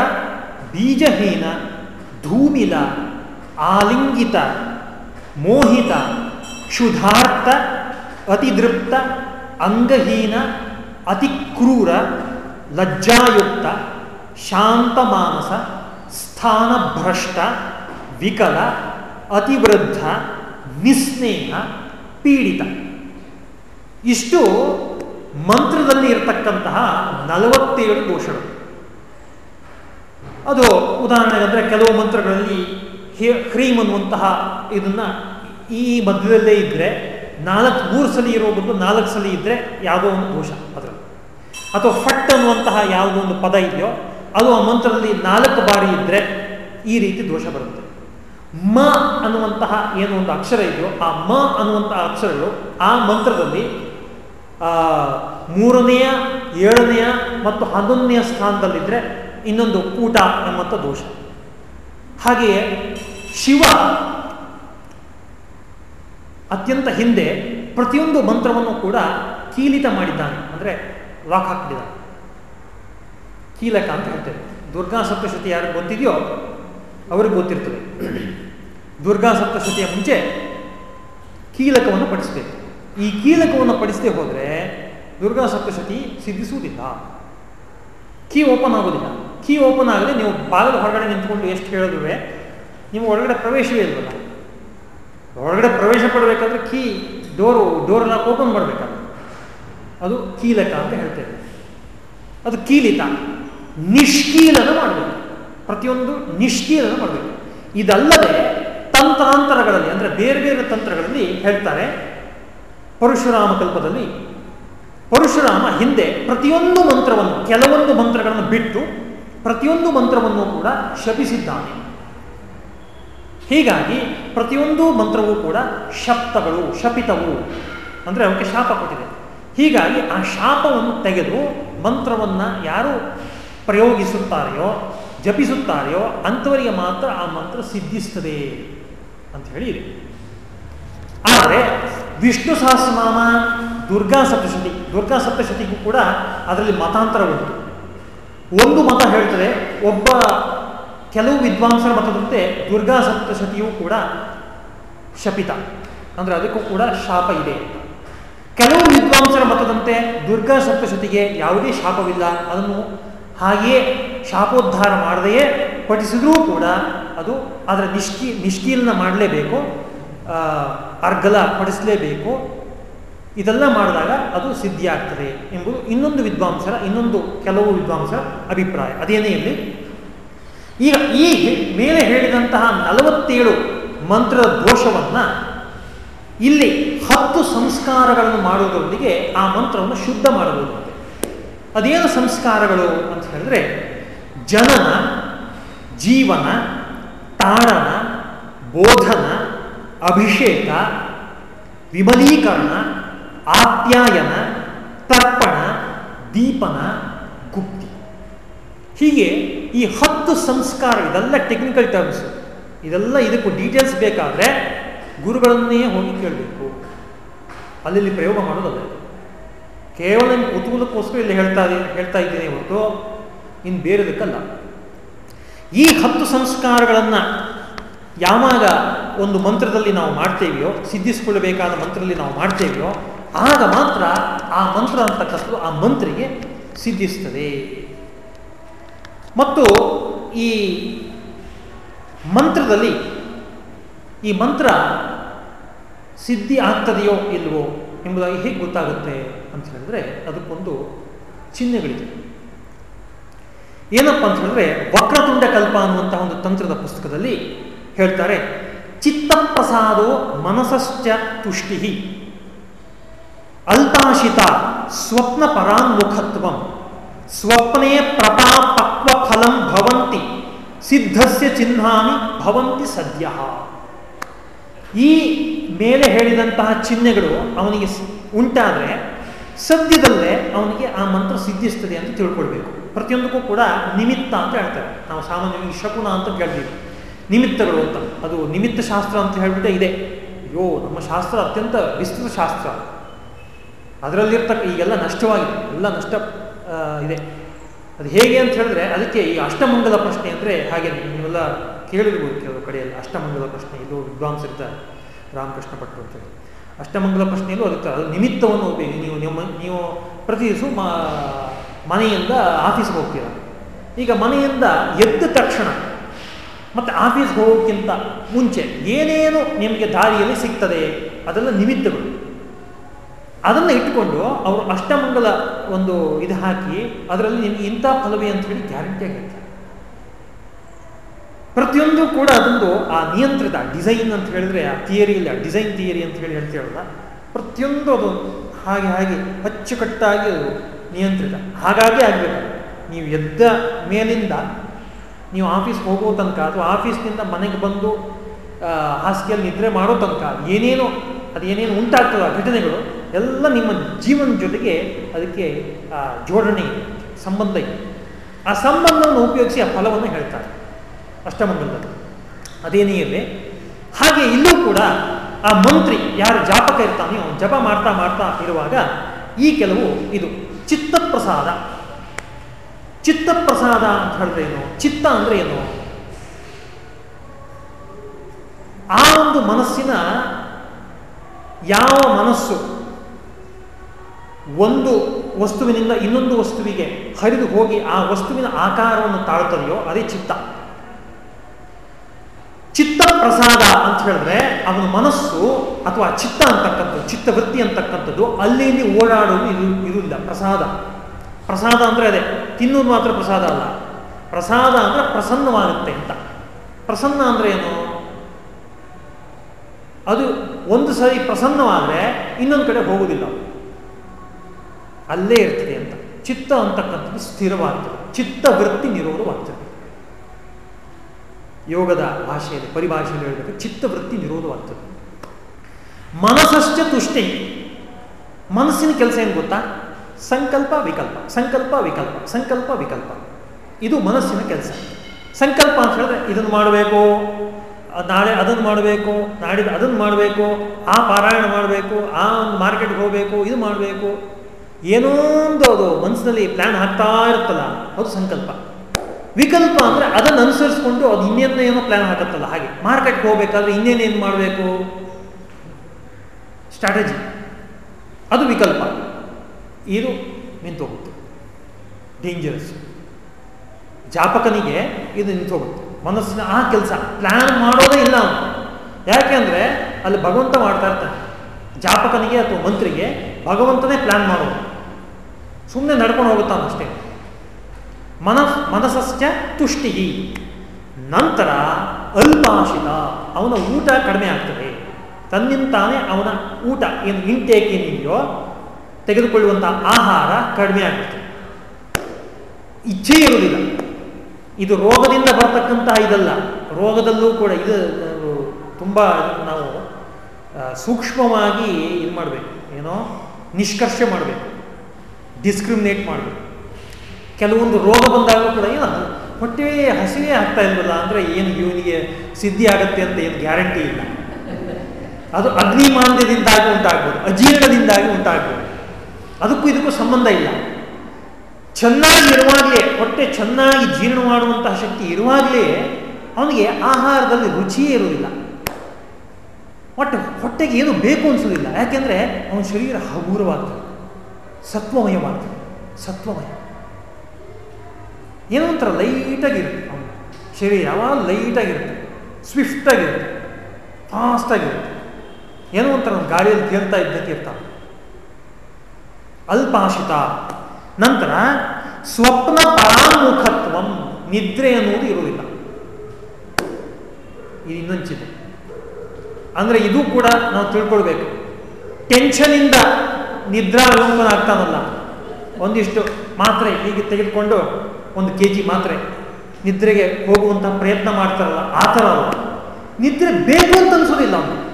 ಬೀಜಹೀನ ಧೂಮಿಲ ಆಲಿಂಗಿತ, ಮೋಹಿತ, ಕ್ಷುಧಾರ್ಥ, ಅತಿದೃಪ್ತ, ಅಂಗಹೀನ, ಅತಿಕ್ರೂರ, ಲಜ್ಜಾಯುಕ್ತ, ಶಾಂತಮಾನಸ, ಸ್ಥಾನಭ್ರಷ್ಟ, ವಿಕಲ, ಅತಿವೃದ್ಧ, ನಿಸ್ನೇಹ, ಪೀಡಿತ. ಇಷ್ಟು ಮಂತ್ರದಲ್ಲಿ ಇರತಕ್ಕಂತಹ ನಲವತ್ತೇಳು ದೋಷಗಳು. ಅದು ಉದಾಹರಣೆಗೆ ಅಂದರೆ ಕೆಲವು ಮಂತ್ರಗಳಲ್ಲಿ ಹ್ರೀಮ್ ಅನ್ನುವಂತಹ ಇದನ್ನ ಈ ಮಧ್ಯದಲ್ಲೇ ಇದ್ದರೆ ನಾಲ್ಕು ಮೂರು ಸಲ ಇರೋ ಬದಲು ನಾಲ್ಕು ಸಲ ಇದ್ದರೆ ಯಾವುದೋ ಒಂದು ದೋಷ ಅದರಲ್ಲಿ. ಅಥವಾ ಫಟ್ ಅನ್ನುವಂತಹ ಯಾವುದೋ ಒಂದು ಪದ ಇದೆಯೋ, ಅದು ಆ ಮಂತ್ರದಲ್ಲಿ ನಾಲ್ಕು ಬಾರಿ ಇದ್ದರೆ ಈ ರೀತಿ ದೋಷ ಬರುತ್ತೆ. ಮ ಅನ್ನುವಂತಹ ಏನು ಒಂದು ಅಕ್ಷರ ಇದೆಯೋ, ಆ ಮ ಅನ್ನುವಂತಹ ಅಕ್ಷರಗಳು ಆ ಮಂತ್ರದಲ್ಲಿ ಮೂರನೆಯ, ಏಳನೆಯ ಮತ್ತು ಹನ್ನೊಂದನೆಯ ಸ್ಥಾನದಲ್ಲಿದ್ದರೆ ಇನ್ನೊಂದು ಕೂಟ ಎಂಬಂಥ ದೋಷ. ಹಾಗೆಯೇ ಶಿವ ಅತ್ಯಂತ ಹಿಂದೆ ಪ್ರತಿಯೊಂದು ಮಂತ್ರವನ್ನು ಕೂಡ ಕೀಲಿತ ಮಾಡಿದ್ದಾನೆ. ಅಂದರೆ ಲಾಕ್ ಹಾಕ್ಬಿಟ್ಟಿದ್ದಾನೆ. ಕೀಲಕ ಅಂತ ಹೇಳ್ತೇವೆ. ದುರ್ಗಾ ಸಪ್ತಶತಿ ಯಾರಿಗೆ ಗೊತ್ತಿದೆಯೋ ಅವ್ರಿಗೆ ಗೊತ್ತಿರ್ತದೆ. ದುರ್ಗಾ ಸಪ್ತಶತಿಯ ಮುಂಚೆ ಕೀಲಕವನ್ನು ಪಡಿಸಬೇಕು ಈ ಕೀಲಕವನ್ನು ಪಡಿಸದೆ ಹೋದರೆ ದುರ್ಗಾ ಸಪ್ತಶತಿ ಸಿದ್ಧಿಸುವುದಿಲ್ಲ. ಕೀ ಓಪನ್ ಆಗೋದಿಲ್ಲ ಕೀ ಓಪನ್ ಆಗದೆ ನೀವು ಬಾಗಿಲು ಹೊರಗಡೆ ನಿಂತ್ಕೊಂಡು ಎಷ್ಟು ಹೇಳಿದ್ರೆ ನೀವು ಒಳಗಡೆ ಪ್ರವೇಶವೇ ಇಲ್ವಲ್ಲ? ಒಳಗಡೆ ಪ್ರವೇಶ ಪಡಬೇಕಾದ್ರೆ key, door door lock open ಮಾಡಬೇಕಾದ್ರೆ. ಅದು ಕೀಲಕ ಅಂತ ಹೇಳ್ತೇವೆ. ಅದು ಕೀಲಿತ. ನಿಷ್ಕೀಲನ ಮಾಡಬೇಕು. ಪ್ರತಿಯೊಂದು ನಿಷ್ಕೀಲನ ಮಾಡಬೇಕು. ಇದಲ್ಲದೆ ತಂತ್ರಾಂತರಗಳಲ್ಲಿ, ಅಂದರೆ ಬೇರೆ ಬೇರೆ ತಂತ್ರಗಳಲ್ಲಿ ಹೇಳ್ತಾರೆ, ಪರಶುರಾಮ ಕಲ್ಪದಲ್ಲಿ, ಪರಶುರಾಮ ಹಿಂದೆ ಪ್ರತಿಯೊಂದು ಮಂತ್ರವನ್ನು, ಕೆಲವೊಂದು ಮಂತ್ರಗಳನ್ನು ಬಿಟ್ಟು ಪ್ರತಿಯೊಂದು ಮಂತ್ರವನ್ನು ಕೂಡ ಶಪಿಸಿದ್ದಾನೆ. ಹೀಗಾಗಿ ಪ್ರತಿಯೊಂದು ಮಂತ್ರವೂ ಕೂಡ ಶಪ್ತಗಳು, ಶಪಿತವು. ಅಂದರೆ ಅವಕ್ಕೆ ಶಾಪ ಕೊಟ್ಟಿದೆ. ಹೀಗಾಗಿ ಆ ಶಾಪವನ್ನು ತೆಗೆದು ಮಂತ್ರವನ್ನು ಯಾರು ಪ್ರಯೋಗಿಸುತ್ತಾರೆಯೋ, ಜಪಿಸುತ್ತಾರೆಯೋ ಅಂಥವರಿಗೆ ಮಾತ್ರ ಆ ಮಂತ್ರ ಸಿದ್ಧಿಸ್ತದೆ ಅಂತ ಹೇಳಿ ಇದೆ. ಆದರೆ ವಿಷ್ಣು ಸಹಸ್ರನಾಮ, ದುರ್ಗಾ ಸಪ್ತಶತಿ, ದುರ್ಗಾ ಸಪ್ತಶತಿಗೂ ಕೂಡ ಅದರಲ್ಲಿ ಮತಾಂತರ ಉಂಟು. ಒಂದು ಮತ ಹೇಳ್ತದೆ, ಒಬ್ಬ ಕೆಲವು ವಿದ್ವಾಂಸರ ಮತದಂತೆ ದುರ್ಗಾ ಸಪ್ತಶತಿಯೂ ಕೂಡ ಶಪಿತ. ಅಂದರೆ ಅದಕ್ಕೂ ಕೂಡ ಶಾಪ ಇದೆ ಕೆಲವು ವಿದ್ವಾಂಸರ ಮತದಂತೆ ದುರ್ಗಾ ಸಪ್ತಶತಿಗೆ ಯಾವುದೇ ಶಾಪವಿಲ್ಲ. ಅದನ್ನು ಹಾಗೆಯೇ ಶಾಪೋದ್ಧಾರ ಮಾಡದೆಯೇ ಪಠಿಸಿದ್ರೂ ಕೂಡ ಅದು ಅದರ ನಿಷ್ಕಿ, ನಿಷ್ಕೀಲನ ಮಾಡಲೇಬೇಕು. ಅರ್ಗಲ ಪಡಿಸಲೇಬೇಕು ಇದೆಲ್ಲ ಮಾಡಿದಾಗ ಅದು ಸಿದ್ಧಿಯಾಗ್ತದೆ ಎಂಬುದು ಇನ್ನೊಂದು ವಿದ್ವಾಂಸರ, ಇನ್ನೊಂದು ಕೆಲವು ವಿದ್ವಾಂಸರ ಅಭಿಪ್ರಾಯ. ಅದೇನೇ ಇರಲಿ ಈಗ ಈ ಮೇಲೆ ಹೇಳಿದಂತಹ ನಲವತ್ತೇಳು ಮಂತ್ರದ ದೋಷವನ್ನು ಇಲ್ಲಿ ಹತ್ತು ಸಂಸ್ಕಾರಗಳನ್ನು ಮಾಡುವುದರೊಂದಿಗೆ ಆ ಮಂತ್ರವನ್ನು ಶುದ್ಧ ಮಾಡಬಹುದು ಅದೇನು ಸಂಸ್ಕಾರಗಳು ಅಂತ ಹೇಳಿದ್ರೆ ಜನನ, ಜೀವನ, ತಾಡನ, ಬೋಧನ, ಅಭಿಷೇಕ, ವಿಮಲೀಕರಣ, ಆಪ್ಯಾಯನ, ತರ್ಪಣ, ದೀಪನ, ಗುಪ್ತಿ. ಹೀಗೆ ಈ ಹತ್ತು ಸಂಸ್ಕಾರ ಇದೆಲ್ಲ ಟೆಕ್ನಿಕಲ್ ಟರ್ಮ್ಸ್ ಇದೆಲ್ಲ ಇದಕ್ಕೂ ಡೀಟೇಲ್ಸ್ ಬೇಕಾದರೆ ಗುರುಗಳನ್ನೇ ಹೋಗಿ ಕೇಳಬೇಕು. ಅಲ್ಲಿ ಪ್ರಯೋಗ ಮಾಡೋದಲ್ಲ ಕೇವಲ ನಿಮ್ಮ ಕುತೂಹಲಕ್ಕೋಸ್ಕರ ಇಲ್ಲಿ ಹೇಳ್ತಾ ಹೇಳ್ತಾ ಇದ್ದೀನಿ ಹೊರತು ಇನ್ನು ಬೇರೆದಕ್ಕಲ್ಲ. ಈ ಹತ್ತು ಸಂಸ್ಕಾರಗಳನ್ನು ಯಾವಾಗ ಒಂದು ಮಂತ್ರದಲ್ಲಿ ನಾವು ಮಾಡ್ತೇವೆಯೋ, ಸಿದ್ಧಿಸಿಕೊಳ್ಳಬೇಕಾದ ಮಂತ್ರದಲ್ಲಿ ನಾವು ಮಾಡ್ತೇವೆಯೋ, ಆಗ ಮಾತ್ರ ಆ ಮಂತ್ರ ಅಂತಕ್ಕಂಥದ್ದು ಆ ಮಂತ್ರಿಗೆ ಸಿದ್ಧಿಸ್ತದೆ. ಮತ್ತು ಈ ಮಂತ್ರದಲ್ಲಿ ಈ ಮಂತ್ರ ಸಿದ್ಧಿ ಆಗ್ತದೆಯೋ ಇಲ್ವೋ ಎಂಬುದಾಗಿ ಹೇಗೆ ಗೊತ್ತಾಗುತ್ತೆ ಅಂತ ಹೇಳಿದ್ರೆ ಅದಕ್ಕೊಂದು ಚಿಹ್ನೆಗಳಿದೆ. ಏನಪ್ಪ ಅಂತ ಹೇಳಿದ್ರೆ ವಕ್ರತುಂಡ ಕಲ್ಪ ಅನ್ನುವಂತಹ ಒಂದು ತಂತ್ರದ ಪುಸ್ತಕದಲ್ಲಿ ಹೇಳ್ತಾರೆ, ಚಿತ್ತಪ್ರಸಾದೋ ಮನಸಶ್ಚ ತುಷ್ಟಿ ಅಲ್ಪಾಶಿತ ಸ್ವಪ್ನ ಪರಾನ್ಮುಖತ್ವಂ. ಸ್ವಪ್ನೇ ಪ್ರತಾಪಕ್ವ ಫಲಂ ಭವಂತಿ, ಸಿದ್ಧಸ್ಯ ಚಿಹ್ನಾನಿ ಭವಂತಿ ಸದ್ಯ. ಈ ಮೇಲೆ ಹೇಳಿದಂತಹ ಚಿಹ್ನೆಗಳು ಅವನಿಗೆ ಉಂಟಾದರೆ ಸದ್ಯದಲ್ಲೇ ಅವನಿಗೆ ಆ ಮಂತ್ರ ಸಿದ್ಧಿಸ್ತದೆ ಅಂತ ತಿಳ್ಕೊಳ್ಬೇಕು. ಪ್ರತಿಯೊಂದಕ್ಕೂ ಕೂಡ ನಿಮಿತ್ತ ಅಂತ ಹೇಳ್ತಾರೆ. ನಾವು ಸಾಮಾನ್ಯವಾಗಿ ಶಕುನ ಅಂತ ಕೇಳ್ತೀವಿ. ನಿಮಿತ್ತಗಳು ಅಂತ. ಅದು ನಿಮಿತ್ತ ಶಾಸ್ತ್ರ ಅಂತ ಹೇಳ್ಬಿಟ್ಟೆ ಇದೆ. ಅಯ್ಯೋ, ನಮ್ಮ ಶಾಸ್ತ್ರ ಅತ್ಯಂತ ವಿಸ್ತೃತ ಶಾಸ್ತ್ರ. ಅದರಲ್ಲಿರ್ತಕ್ಕ ಈಗೆಲ್ಲ ನಷ್ಟವಾಗಿದೆ. ಎಲ್ಲ ನಷ್ಟ ಇದೆ. ಅದು ಹೇಗೆ ಅಂತ ಹೇಳಿದ್ರೆ ಅದಕ್ಕೆ ಈ ಅಷ್ಟಮಂಗಲ ಪ್ರಶ್ನೆ ಅಂದರೆ ಹಾಗೆ ನೀವೆಲ್ಲ ಕೇಳಿರ್ಬೋದು ಕೆಲವು ಕಡೆಯಲ್ಲಿ. ಅಷ್ಟಮಂಗಲ ಪ್ರಶ್ನೆ, ಇದು ವಿದ್ವಾಂಸರಿದ್ದಾರೆ ರಾಮಕೃಷ್ಣ ಭಟ್ರು ಅಂತೇಳಿ ಅಷ್ಟಮಂಗಲ ಪ್ರಶ್ನೆಯಲ್ಲೂ ಅದಕ್ಕೆ ಅದು ನಿಮಿತ್ತವನ್ನು ಉಪಯೋಗಿ, ನೀವು ನಿಮ್ಮ, ನೀವು ಪ್ರತಿ ದಿವಸ ಮನೆಯಿಂದ ಆಫೀಸ್ಗೆ ಹೋಗ್ತೀರ. ಈಗ ಮನೆಯಿಂದ ಎದ್ದ ತಕ್ಷಣ ಮತ್ತು ಆಫೀಸ್ಗೆ ಹೋಗೋಕ್ಕಿಂತ ಮುಂಚೆ ಏನೇನು ನಿಮಗೆ ದಾರಿಯಲ್ಲಿ ಸಿಗ್ತದೆ, ಅದೆಲ್ಲ ನಿಮಿತ್ತಗಳು. ಅದನ್ನು ಇಟ್ಟುಕೊಂಡು ಅವರು ಅಷ್ಟಮಂಗಲ ಒಂದು ಇದು ಹಾಕಿ ಅದರಲ್ಲಿ ನಿಮಗೆ ಇಂಥ ಫಲವೇ ಅಂತ ಹೇಳಿ ಗ್ಯಾರಂಟಿ ಆಗಿರ್ತಾರೆ ಪ್ರತಿಯೊಂದು ಕೂಡ ಅದೊಂದು ಆ ನಿಯಂತ್ರಿತ ಡಿಸೈನ್ ಅಂತ ಹೇಳಿದ್ರೆ ಆ ಥಿಯರಿ ಆ ಡಿಸೈನ್ ಥಿಯರಿ ಅಂತ ಹೇಳಿ ಹೇಳ್ತೀವಲ್ಲ, ಪ್ರತಿಯೊಂದು ಅದು ಹಾಗೆ ಹಾಗೆ ಅಚ್ಚುಕಟ್ಟಾಗಿ ಅದು ನಿಯಂತ್ರಿತ. ಹಾಗಾಗಿ ಆಗಬೇಕು. ನೀವು ಎದ್ದ ಮೇಲಿಂದ ನೀವು ಆಫೀಸ್ಗೆ ಹೋಗೋ ತನಕ ಅಥವಾ ಆಫೀಸ್ನಿಂದ ಮನೆಗೆ ಬಂದು ಹಾಸಿಗೆಯಲ್ಲಿ ನಿದ್ರೆ ಮಾಡೋ ತನಕ ಏನೇನು ಅದು ಏನೇನು ಉಂಟಾಗ್ತದೆ ಘಟನೆಗಳು ಎಲ್ಲ ನಿಮ್ಮ ಜೀವನ ಜೊತೆಗೆ ಅದಕ್ಕೆ ಜೋಡಣೆ ಇದೆ ಸಂಬಂಧ ಇದೆ. ಆ ಸಂಬಂಧವನ್ನು ಉಪಯೋಗಿಸಿ ಆ ಫಲವನ್ನು ಹೇಳ್ತಾರೆ. ಅಷ್ಟಮಂಗಲದಲ್ಲಿ ಅದೇನೇ ಇದೆ ಹಾಗೆ ಇಲ್ಲೂ ಕೂಡ ಆ ಮಂತ್ರಿ ಯಾರು ಜಾಪಕ ಇರ್ತಾನೆ, ಅವನು ಜಪ ಮಾಡ್ತಾ ಮಾಡ್ತಾ ಇರುವಾಗ ಈ ಕೆಲವು ಇದು ಚಿತ್ತಪ್ರಸಾದ. ಚಿತ್ತಪ್ರಸಾದ ಅಂತ ಹೇಳಿದ್ರೆ ಏನು? ಚಿತ್ತ ಅಂದ್ರೆ ಏನು? ಆ ಒಂದು ಮನಸ್ಸಿನ ಯಾವ ಮನಸ್ಸು ಒಂದು ವಸ್ತುವಿನಿಂದ ಇನ್ನೊಂದು ವಸ್ತುವಿಗೆ ಹರಿದು ಹೋಗಿ ಆ ವಸ್ತುವಿನ ಆಕಾರವನ್ನು ತಾಳ್ತದೆಯೋ ಅದೇ ಚಿತ್ತ. ಚಿತ್ತ ಪ್ರಸಾದ ಅಂತ ಹೇಳಿದ್ರೆ ಅವನ ಮನಸ್ಸು ಅಥವಾ ಚಿತ್ತ ಅಂತಕ್ಕಂಥದ್ದು, ಚಿತ್ತವೃತ್ತಿ ಅಂತಕ್ಕಂಥದ್ದು ಅಲ್ಲಿ ಇಲ್ಲಿ ಓಡಾಡೋದು ಇರು, ಇರುವುದಿಲ್ಲ. ಪ್ರಸಾದ. ಪ್ರಸಾದ ಅಂದರೆ ಅದೇ ತಿನ್ನೋದು ಮಾತ್ರ ಪ್ರಸಾದ ಅಲ್ಲ. ಪ್ರಸಾದ ಅಂದರೆ ಪ್ರಸನ್ನವಾಗುತ್ತೆ ಅಂತ. ಪ್ರಸನ್ನ ಅಂದರೆ ಏನು? ಅದು ಒಂದು ಸರಿ ಪ್ರಸನ್ನವಾದರೆ ಇನ್ನೊಂದು ಕಡೆ ಹೋಗುವುದಿಲ್ಲ. ಅಲ್ಲೇ ಇರ್ತದೆ ಅಂತ. ಚಿತ್ತ ಅಂತಕ್ಕಂಥದ್ದು ಸ್ಥಿರವಾಗ್ತದೆ. ಚಿತ್ತವೃತ್ತಿ ನಿರೋಧವಾಗ್ತದೆ. ಯೋಗದ ಭಾಷೆಯಲ್ಲಿ, ಪರಿಭಾಷೆಯಲ್ಲಿ ಹೇಳಬೇಕು ಚಿತ್ತವೃತ್ತಿ ನಿರೋಧವಾಗ್ತದೆ. ಮನಸ್ಸಷ್ಟ ತುಷ್ಟಿ. ಮನಸ್ಸಿನ ಕೆಲಸ ಏನು ಗೊತ್ತಾ? ಸಂಕಲ್ಪ, ವಿಕಲ್ಪ. ಸಂಕಲ್ಪ ವಿಕಲ್ಪ. ಸಂಕಲ್ಪ, ವಿಕಲ್ಪ. ಇದು ಮನಸ್ಸಿನ ಕೆಲಸ. ಸಂಕಲ್ಪ ಅಂತ ಹೇಳಿದ್ರೆ ಇದನ್ನು ಮಾಡಬೇಕು, ನಾಳೆ ಅದನ್ನು ಮಾಡಬೇಕು, ನಾಡಿದ್ದು ಅದನ್ನು ಮಾಡಬೇಕು, ಆ ಪಾರಾಯಣ ಮಾಡಬೇಕು, ಆ ಒಂದು ಮಾರ್ಕೆಟ್ಗೆ ಹೋಗಬೇಕು, ಇದು ಮಾಡಬೇಕು. ಏನೋ ಒಂದು ಅದು ಮನಸ್ಸಿನಲ್ಲಿ ಪ್ಲ್ಯಾನ್ ಹಾಕ್ತಾ ಇರುತ್ತಲ್ಲ, ಅದು ಸಂಕಲ್ಪ. ವಿಕಲ್ಪ ಅಂದರೆ ಅದನ್ನು ಅನುಸರಿಸ್ಕೊಂಡು ಅದು ಇನ್ನೇನೇನೋ ಪ್ಲ್ಯಾನ್ ಹಾಕತ್ತಲ್ಲ ಹಾಗೆ. ಮಾರ್ಕೆಟ್ಗೆ ಹೋಗ್ಬೇಕಾದ್ರೆ ಇನ್ನೇನೇನು ಮಾಡಬೇಕು? ಸ್ಟ್ರಾಟಜಿ ಅದು ವಿಕಲ್ಪ. ಇದು ನಿಂತೋಗುತ್ತೆ. ಡೇಂಜರಸ್ ಜಾಪಕನಿಗೆ ಇದು ನಿಂತೋಗುತ್ತೆ. ಮನಸ್ಸಿನ ಆ ಕೆಲಸ ಪ್ಲ್ಯಾನ್ ಮಾಡೋದೇ ಇಲ್ಲ ಅವನು. ಯಾಕೆಂದರೆ ಅಲ್ಲಿ ಭಗವಂತ ಮಾಡ್ತಾ ಇರ್ತಾನೆ. ಜಾಪಕನಿಗೆ ಅಥವಾ ಮಂತ್ರಿಗೆ ಭಗವಂತನೇ ಪ್ಲ್ಯಾನ್ ಮಾಡೋದು. ಸುಮ್ಮನೆ ನಡ್ಕೊಂಡು ಹೋಗುತ್ತಾನೆ ಅಷ್ಟೇ. ಮನಸ್, ಮನಸ್ಸಸ್ಯ ತುಷ್ಟಿ ನಂತರ ಅಲ್ಪಾಶಿತ, ಅವನ ಊಟ ಕಡಿಮೆ ಆಗ್ತದೆ. ತನ್ನಿಂತಾನೇ ಅವನ ಊಟ ಏನು ಇಂಟೇಕ್ ಏನಿದೆಯೋ ತೆಗೆದುಕೊಳ್ಳುವಂಥ ಆಹಾರ ಕಡಿಮೆ ಆಗುತ್ತೆ ಇಚ್ಛೆ ಇರುವುದಿಲ್ಲ. ಇದು ರೋಗದಿಂದ ಬರ್ತಕ್ಕಂತಹ ಇದಲ್ಲ. ರೋಗದಲ್ಲೂ ಕೂಡ ಇದು ತುಂಬ ನಾವು ಸೂಕ್ಷ್ಮವಾಗಿ ಇದು ಮಾಡಬೇಕು ಏನೋ ನಿಷ್ಕರ್ಷ ಮಾಡಬೇಕು. ಡಿಸ್ಕ್ರಿಮಿನೇಟ್ ಮಾಡಬೇಕು. ಕೆಲವೊಂದು ರೋಗ ಬಂದಾಗ ಕೂಡ ಏನು ಹೊಟ್ಟೆ ಹಸಿವೆ ಆಗ್ತಾ ಇಲ್ವಲ್ಲ ಅಂದರೆ ಏನು ಇವನಿಗೆ ಸಿದ್ಧಿ ಆಗುತ್ತೆ ಅಂತ ಏನು ಗ್ಯಾರಂಟಿ ಇಲ್ಲ. ಅದು ಅಗ್ನಿಮಾಂದ್ಯದಿಂದಾಗಿ ಉಂಟಾಗ್ಬೋದು, ಅಜೀರ್ಣದಿಂದಾಗಿ ಉಂಟಾಗ್ಬೋದು. ಅದಕ್ಕೂ ಇದಕ್ಕೂ ಸಂಬಂಧ ಇಲ್ಲ. ಚೆನ್ನಾಗಿ ಇರುವಾಗಲೇ, ಹೊಟ್ಟೆ ಚೆನ್ನಾಗಿ ಜೀರ್ಣ ಮಾಡುವಂತಹ ಶಕ್ತಿ ಇರುವಾಗಲೇ ಅವನಿಗೆ ಆಹಾರದಲ್ಲಿ ರುಚಿಯೇ ಇರುವುದಿಲ್ಲ. ಒಟ್ಟು ಹೊಟ್ಟೆಗೆ ಏನು ಬೇಕು ಅನಿಸೋದಿಲ್ಲ ಯಾಕೆಂದರೆ ಅವನ ಶರೀರ ಹಗುರವಾಗ್ತದೆ. ಸತ್ವಮಯವಾಗ್ತದೆ ಸತ್ವಮಯ. ಏನೋ ಒಂಥರ ಲೈಟಾಗಿರುತ್ತೆ ಅವನು. ಶರೀರ ಯಾವಾಗ ಲೈಟಾಗಿರುತ್ತೆ. ಸ್ವಿಫ್ಟಾಗಿರುತ್ತೆ ಫಾಸ್ಟಾಗಿರುತ್ತೆ ಏನೋ ಒಂಥರ ಒಂದು ಗಾಡಿಯಲ್ಲಿ ತೇಲ್ತಾ ಇದ್ದಕ್ಕೆ ಇರ್ತಾನೆ. ಅಲ್ಪಾಶಿತ. ನಂತರ ಸ್ವಪ್ನ ಪರಾಮುಖತ್ವಂ, ನಿದ್ರೆ ಅನ್ನುವುದು ಇರುವುದಿಲ್ಲ. ಇದು ಇನ್ನೊಂದು ಚಿಂತೆ ಅಂದರೆ ಇದು ಕೂಡ ನಾವು ತಿಳ್ಕೊಳ್ಬೇಕು. ಟೆನ್ಷನಿಂದ ನಿದ್ರಾ ವಿಲೋಪನ ಆಗ್ತಾನಲ್ಲ. ಒಂದಿಷ್ಟು ಮಾತ್ರೆ ಹೀಗೆ ತೆಗೆದುಕೊಂಡು ಒಂದು ಕೆ ಜಿ ಮಾತ್ರೆ ನಿದ್ರೆಗೆ ಹೋಗುವಂಥ ಪ್ರಯತ್ನ ಮಾಡ್ತಾರಲ್ಲ, ಆ ಥರ ಅಲ್ಲ. ನಿದ್ರೆ ಬೇಕು ಅಂತ ಅನಿಸೋದಿಲ್ಲ ಅವನು.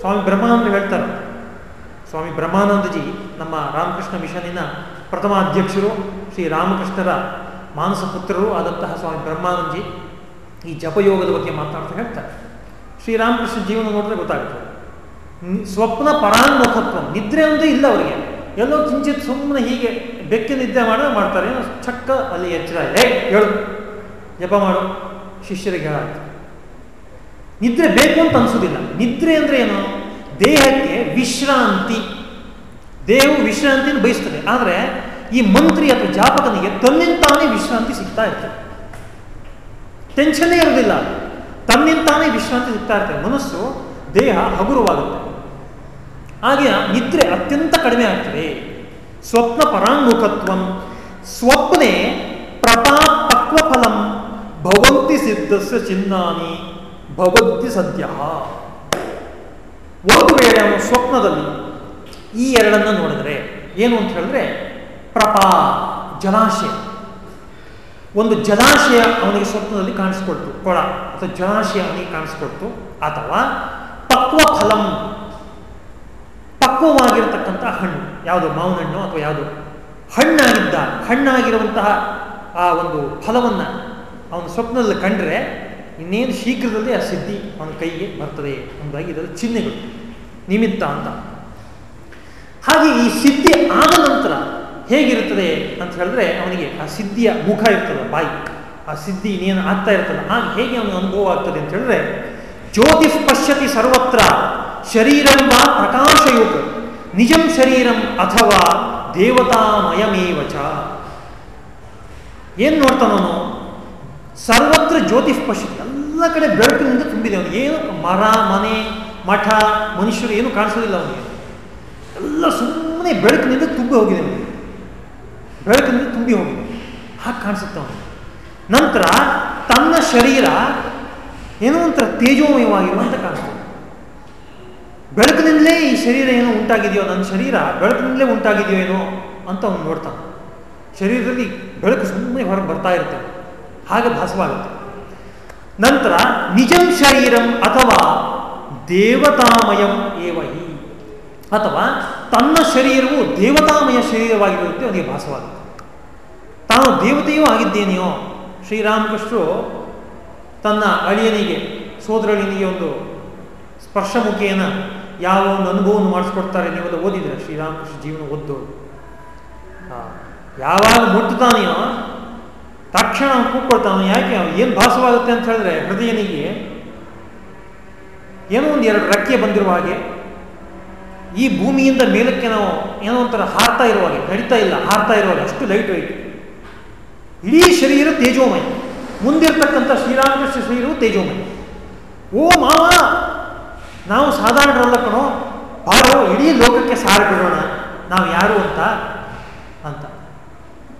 ಸ್ವಾಮಿ ಬ್ರಹ್ಮಾನಂದ ಹೇಳ್ತಾರೆ. ಸ್ವಾಮಿ ಬ್ರಹ್ಮಾನಂದಜಿ ನಮ್ಮ ರಾಮಕೃಷ್ಣ ಮಿಷನಿನ ಪ್ರಥಮ ಅಧ್ಯಕ್ಷರು, ಶ್ರೀ ರಾಮಕೃಷ್ಣರ ಮಾನಸ ಪುತ್ರರು ಆದಂತಹ ಸ್ವಾಮಿ ಬ್ರಹ್ಮಾನಂದಜಿ ಈ ಜಪಯೋಗದ ಬಗ್ಗೆ ಮಾತಾಡ್ತಾ ಹೇಳ್ತಾರೆ. ಶ್ರೀರಾಮಕೃಷ್ಣ ಜೀವನ ನೋಡಿದ್ರೆ ಗೊತ್ತಾಗ್ತದೆ ನಿ- ಸ್ವಪ್ನ ಪರಾನ್ಮುಖತ್ವ ನಿದ್ರೆ ಒಂದು ಇಲ್ಲ ಅವರಿಗೆ. ಎಲ್ಲೋ ಕಿಂಚಿತ್ ಸುಮ್ಮನೆ ಹೀಗೆ ಬೆಕ್ಕಿ ನಿದ್ದೆ ಮಾಡ, ಮಾಡ್ತಾರೆ. ಚಕ್ಕ ಅಲ್ಲಿ ಎಚ್ಚರ ಹೇ ಹೇಳು. ಜಪ ಮಾಡು. ಶಿಷ್ಯರಿಗೆ ಹೇಳಾಯ್ತು ನಿದ್ರೆ ಬೇಕು ಅಂತ ಅನ್ಸೋದಿಲ್ಲ. ನಿದ್ರೆ ಅಂದ್ರೆ ಏನು? ದೇಹಕ್ಕೆ ವಿಶ್ರಾಂತಿ. ದೇಹವು ವಿಶ್ರಾಂತಿಯನ್ನು ಬಯಸ್ತದೆ. ಆದರೆ ಈ ಮಂತ್ರಿ ಅಥವಾ ಜಾಪಕನಿಗೆ ತನ್ನಿಂತಾನೇ ವಿಶ್ರಾಂತಿ ಸಿಗ್ತಾ ಇರ್ತದೆ. ಟೆನ್ಷನ್ನೇ ಇರೋದಿಲ್ಲ ತನ್ನಿಂತಾನೇ ವಿಶ್ರಾಂತಿ ಸಿಗ್ತಾ ಇರ್ತದೆ. ಮನಸ್ಸು, ದೇಹ ಹಗುರವಾಗುತ್ತೆ. ಹಾಗೆ ನಿದ್ರೆ ಅತ್ಯಂತ ಕಡಿಮೆ ಆಗ್ತದೆ. ಸ್ವಪ್ನ ಪರಾಂಗುಖತ್ವಂ ಸ್ವಪ್ನೆ ಪ್ರಪಾ ಪಕ್ವಫಲಂ ಭವಂತಿ ಸಿದ್ಧಸ್ಯ ಚಿನ್ನಾನಿ ಭವಂತಿ ಸದ್ಯ. ಒಂದು ವೇಳೆ ಅವನು ಸ್ವಪ್ನದಲ್ಲಿ ಈ ಎರಡನ್ನು ನೋಡಿದರೆ ಏನು ಅಂತ ಹೇಳಿದ್ರೆ ಪ್ರಪಾ, ಜಲಾಶಯ. ಒಂದು ಜಲಾಶಯ ಅವನಿಗೆ ಸ್ವಪ್ನದಲ್ಲಿ ಕಾಣಿಸ್ಕೊಳ್ತು, ಕೊಳ, ಅಥವಾ ಜಲಾಶಯ ಅವನಿಗೆ ಕಾಣಿಸ್ಕೊಳ್ತು, ಅಥವಾ ಪಕ್ವ ಫಲಂ ಪಕ್ವವಾಗಿರತಕ್ಕಂಥ ಹಣ್ಣು. ಯಾವುದು ಮಾವಿನ ಹಣ್ಣು ಅಥವಾ ಯಾವುದು ಹಣ್ಣಾಗಿದ್ದ, ಹಣ್ಣಾಗಿರುವಂತಹ ಆ ಒಂದು ಫಲವನ್ನು ಅವನ ಸ್ವಪ್ನದಲ್ಲಿ ಕಂಡ್ರೆ ಇನ್ನೇನು ಶೀಘ್ರದಲ್ಲಿ ಆ ಸಿದ್ಧಿ ಅವನ ಕೈಗೆ ಬರ್ತದೆ ಎಂಬುದಾಗಿ ಇದರ ಚಿಹ್ನೆಗಳು. ನಿಮಿತ್ತ ಅಂತ. ಹಾಗೆ ಈ ಸಿದ್ಧಿ ಆದ ನಂತರ ಹೇಗಿರುತ್ತದೆ ಅಂತ ಹೇಳಿದ್ರೆ ಅವನಿಗೆ ಆ ಸಿದ್ಧಿಯ ಮುಖ ಇರ್ತದೆ, ಬಾಯಿ. ಆ ಸಿದ್ಧಿ ಇನ್ನೇನು ಆಗ್ತಾ ಇರ್ತಲ್ಲ ಹಾಗೆ ಹೇಗೆ ಅವನಿಗೆ ಅನುಭವ ಆಗ್ತದೆ ಅಂತ ಹೇಳಿದ್ರೆ, ಜ್ಯೋತಿ ಪಶ್ಯತಿ ಸರ್ವತ್ರ. ಶರೀರಂ ವಾ ಪ್ರಕಾಶಯುತ್ ನಿಜಂ ಶರೀರಂ ಅಥವಾ ದೇವತಾಮಯಮೇವಚ. ಏನು ನೋಡ್ತಾನೋನು ಸರ್ವತ್ರ ಜ್ಯೋತಿ ಪಶು, ಎಲ್ಲ ಕಡೆ ಬೆಳಕಿನಿಂದ ತುಂಬಿದೆ ಅವನು. ಏನು? ಮರ, ಮನೆ, ಮಠ, ಮನುಷ್ಯರು ಏನು ಕಾಣಿಸೋದಿಲ್ಲ ಅವನಿಗೆ. ಎಲ್ಲ ಸುಮ್ಮನೆ ಬೆಳಕಿನಿಂದ ತುಂಬಿ ಹೋಗಿದೆ ಅವನಿಗೆ ಬೆಳಕಿನಿಂದ ತುಂಬಿ ಹೋಗಿದೆ. ಹಾಗೆ ಕಾಣಿಸುತ್ತೆ ಅವನು. ನಂತರ ತನ್ನ ಶರೀರ, ಏನೋ ಒಂಥರ ತೇಜೋಮಯವಾಗಿರುವಂತ ಕಾಣಿಸ್ತದೆ ಬೆಳಕಿನಿಂದಲೇ ಈ ಶರೀರ ಏನೋ ಉಂಟಾಗಿದೆಯೋ, ನನ್ನ ಶರೀರ ಬೆಳಕಿನಿಂದಲೇ ಉಂಟಾಗಿದೆಯೋ ಏನೋ ಅಂತ ಅವನು ನೋಡ್ತಾನೆ. ಶರೀರದಲ್ಲಿ ಬೆಳಕು ಸುಮ್ಮನೆ ಹೊರಗೆ ಬರ್ತಾ ಇರುತ್ತೆ. ಹಾಗೆ ಭಾಸವಾಗುತ್ತೆ. ನಂತರ ನಿಜಂ ಶರೀರಂ ಅಥವಾ ದೇವತಾಮಯಂ ಏವಹಿ ಅಥವಾ ತನ್ನ ಶರೀರವು ದೇವತಾಮಯ ಶರೀರವಾಗಿರುತ್ತೆ ಅವನಿಗೆ ಭಾಸವಾಗುತ್ತೆ. ತಾನು ದೇವತೆಯೂ ಆಗಿದ್ದೇನೆಯೋ, ಶ್ರೀರಾಮಕೃಷ್ಣರು ತನ್ನ ಅಳಿಯನಿಗೆ ಸೋದರಳಿಯನಿಗೆ ಒಂದು ಸ್ಪರ್ಶ ಯಾವ ಒಂದು ಅನುಭವವನ್ನು ಮಾಡಿಸ್ಕೊಡ್ತಾರೆ ನೀವು ಅದು ಓದಿದ್ರೆ ಶ್ರೀರಾಮಕೃಷ್ಣ ಜೀವನ ಓದ್ದೋರು ಯಾವಾಗ ಮುಟ್ಟುತ್ತಾನೆಯೋ, ತಕ್ಷಣ ಅವನು ಕೂತ್ಕೊಳ್ತಾನೆ. ಯಾಕೆ? ಅವನು ಏನು ಭಾಸವಾಗುತ್ತೆ ಅಂತ ಹೇಳಿದ್ರೆ ಹೃದಯನಿಗೆ ಏನೋ ಒಂದು ಎರಡು ರೆಕ್ಕೆ ಬಂದಿರುವ ಹಾಗೆ, ಈ ಭೂಮಿಯಿಂದ ಮೇಲಕ್ಕೆ ನಾವು ಏನೋ ಒಂಥರ ಹಾರ್ತಾ ಇರುವಾಗ ನಡೀತಾ ಇಲ್ಲ, ಹಾರ್ತಾ ಇರುವಾಗ ಅಷ್ಟು ಲೈಟ್ ವೈಟ್ ಇಡೀ ಶರೀರ ತೇಜೋಮಯ. ಮುಂದಿರ್ತಕ್ಕಂಥ ಶ್ರೀರಾಮಕೃಷ್ಣ ಶರೀರವು ತೇಜೋಮಯ. ಓ ಮಾವ! ನಾವು ಸಾಧಾರಣರಲ್ಲ ಕಣೋ. ಬಾರೋ ಇಡೀ ಲೋಕಕ್ಕೆ ಸಾರು ಬಿಡೋಣ ನಾವು ಯಾರು ಅಂತ? ಅಂತ.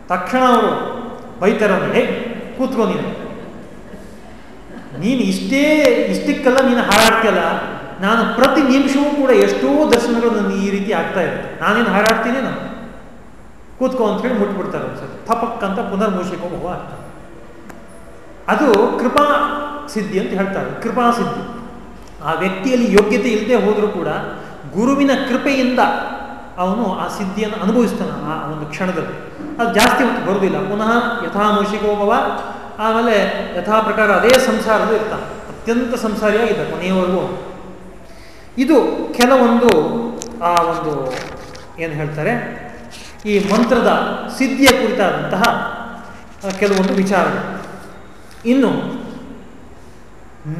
ತಕ್ಷಣ ಅವರು ಬೈತಾರವನು ಹೇ, ಕೂತ್ಕೋ ನೀನು. ನೀನು ಇಷ್ಟೇ, ಇಷ್ಟಕ್ಕೆಲ್ಲ ನೀನು ಹಾರಾಡ್ತೀಯಲ್ಲ, ನಾನು ಪ್ರತಿ ನಿಮಿಷವೂ ಕೂಡ ಎಷ್ಟೋ ದರ್ಶನಗಳು ನನ್ನ ಈ ರೀತಿ ಆಗ್ತಾ ಇರುತ್ತೆ. ನಾನೇನು ಹಾರಾಡ್ತೀನಿ ನಾನು? ಕೂತ್ಕೋ ಅಂತ ಹೇಳಿ ಮುಟ್ಬಿಡ್ತಾರೆ ಒಂದ್ಸರಿ ಥಪಕ್ ಅಂತ ಪುನರ್ಮೂಷಿಕೋ ಹೋಗುವ ಅದು ಕೃಪಾ ಸಿದ್ಧಿ ಅಂತ ಹೇಳ್ತಾರೆ. ಕೃಪಾ ಸಿದ್ಧಿ. ಆ ವ್ಯಕ್ತಿಯಲ್ಲಿ ಯೋಗ್ಯತೆ ಇಲ್ಲದೆ ಹೋದರೂ ಕೂಡ ಗುರುವಿನ ಕೃಪೆಯಿಂದ ಅವನು ಆ ಸಿದ್ಧಿಯನ್ನು ಅನುಭವಿಸ್ತಾನೆ ಆ ಒಂದು ಕ್ಷಣದಲ್ಲಿ. ಅದು ಜಾಸ್ತಿ ಹೊತ್ತು ಬರುವುದಿಲ್ಲ. ಪುನಃ ಯಥಾ ಆಮೇಲೆ ಯಥಾ ಪ್ರಕಾರ ಅದೇ ಸಂಸಾರದಲ್ಲಿ ಇರ್ತಾನೆ. ಅತ್ಯಂತ ಸಂಸಾರಿಯಾಗಿದ್ದ ಕೊನೆಯವರೆಗೂ ಇದು ಕೆಲವೊಂದು ಆ ಒಂದು ಏನು ಹೇಳ್ತಾರೆ, ಈ ಮಂತ್ರದ ಸಿದ್ಧಿಯ ಕುರಿತಾದಂತಹ ಕೆಲವೊಂದು ವಿಚಾರಗಳು. ಇನ್ನು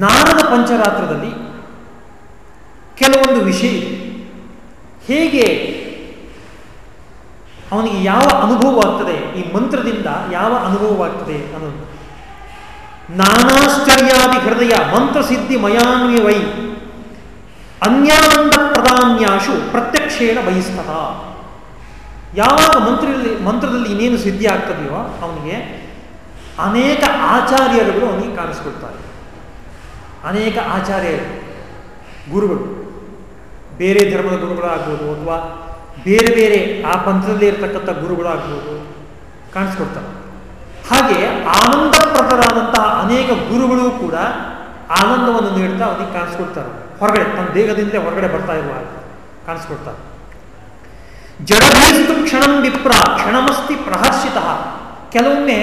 ನಾರದ ಪಂಚರಾತ್ರದಲ್ಲಿ ಕೆಲವೊಂದು ವಿಷಯ ಹೇಗೆ ಅವನಿಗೆ ಯಾವ ಅನುಭವವಾಗ್ತದೆ ಈ ಮಂತ್ರದಿಂದ ಯಾವ ಅನುಭವವಾಗ್ತದೆ ಅನ್ನೋದು. ನಾನಾಶ್ಚರ್ಯಾದಿ ಹೃದಯ ಮಂತ್ರಸಿದ್ಧಿ ವೈ. ಅನ್ಯಾನಂದ ಪ್ರಧಾನ್ಯಾಶು ಪ್ರತ್ಯಕ್ಷೇಣ ಬಯಸ್ತದ ಯಾವಾಗ ಮಂತ್ರದಲ್ಲಿ ಮಂತ್ರದಲ್ಲಿ ಇನ್ನೇನು ಸಿದ್ಧಿ ಆಗ್ತದೆಯೋ ಅವನಿಗೆ ಅನೇಕ ಆಚಾರ್ಯರುಗಳು ಅವನಿಗೆ ಕಾಣಿಸ್ಕೊಳ್ತಾರೆ. ಅನೇಕ ಆಚಾರ್ಯರು, ಗುರುಗಳು. ಬೇರೆ ಧರ್ಮದ ಗುರುಗಳಾಗ್ಬೋದು ಅಥವಾ ಬೇರೆ ಬೇರೆ ಆ ಪಂಥದಲ್ಲಿ ಇರತಕ್ಕಂಥ ಗುರುಗಳಾಗ್ಬೋದು ಕಾಣಿಸ್ಕೊಡ್ತಾರೆ ಹಾಗೆ ಆನಂದಪ್ರದರಾದಂತಹ ಅನೇಕ ಗುರುಗಳು ಕೂಡ ಆನಂದವನ್ನು ನೀಡ್ತಾ ಅವನಿಗೆ ಕಾಣಿಸ್ಕೊಡ್ತಾರೆ. ಹೊರಗಡೆ ತನ್ನ ದೇಹದಿಂದಲೇ ಹೊರಗಡೆ ಬರ್ತಾ ಇರುವ ಕಾಣಿಸ್ಕೊಡ್ತಾರೆ. ಜಡಭೀಸ್ತು ಕ್ಷಣಂ ವಿಪ್ರ, ಕ್ಷಣಮಸ್ತಿ ಪ್ರಹರ್ಷಿತ. ಕೆಲವೊಮ್ಮೆ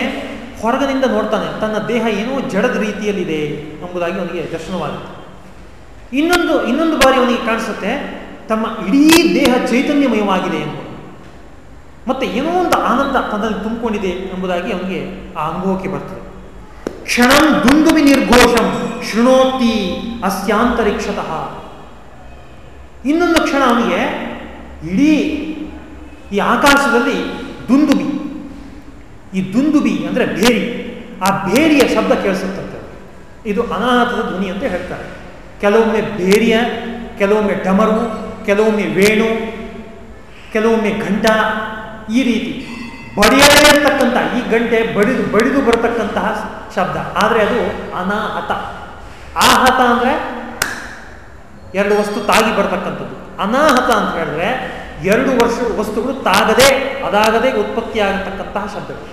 ಹೊರಗಿನಿಂದ ನೋಡ್ತಾನೆ, ತನ್ನ ದೇಹ ಏನೋ ಜಡದ ರೀತಿಯಲ್ಲಿದೆ ಎಂಬುದಾಗಿ ಅವನಿಗೆ ದರ್ಶನವಾಗುತ್ತೆ. ಇನ್ನೊಂದು ಇನ್ನೊಂದು ಬಾರಿ ಅವನಿಗೆ ಕಾಣಿಸುತ್ತೆ, ತಮ್ಮ ಇಡೀ ದೇಹ ಚೈತನ್ಯಮಯವಾಗಿದೆ ಎಂಬುದು. ಮತ್ತೆ ಏನೋ ಒಂದು ಆನಂದ ತನ್ನಲ್ಲಿ ತುಂಬಿಕೊಂಡಿದೆ ಎಂಬುದಾಗಿ ಅವನಿಗೆ ಆ ಅನುಭವಕ್ಕೆ ಬರ್ತದೆ. ಕ್ಷಣಂ ದುಂದುಬಿ ನಿರ್ಘೋಷಂ ಶೃಣೋತಿ ಅಸ್ಯಾಂತರಿಕ್ಷತಃ. ಇನ್ನೊಂದು ಕ್ಷಣ ಅವನಿಗೆ ಇಡೀ ಈ ಆಕಾಶದಲ್ಲಿ ದುಂದುಬಿ ಈ ದುಂದುಬಿ ಅಂದರೆ ಬೇರಿ, ಆ ಬೇರಿಯ ಶಬ್ದ ಕೇಳಿಸುತ್ತಂತೆ. ಇದು ಅನಾಥದ ಧ್ವನಿ ಅಂತ ಹೇಳ್ತಾರೆ. ಕೆಲವೊಮ್ಮೆ ಬೇರಿಯ ಕೆಲವೊಮ್ಮೆ ಡಮರು, ಕೆಲವೊಮ್ಮೆ ವೇಣು, ಕೆಲವೊಮ್ಮೆ ಘಂಟ. ಈ ರೀತಿ ಬಡಿಯದೇ ಈ ಗಂಟೆ ಬಡಿದು ಬಡಿದು ಬರತಕ್ಕಂತಹ ಶಬ್ದ. ಆದರೆ ಅದು ಅನಾಹತ. ಆಹತ ಅಂದರೆ ಎರಡು ವಸ್ತು ತಾಗಿ ಬರ್ತಕ್ಕಂಥದ್ದು. ಅನಾಹತ ಅಂತ ಹೇಳಿದ್ರೆ ಎರಡು ವರ್ಷ ವಸ್ತುಗಳು ತಾಗದೆ, ಅದಾಗದೆ ಉತ್ಪತ್ತಿ ಆಗತಕ್ಕಂತಹ ಶಬ್ದಗಳು.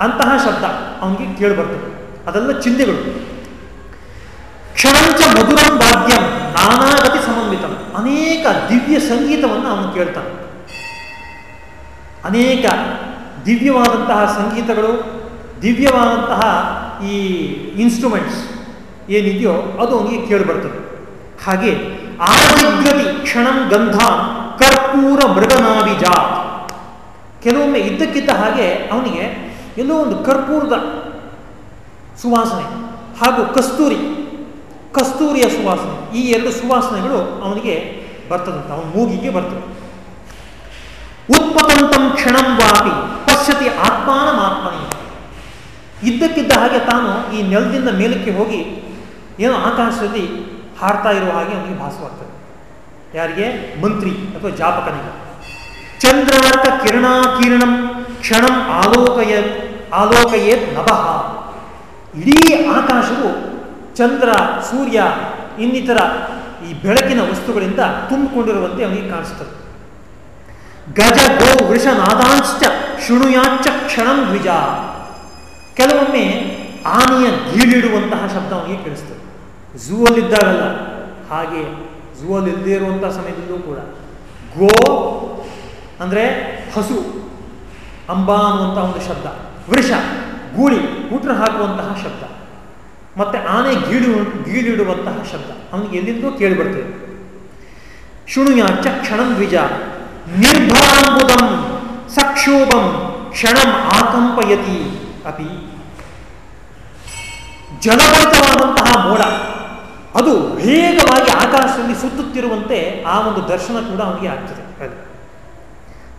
ಅಂತಹ ಶಬ್ದ ಅವನಿಗೆ ಕೇಳಿ ಬರ್ತದೆ. ಅದೆಲ್ಲ ಚಿಹ್ನೆಗಳು ಕ್ಷಣಂಚ ಮಧುರಂ ವಾದ್ಯಂ ನಾನಾಗತಿ ಸಮನ್ವಿತ. ಅನೇಕ ದಿವ್ಯ ಸಂಗೀತವನ್ನು ಅವನು ಕೇಳ್ತಾನೆ. ಅನೇಕ ದಿವ್ಯವಾದಂತಹ ಸಂಗೀತಗಳು, ದಿವ್ಯವಾದಂತಹ ಈ ಇನ್ಸ್ಟ್ರೂಮೆಂಟ್ಸ್ ಏನಿದೆಯೋ ಅದು ಅವನಿಗೆ ಕೇಳಿಬರ್ತದೆ ಹಾಗೆ ಆದಿಗ್ರತಿ ಕ್ಷಣಂ ಗಂಧ ಕರ್ಪೂರ ಮೃಗನಾಭಿಜ. ಕೆಲವೊಮ್ಮೆ ಇದ್ದಕ್ಕಿದ್ದ ಹಾಗೆ ಅವನಿಗೆ ಎಲ್ಲೋ ಒಂದು ಕರ್ಪೂರದ ಸುವಾಸನೆ ಹಾಗೂ ಕಸ್ತೂರಿ ಕಸ್ತೂರಿಯ ಸುವಾಸನೆ. ಈ ಎರಡು ಸುವಾಸನೆಗಳು ಅವನಿಗೆ ಬರ್ತದಂತ. ಅವನ ಮೂಗಿಗೆ ಬರ್ತದೆ. ಉತ್ಪತಂತಂ ಕ್ಷಣಂ ವಾಪಿ, ಪಶ್ಯತಿ ಆತ್ಮಾನ ಆತ್ಮಾನಮಾತ್ಮನಿ ಇದ್ದಕ್ಕಿದ್ದ ಹಾಗೆ ತಾನು ಈ ನೆಲದಿಂದ ಮೇಲಕ್ಕೆ ಹೋಗಿ ಏನೋ ಆಕಾಶದಲ್ಲಿ ಹಾಡ್ತಾ ಇರುವ ಹಾಗೆ ಅವನಿಗೆ ಭಾಸವಾಗ್ತದೆ. ಯಾರಿಗೆ? ಮಂತ್ರಿ ಅಥವಾ ಜಾಪಕನಿಗೆ. ಚಂದ್ರಾರ್ಥ ಕಿರಣಾಕಿರಣಂ ಕ್ಷಣಂ ಆಲೋಕಯ ಆಲೋಕಯೇತ್ ನಭಃ ಇಡೀ ಆಕಾಶವು ಚಂದ್ರ, ಸೂರ್ಯ, ಇನ್ನಿತರ ಈ ಬೆಳಕಿನ ವಸ್ತುಗಳಿಂದ ತುಂಬಿಕೊಂಡಿರುವಂತೆ ಅವನಿಗೆ ಕಾಣಿಸ್ತದೆ. ಗಜ, ಗೋ, ವೃಷ, ನಾದಾಂಶ್ಚ ಶೃಣುಯಾಚ ಕ್ಷಣಂ ದ್ವಿಜ. ಕೆಲವೊಮ್ಮೆ ಆನೆಯ ಗೀಳಿಡುವಂತಹ ಶಬ್ದ ಅವನಿಗೆ ಕೇಳಿಸ್ತದೆ. ಝೂ ಅಲ್ಲಿದ್ದಾಗಲ್ಲ ಹಾಗೆ ಝೂ ಇರುವಂತಹ ಸಮಯದಲ್ಲೂ ಕೂಡ. ಗೋ ಅಂದರೆ ಹಸು, ಅಂಬಾ ಅನ್ನುವಂತಹ ಒಂದು ಶಬ್ದ. ವೃಷ, ಗೂಳಿ ಊಟ್ರ ಹಾಕುವಂತಹ ಶಬ್ದ. ಮತ್ತೆ ಆನೆ ಗೀಳು, ಗೀಳಿಡುವಂತಹ ಶಬ್ದ. ಅವನಿಗೆ ಎಲ್ಲಿಂದೋ ಕೇಳಿ ಬರ್ತದೆ. ಶೃಣುಯಾಚ ಕ್ಷಣಂ ದ್ವಿಜ. ನಿರ್ಭರಾಂಬುದಂ ಸಕ್ಷೋಭಂ ಕ್ಷಣಂ ಆಕಂಪಯತಿ ಅಪಿ. ಜಲಭರಿತವಾದಂತಹ ಮೋಡ. ಅದು ವೇಗವಾಗಿ ಆಕಾಶದಲ್ಲಿ ಸುತ್ತುತ್ತಿರುವಂತೆ ಆ ಒಂದು ದರ್ಶನ ಕೂಡ ಅವನಿಗೆ ಆಗ್ತದೆ.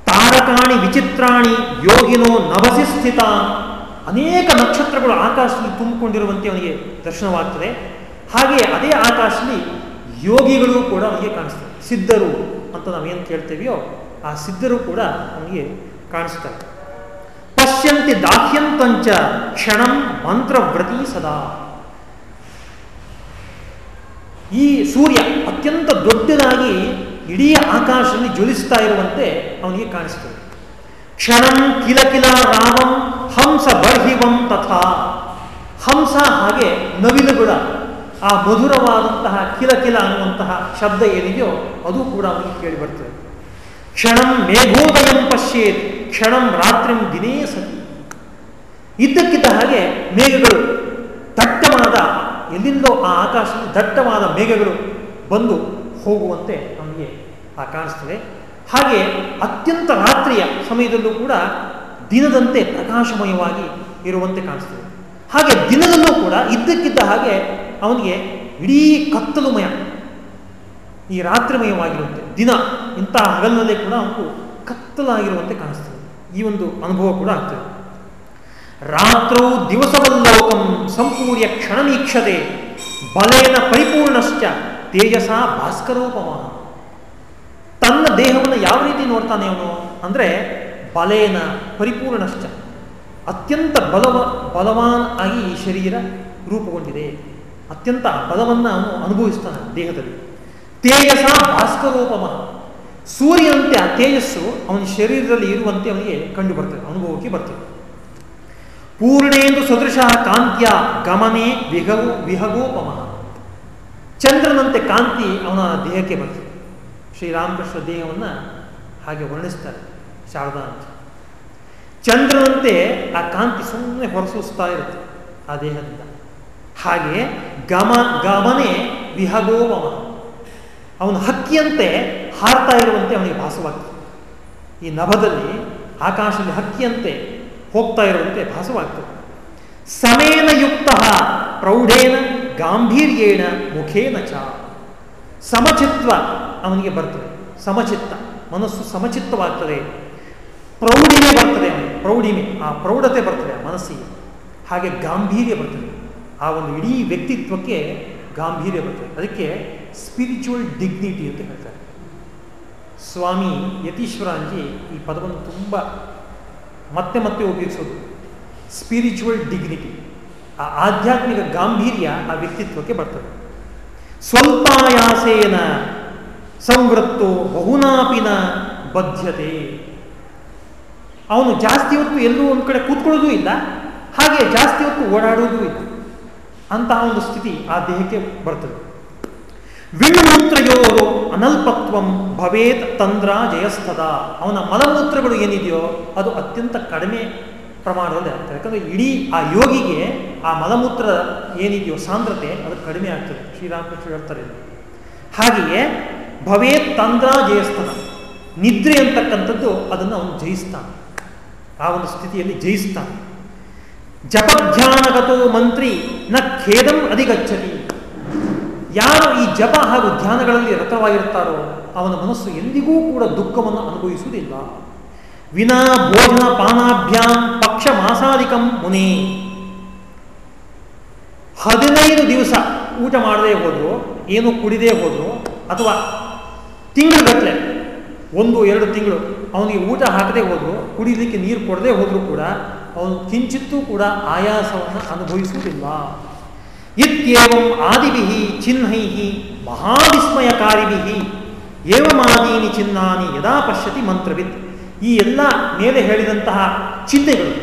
ತಾರಕಾಣಿ ವಿಚಿತ್ರಾಣಿ ಯೋಗಿನೋ ನಭಸಿ ಸ್ಥಿತ. ಅನೇಕ ನಕ್ಷತ್ರಗಳು ಆಕಾಶದಲ್ಲಿ ತುಂಬಿಕೊಂಡಿರುವಂತೆ ಅವನಿಗೆ ದರ್ಶನವಾಗ್ತದೆ. ಹಾಗೆ ಅದೇ ಆಕಾಶದಲ್ಲಿ ಯೋಗಿಗಳು ಕೂಡ ಅವನಿಗೆ ಕಾಣಿಸ್ತದೆ ಸಿದ್ಧರು ಅಂತ ನಾವೇನು ಕೇಳ್ತೇವೆಯೋ ಆ ಸಿದ್ಧರು ಕೂಡ ಅವನಿಗೆ ಕಾಣಿಸ್ತಾರೆ. ಪಶ್ಯಂತಿ ದಾಹ್ಯಂತಂಚ ಕ್ಷಣಂ ಮಂತ್ರವ್ರತಿ ಸದಾ. ಈ ಸೂರ್ಯ ಅತ್ಯಂತ ದೊಡ್ಡದಾಗಿ ಇಡೀ ಆಕಾಶದಲ್ಲಿ ಜ್ವಲಿಸ್ತಾ ಇರುವಂತೆ ಅವನಿಗೆ ಕಾಣಿಸ್ತದೆ. ಕ್ಷಣಂ ಕಿಲ ರಾಮಂ, ಹಂಸ ಬರ್ಹಿವಂ ತಥಾ. ಹಂಸ ಹಾಗೆ ನವಿಲುಗಳ ಆ ಮಧುರವಾದಂತಹ ಕಿಲಕಿಲ ಕಿಲ ಅನ್ನುವಂತಹ ಶಬ್ದ ಏನಿದೆಯೋ ಅದು ಕೂಡ ಅವನಿಗೆ ಕೇಳಿ ಬರ್ತದೆ. ಕ್ಷಣಂ ಮೇಘೋದಯಂ ಪಶ್ಯೇತ್, ಕ್ಷಣಂ ರಾತ್ರಿಂ ದಿನೇ ಸತಿ. ಇದ್ದಕ್ಕಿದ್ದ ಹಾಗೆ ಮೇಘಗಳು ದಟ್ಟವಾದ ಎಲ್ಲಿಂದೋ ಆ ಆಕಾಶದಲ್ಲಿ ದಟ್ಟವಾದ ಮೇಘಗಳು ಬಂದು ಹೋಗುವಂತೆ ನಮಗೆ ಆ ಕಾಣಿಸ್ತದೆ. ಹಾಗೆ ಅತ್ಯಂತ ರಾತ್ರಿಯ ಸಮಯದಲ್ಲೂ ಕೂಡ ದಿನದಂತೆ ಪ್ರಕಾಶಮಯವಾಗಿ ಇರುವಂತೆ ಕಾಣಿಸ್ತದೆ. ಹಾಗೆ ದಿನದಲ್ಲೂ ಕೂಡ ಇದ್ದಕ್ಕಿದ್ದ ಹಾಗೆ ಅವನಿಗೆ ಇಡೀ ಕತ್ತಲುಮಯ, ಈ ರಾತ್ರಿಮಯವಾಗಿರುತ್ತೆ ದಿನ ಇಂತಹ ಹಗಲಿನಲ್ಲೇ ಕೂಡ ಅವನು ಕತ್ತಲಾಗಿರುವಂತೆ ಕಾಣಿಸ್ತದೆ. ಈ ಒಂದು ಅನುಭವ ಕೂಡ ಆಗ್ತದೆ. ರಾತ್ರೋ ದಿವಸವಲ್ಲೋಕಂ ಸಂಪೂರ್ಯ ಕ್ಷಣನೀಕ್ಷತೆ ಬಲೇನ ಪರಿಪೂರ್ಣಶ್ಚ ತೇಜಸ ಭಾಸ್ಕರೋಪಮ ತನ್ನ ದೇಹವನ್ನು ಯಾವ ರೀತಿ ನೋಡ್ತಾನೆ ಅವನು? ಅಂದರೆ ಬಲೇನ ಪರಿಪೂರ್ಣಶ್ಚ. ಅತ್ಯಂತ ಬಲವ, ಬಲವಾನ್ ಆಗಿ ಈ ಶರೀರ ರೂಪುಗೊಂಡಿದೆ. ಅತ್ಯಂತ ಬಲವನ್ನು ಅವನು ಅನುಭವಿಸ್ತಾನೆ ದೇಹದಲ್ಲಿ. ತೇಜಸ ಭಾಸ್ಕರೋಪಮ. ಸೂರ್ಯನಂತೆ ಆ ತೇಜಸ್ಸು ಅವನ ಶರೀರದಲ್ಲಿ ಇರುವಂತೆ ಅವನಿಗೆ ಕಂಡು ಬರ್ತದೆ, ಅನುಭವಕ್ಕೆ ಬರ್ತದೆ. ಪೂರ್ಣೇಂದು ಸದೃಶ ಕಾಂತ್ಯ ಗಮನೆ ವಿಹಗೋ, ವಿಹಗೋಪಮ. ಚಂದ್ರನಂತೆ ಕಾಂತಿ ಅವನ ದೇಹಕ್ಕೆ ಬರ್ತದೆ. ಶ್ರೀರಾಮಕೃಷ್ಣ ದೇಹವನ್ನು ಹಾಗೆ ವರ್ಣಿಸ್ತಾರೆ, ಶಾರದಾ ಅಂತ. ಚಂದ್ರನಂತೆ ಆ ಕಾಂತಿ ಸುಮ್ಮನೆ ಹೊರಸೂಸ್ತಾ ಇರುತ್ತೆ ಆ ದೇಹದಿಂದ. ಹಾಗೆ ಗಮ, ಗಮನೆ ವಿಹಗೋವಮ ಅವನು ಹಕ್ಕಿಯಂತೆ ಹಾರ್ತಾ ಇರುವಂತೆ ಅವನಿಗೆ ಭಾಸವಾಗ್ತದೆ. ಈ ನಭದಲ್ಲಿ ಆಕಾಶದಲ್ಲಿ ಹಕ್ಕಿಯಂತೆ ಹೋಗ್ತಾ ಇರುವಂತೆ ಭಾಸವಾಗ್ತದೆ. ಸಮೇನ ಯುಕ್ತ ಪ್ರೌಢೇನ ಗಾಂಭೀರ್ಯೇಣ ಮುಖೇನ ಚ. ಸಮಚಿತ್ವ ಅವನಿಗೆ ಬರ್ತದೆ. ಸಮಚಿತ್ತ. ಮನಸ್ಸು ಸಮಚಿತ್ತವಾಗ್ತದೆ. ಪ್ರೌಢಿಮೆ ಬರ್ತದೆ ಪ್ರೌಢಿಮೆ. ಆ ಪ್ರೌಢತೆ ಬರ್ತದೆ ಮನಸ್ಸಿಗೆ. ಹಾಗೆ ಗಾಂಭೀರ್ಯ ಬರ್ತದೆ. ಆ ಒಂದು ಇಡೀ ವ್ಯಕ್ತಿತ್ವಕ್ಕೆ ಗಾಂಭೀರ್ಯ ಬರ್ತದೆ. ಅದಕ್ಕೆ ಸ್ಪಿರಿಚುವಲ್ ಡಿಗ್ನಿಟಿ ಅಂತ ಹೇಳ್ತಾರೆ. ಸ್ವಾಮಿ ಯತೀಶ್ವರಾಂಜಿ ಈ ಪದವನ್ನು ತುಂಬ ಮತ್ತೆ ಮತ್ತೆ ಉಪಯೋಗಿಸೋದು. ಸ್ಪಿರಿಚುವಲ್ ಡಿಗ್ನಿಟಿ ಆ ಆಧ್ಯಾತ್ಮಿಕ ಗಾಂಭೀರ್ಯ ಆ ವ್ಯಕ್ತಿತ್ವಕ್ಕೆ ಬರ್ತದೆ. ಸ್ವಲ್ಪಾಯಾಸೇನ ಸಂವೃತ್ತು ಬಹುನಾಪಿನ ಬದ್ಧತೆ ಅವನು ಜಾಸ್ತಿ ಹೊತ್ತು ಎಲ್ಲೂ ಒಂದು ಕಡೆ ಕೂತ್ಕೊಳ್ಳೋದೂ ಇಲ್ಲ, ಹಾಗೆ ಜಾಸ್ತಿ ಹೊತ್ತು ಓಡಾಡೋದೂ ಇಲ್ಲ. ಅಂತಹ ಒಂದು ಸ್ಥಿತಿ ಆ ದೇಹಕ್ಕೆ ಬರ್ತದೆ. ವಿಣ್ಮೂತ್ರಯೋರು ಅನಲ್ಪತ್ವಂ ಭವೇತ್ ತಂದ್ರ ಜಯಸ್ಥದ ಅವನ ಮಲಮೂತ್ರಗಳು ಏನಿದೆಯೋ ಅದು ಅತ್ಯಂತ ಕಡಿಮೆ ಪ್ರಮಾಣದಲ್ಲಿ ಆಗ್ತದೆ. ಯಾಕಂದರೆ ಇಡೀ ಆ ಯೋಗಿಗೆ ಆ ಮಲಮೂತ್ರ ಏನಿದೆಯೋ ಸಾಂದ್ರತೆ ಅದು ಕಡಿಮೆ ಆಗ್ತದೆ. ಶ್ರೀರಾಮಕೃಷ್ಣ ಹೇಳ್ತಾರೆ ಹಾಗೆಯೇ ಭವೇ ತಂದ್ರ ಜಯಸ್ಥಾನ. ನಿದ್ರೆ ಅಂತಕ್ಕಂಥದ್ದು ಅದನ್ನು ಅವನು ಜಯಿಸ್ತಾನೆ. ಆ ಒಂದು ಸ್ಥಿತಿಯಲ್ಲಿ ಜಯಿಸ್ತಾನೆ. ಜಪಧ್ಯಾನಗತೋ ಮಂತ್ರಿ ನ ಖೇದಂ ಅಧಿಗಚ್ಚತಿ. ಯಾರು ಈ ಜಪ ಹಾಗೂ ಧ್ಯಾನಗಳಲ್ಲಿ ರಥವಾಗಿರ್ತಾರೋ ಅವನ ಮನಸ್ಸು ಎಂದಿಗೂ ಕೂಡ ದುಃಖವನ್ನು ಅನುಭವಿಸುವುದಿಲ್ಲ. ವಿನಾ ಭೋಜನ ಪಾನಾಭ್ಯಾಂ ಪಕ್ಷ ಮಾಸಾಧಿಕಂ ಮುನಿ. ಹದಿನೈದು ದಿವಸ ಊಟ ಮಾಡದೇ ಹೋದ್ರು, ಏನು ಕುಡಿದೇ ಹೋದ್ರು, ಅಥವಾ ತಿಂಗಳುಗಟ್ಟಲೆ, ಒಂದು, ಎರಡು ತಿಂಗಳು ಅವನಿಗೆ ಊಟ ಹಾಕದೇ ಹೋದ್ರು, ಕುಡಿಲಿಕ್ಕೆ ನೀರು ಕೊಡದೇ ಹೋದರೂ ಕೂಡ ಅವನು ಕಿಂಚಿತ್ತೂ ಕೂಡ ಆಯಾಸವನ್ನು ಅನುಭವಿಸುವುದಿಲ್ಲ. ಇತ್ಯೇವಂ ಆದಿಭಿ ಚಿಹ್ನೈ ಮಹಾವಿಸ್ಮಯಕಾರಿಭಿ ಏವಮಾದೀನಿ ಚಿಹ್ನಾನಿ ಯದಾ ಪಶ್ಯತಿ ಮಂತ್ರವಿದ್ ಈ ಎಲ್ಲ ಮೇಲೆ ಹೇಳಿದಂತಹ ಚಿಂತೆಗಳು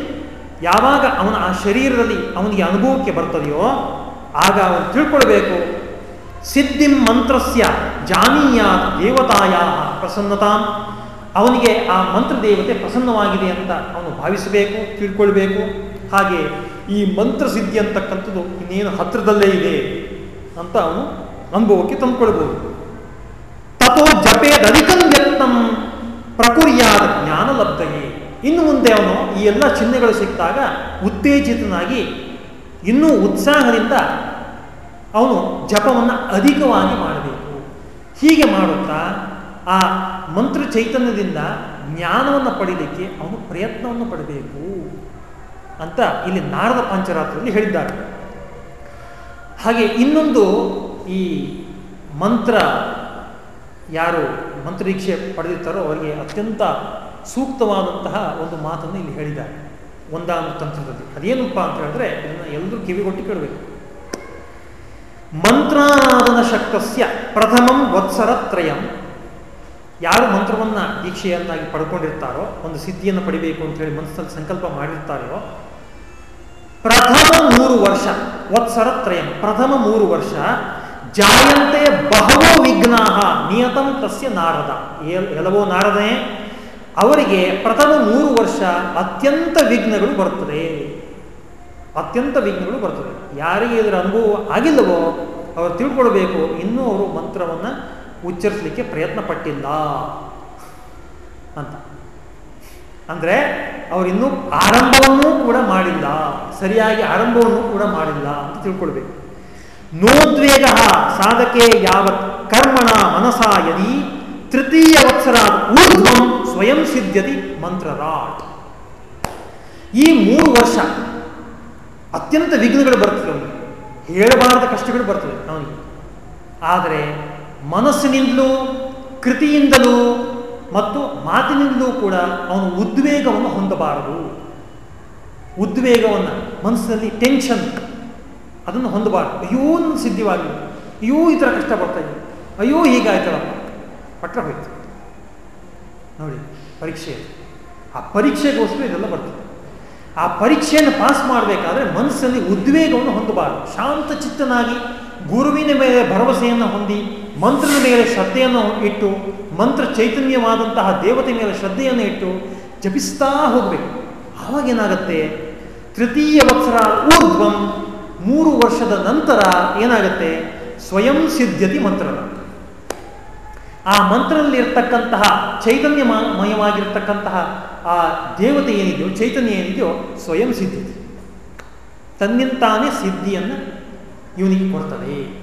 ಯಾವಾಗ ಅವನ ಆ ಶರೀರದಲ್ಲಿ ಅವನಿಗೆ ಅನುಭವಕ್ಕೆ ಬರ್ತದೆಯೋ ಆಗ ಅವನು ತಿಳ್ಕೊಳ್ಬೇಕು. ಸಿದ್ಧಿಂ ಮಂತ್ರಸ್ಯ ಜಾನೀಯ ದೇವತಾಯ ಪ್ರಸನ್ನತಾ. ಅವನಿಗೆ ಆ ಮಂತ್ರ ದೇವತೆ ಪ್ರಸನ್ನವಾಗಿದೆ ಅಂತ ಅವನು ಭಾವಿಸಬೇಕು, ತಿಳ್ಕೊಳ್ಬೇಕು. ಹಾಗೆ ಈ ಮಂತ್ರ ಸಿದ್ಧಿ ಅಂತಕ್ಕಂಥದ್ದು ಇನ್ನೇನು ಹತ್ತಿರದಲ್ಲೇ ಇದೆ ಅಂತ ಅವನು ಅನುಭವಕ್ಕೆ ತಂದುಕೊಳ್ಬೋದು. ತಥೋ ಜಪೇದಧಿಕಂ ಯತ್ನಂ ಪ್ರಕುರ್ಯಾದ ಜ್ಞಾನ ಲಬ್ಧಯೇ ಇನ್ನು ಮುಂದೆ ಅವನು ಈ ಎಲ್ಲ ಚಿಹ್ನೆಗಳು ಸಿಕ್ಕಿದಾಗ ಉತ್ತೇಜಿತನಾಗಿ, ಇನ್ನೂ ಉತ್ಸಾಹದಿಂದ ಅವನು ಜಪವನ್ನು ಅಧಿಕವಾಗಿ ಮಾಡಬೇಕು. ಹೀಗೆ ಮಾಡುತ್ತಾ ಆ ಮಂತ್ರ ಚೈತನ್ಯದಿಂದ ಜ್ಞಾನವನ್ನು ಪಡೀಲಿಕ್ಕೆ ಅವನು ಪ್ರಯತ್ನವನ್ನು ಪಡಬೇಕು ಅಂತ ಇಲ್ಲಿ ನಾರದ ಪಂಚರಾತ್ರದಲ್ಲಿ ಹೇಳಿದ್ದಾರೆ. ಹಾಗೆ ಇನ್ನೊಂದು ಈ ಮಂತ್ರ ಯಾರು ಮಂತ್ರದೀಕ್ಷೆ ಪಡೆದಿರ್ತಾರೋ ಅವರಿಗೆ ಅತ್ಯಂತ ಸೂಕ್ತವಾದಂತಹ ಒಂದು ಮಾತನ್ನು ಇಲ್ಲಿ ಹೇಳಿದ್ದಾರೆ. ಒಂದಾನು ತಂತ್ರದಲ್ಲಿ. ಅದೇನಪ್ಪ ಅಂತ ಹೇಳಿದ್ರೆ ಇದನ್ನು ಎಲ್ಲರೂ ಕಿವಿಗೊಟ್ಟು ಕೇಳಬೇಕು. ಮಂತ್ರಾರಾಧನ ಶಕ್ತಸ್ಯ ಪ್ರಥಮಂ ವತ್ಸರತ್ರಯಂ. ಯಾರು ಮಂತ್ರವನ್ನು ದೀಕ್ಷೆಯನ್ನಾಗಿ ಪಡ್ಕೊಂಡಿರ್ತಾರೋ, ಒಂದು ಸಿದ್ಧಿಯನ್ನು ಪಡಿಬೇಕು ಅಂತ ಹೇಳಿ ಮನಸ್ಸಲ್ಲಿ ಸಂಕಲ್ಪ ಮಾಡಿರ್ತಾರೋ, ಪ್ರಥಮ ಮೂರು ವರ್ಷ ವತ್ಸರತ್ರಯಂ, ಪ್ರಥಮ ಮೂರು ವರ್ಷ ಜಾಯಂತೆ ಬಹವೋ ವಿಘ್ನಾಹ ನಿಯತಂ ತಸ್ಯ ನಾರದ. ಎಲ್- ಎಲ್ಲವೋ ನಾರದನೇ ಅವರಿಗೆ ಪ್ರಥಮ ಮೂರು ವರ್ಷ ಅತ್ಯಂತ ವಿಘ್ನಗಳು ಬರ್ತದೆ ಅತ್ಯಂತ ವಿಘ್ನಗಳು ಬರ್ತದೆ ಯಾರಿಗೆ ಇದರ ಅನುಭವ ಆಗಿಲ್ಲವೋ ಅವರು ತಿಳ್ಕೊಳ್ಬೇಕು. ಇನ್ನೂ ಅವರು ಮಂತ್ರವನ್ನು ಉಚ್ಚರಿಸಲಿಕ್ಕೆ ಪ್ರಯತ್ನ ಪಟ್ಟಿಲ್ಲ ಅಂತ. ಅಂದರೆ ಅವರಿನ್ನೂ ಆರಂಭವನ್ನೂ ಕೂಡ ಮಾಡಿಲ್ಲ. ಸರಿಯಾಗಿ ಆರಂಭವನ್ನು ಕೂಡ ಮಾಡಿಲ್ಲ ಅಂತ ತಿಳ್ಕೊಳ್ಬೇಕು. ನೋದ್ವೇಗ ಸಾಧಕೆ ಯಾವತ್ ಕರ್ಮಣ ಮನಸ ಯದಿ ತೃತೀಯ ವತ್ಸರ ಊರ್ಧ್ವಂ ಸ್ವಯಂ ಸಿದ್ಧತಿ ಮಂತ್ರರಾಟ್ ಈ ಮೂರು ವರ್ಷ ಅತ್ಯಂತ ವಿಘ್ನಗಳು ಬರ್ತವೆ ಹೇಳಬಾರದ ಕಷ್ಟಗಳು ಬರ್ತವೆ ಅವನಿಗೆ ಆದರೆ ಮನಸ್ಸಿನಿಂದಲೂ, ಕೃತಿಯಿಂದಲೂ ಮತ್ತು ಮಾತಿನಿಂದಲೂ ಕೂಡ ಅವನು ಉದ್ವೇಗವನ್ನು ಹೊಂದಬಾರದು. ಉದ್ವೇಗವನ್ನು ಮನಸ್ಸಿನಲ್ಲಿ ಟೆನ್ಷನ್ ಅದನ್ನು ಹೊಂದಬಾರ್ದು. ಅಯ್ಯೋ ನನ್ನ ಸಿದ್ಧಿವಾಗಿ ಅಯ್ಯೋ, ಈ ಥರ ಕಷ್ಟ ಇದೆ. ಅಯ್ಯೋ ಹೀಗಾಯ್ತಲ್ಲಪ್ಪ ಪಟ್ಟ ಹೋಯ್ತು. ನೋಡಿ, ಪರೀಕ್ಷೆ ಆ ಪರೀಕ್ಷೆಗೋಸ್ಕರ ಇದೆಲ್ಲ ಬರ್ತದೆ. ಆ ಪರೀಕ್ಷೆಯನ್ನು ಪಾಸ್ ಮಾಡಬೇಕಾದ್ರೆ ಮನಸ್ಸಲ್ಲಿ ಉದ್ವೇಗವನ್ನು ಹೊಂದಬಾರದು. ಶಾಂತ ಚಿತ್ತನಾಗಿ ಗುರುವಿನ ಮೇಲೆ ಭರವಸೆಯನ್ನು ಹೊಂದಿ, ಮಂತ್ರದ ಮೇಲೆ ಶ್ರದ್ಧೆಯನ್ನು ಇಟ್ಟು, ಮಂತ್ರ ಚೈತನ್ಯವಾದಂತಹ ದೇವತೆ ಮೇಲೆ ಶ್ರದ್ಧೆಯನ್ನು ಇಟ್ಟು ಜಪಿಸ್ತಾ ಹೋಗಬೇಕು. ಆವಾಗೇನಾಗತ್ತೆ ತೃತೀಯ ವತ್ಸರ ಊರ್ಧ್ವಂ ಮೂರು ವರ್ಷದ ನಂತರ ಏನಾಗುತ್ತೆ? ಸ್ವಯಂ ಸಿದ್ಧತಿ ಮಂತ್ರದ ಆ ಮಂತ್ರದಲ್ಲಿ ಇರ್ತಕ್ಕಂತಹ ಚೈತನ್ಯ ಮಯವಾಗಿರ್ತಕ್ಕಂತಹ ಆ ದೇವತೆ ಏನಿದೆಯೋ, ಚೈತನ್ಯ ಏನಿದೆಯೋ, ಸ್ವಯಂ ಸಿದ್ಧತೆ. ತನ್ನಿಂತಾನೇ ಸಿದ್ಧಿಯನ್ನು ಇವನಿಗೆ ಕೊಡ್ತದೆ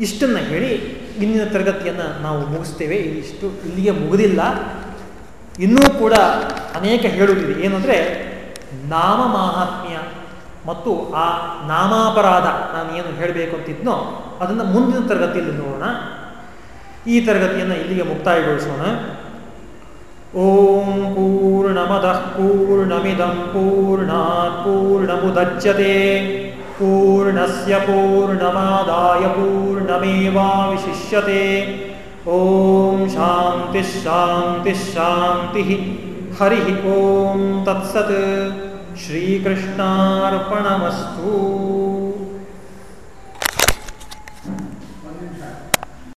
ಇಷ್ಟನ್ನು ಹೇಳಿ ಇಂದಿನ ತರಗತಿಯನ್ನು ನಾವು ಮುಗಿಸ್ತೇವೆ. ಇಷ್ಟು ಇಲ್ಲಿಗೆ ಮುಗಿದಿಲ್ಲ. ಇನ್ನೂ ಕೂಡ ಅನೇಕ ಹೇಳುವುದಿದೆ ಏನಂದರೆ, ನಾಮ ಮಾಹಾತ್ಮ್ಯ. ಮತ್ತು ಆ ನಾಮಾಪರಾಧ ನಾನು ಏನು ಹೇಳಬೇಕು ಅಂತಿದ್ನೋ ಅದನ್ನು ಮುಂದಿನ ತರಗತಿಯಲ್ಲಿ ನೋಡೋಣ. ಈ ತರಗತಿಯನ್ನು ಇಲ್ಲಿಗೆ ಮುಕ್ತಾಯಗೊಳಿಸೋಣ. ಓಂ ಪೂರ್ಣಮದಃ ಪೂರ್ಣಮಿದಂ ಪೂರ್ಣಾತ್ ಪೂರ್ಣಮುದಚ್ಯತೆ. ಪೂರ್ಣಸ್ಯ ಪೂರ್ಣಮಾದಾಯ ಪೂರ್ಣಮೇವಾವಶಿಷ್ಯತೆ. ಓಂ ಶಾಂತಿ ಶಾಂತಿ ಶಾಂತಿ ಹರಿ ಓಂ ತತ್ಸತ್. ಶ್ರೀಕೃಷ್ಣಾರ್ಪಣಮಸ್ತು.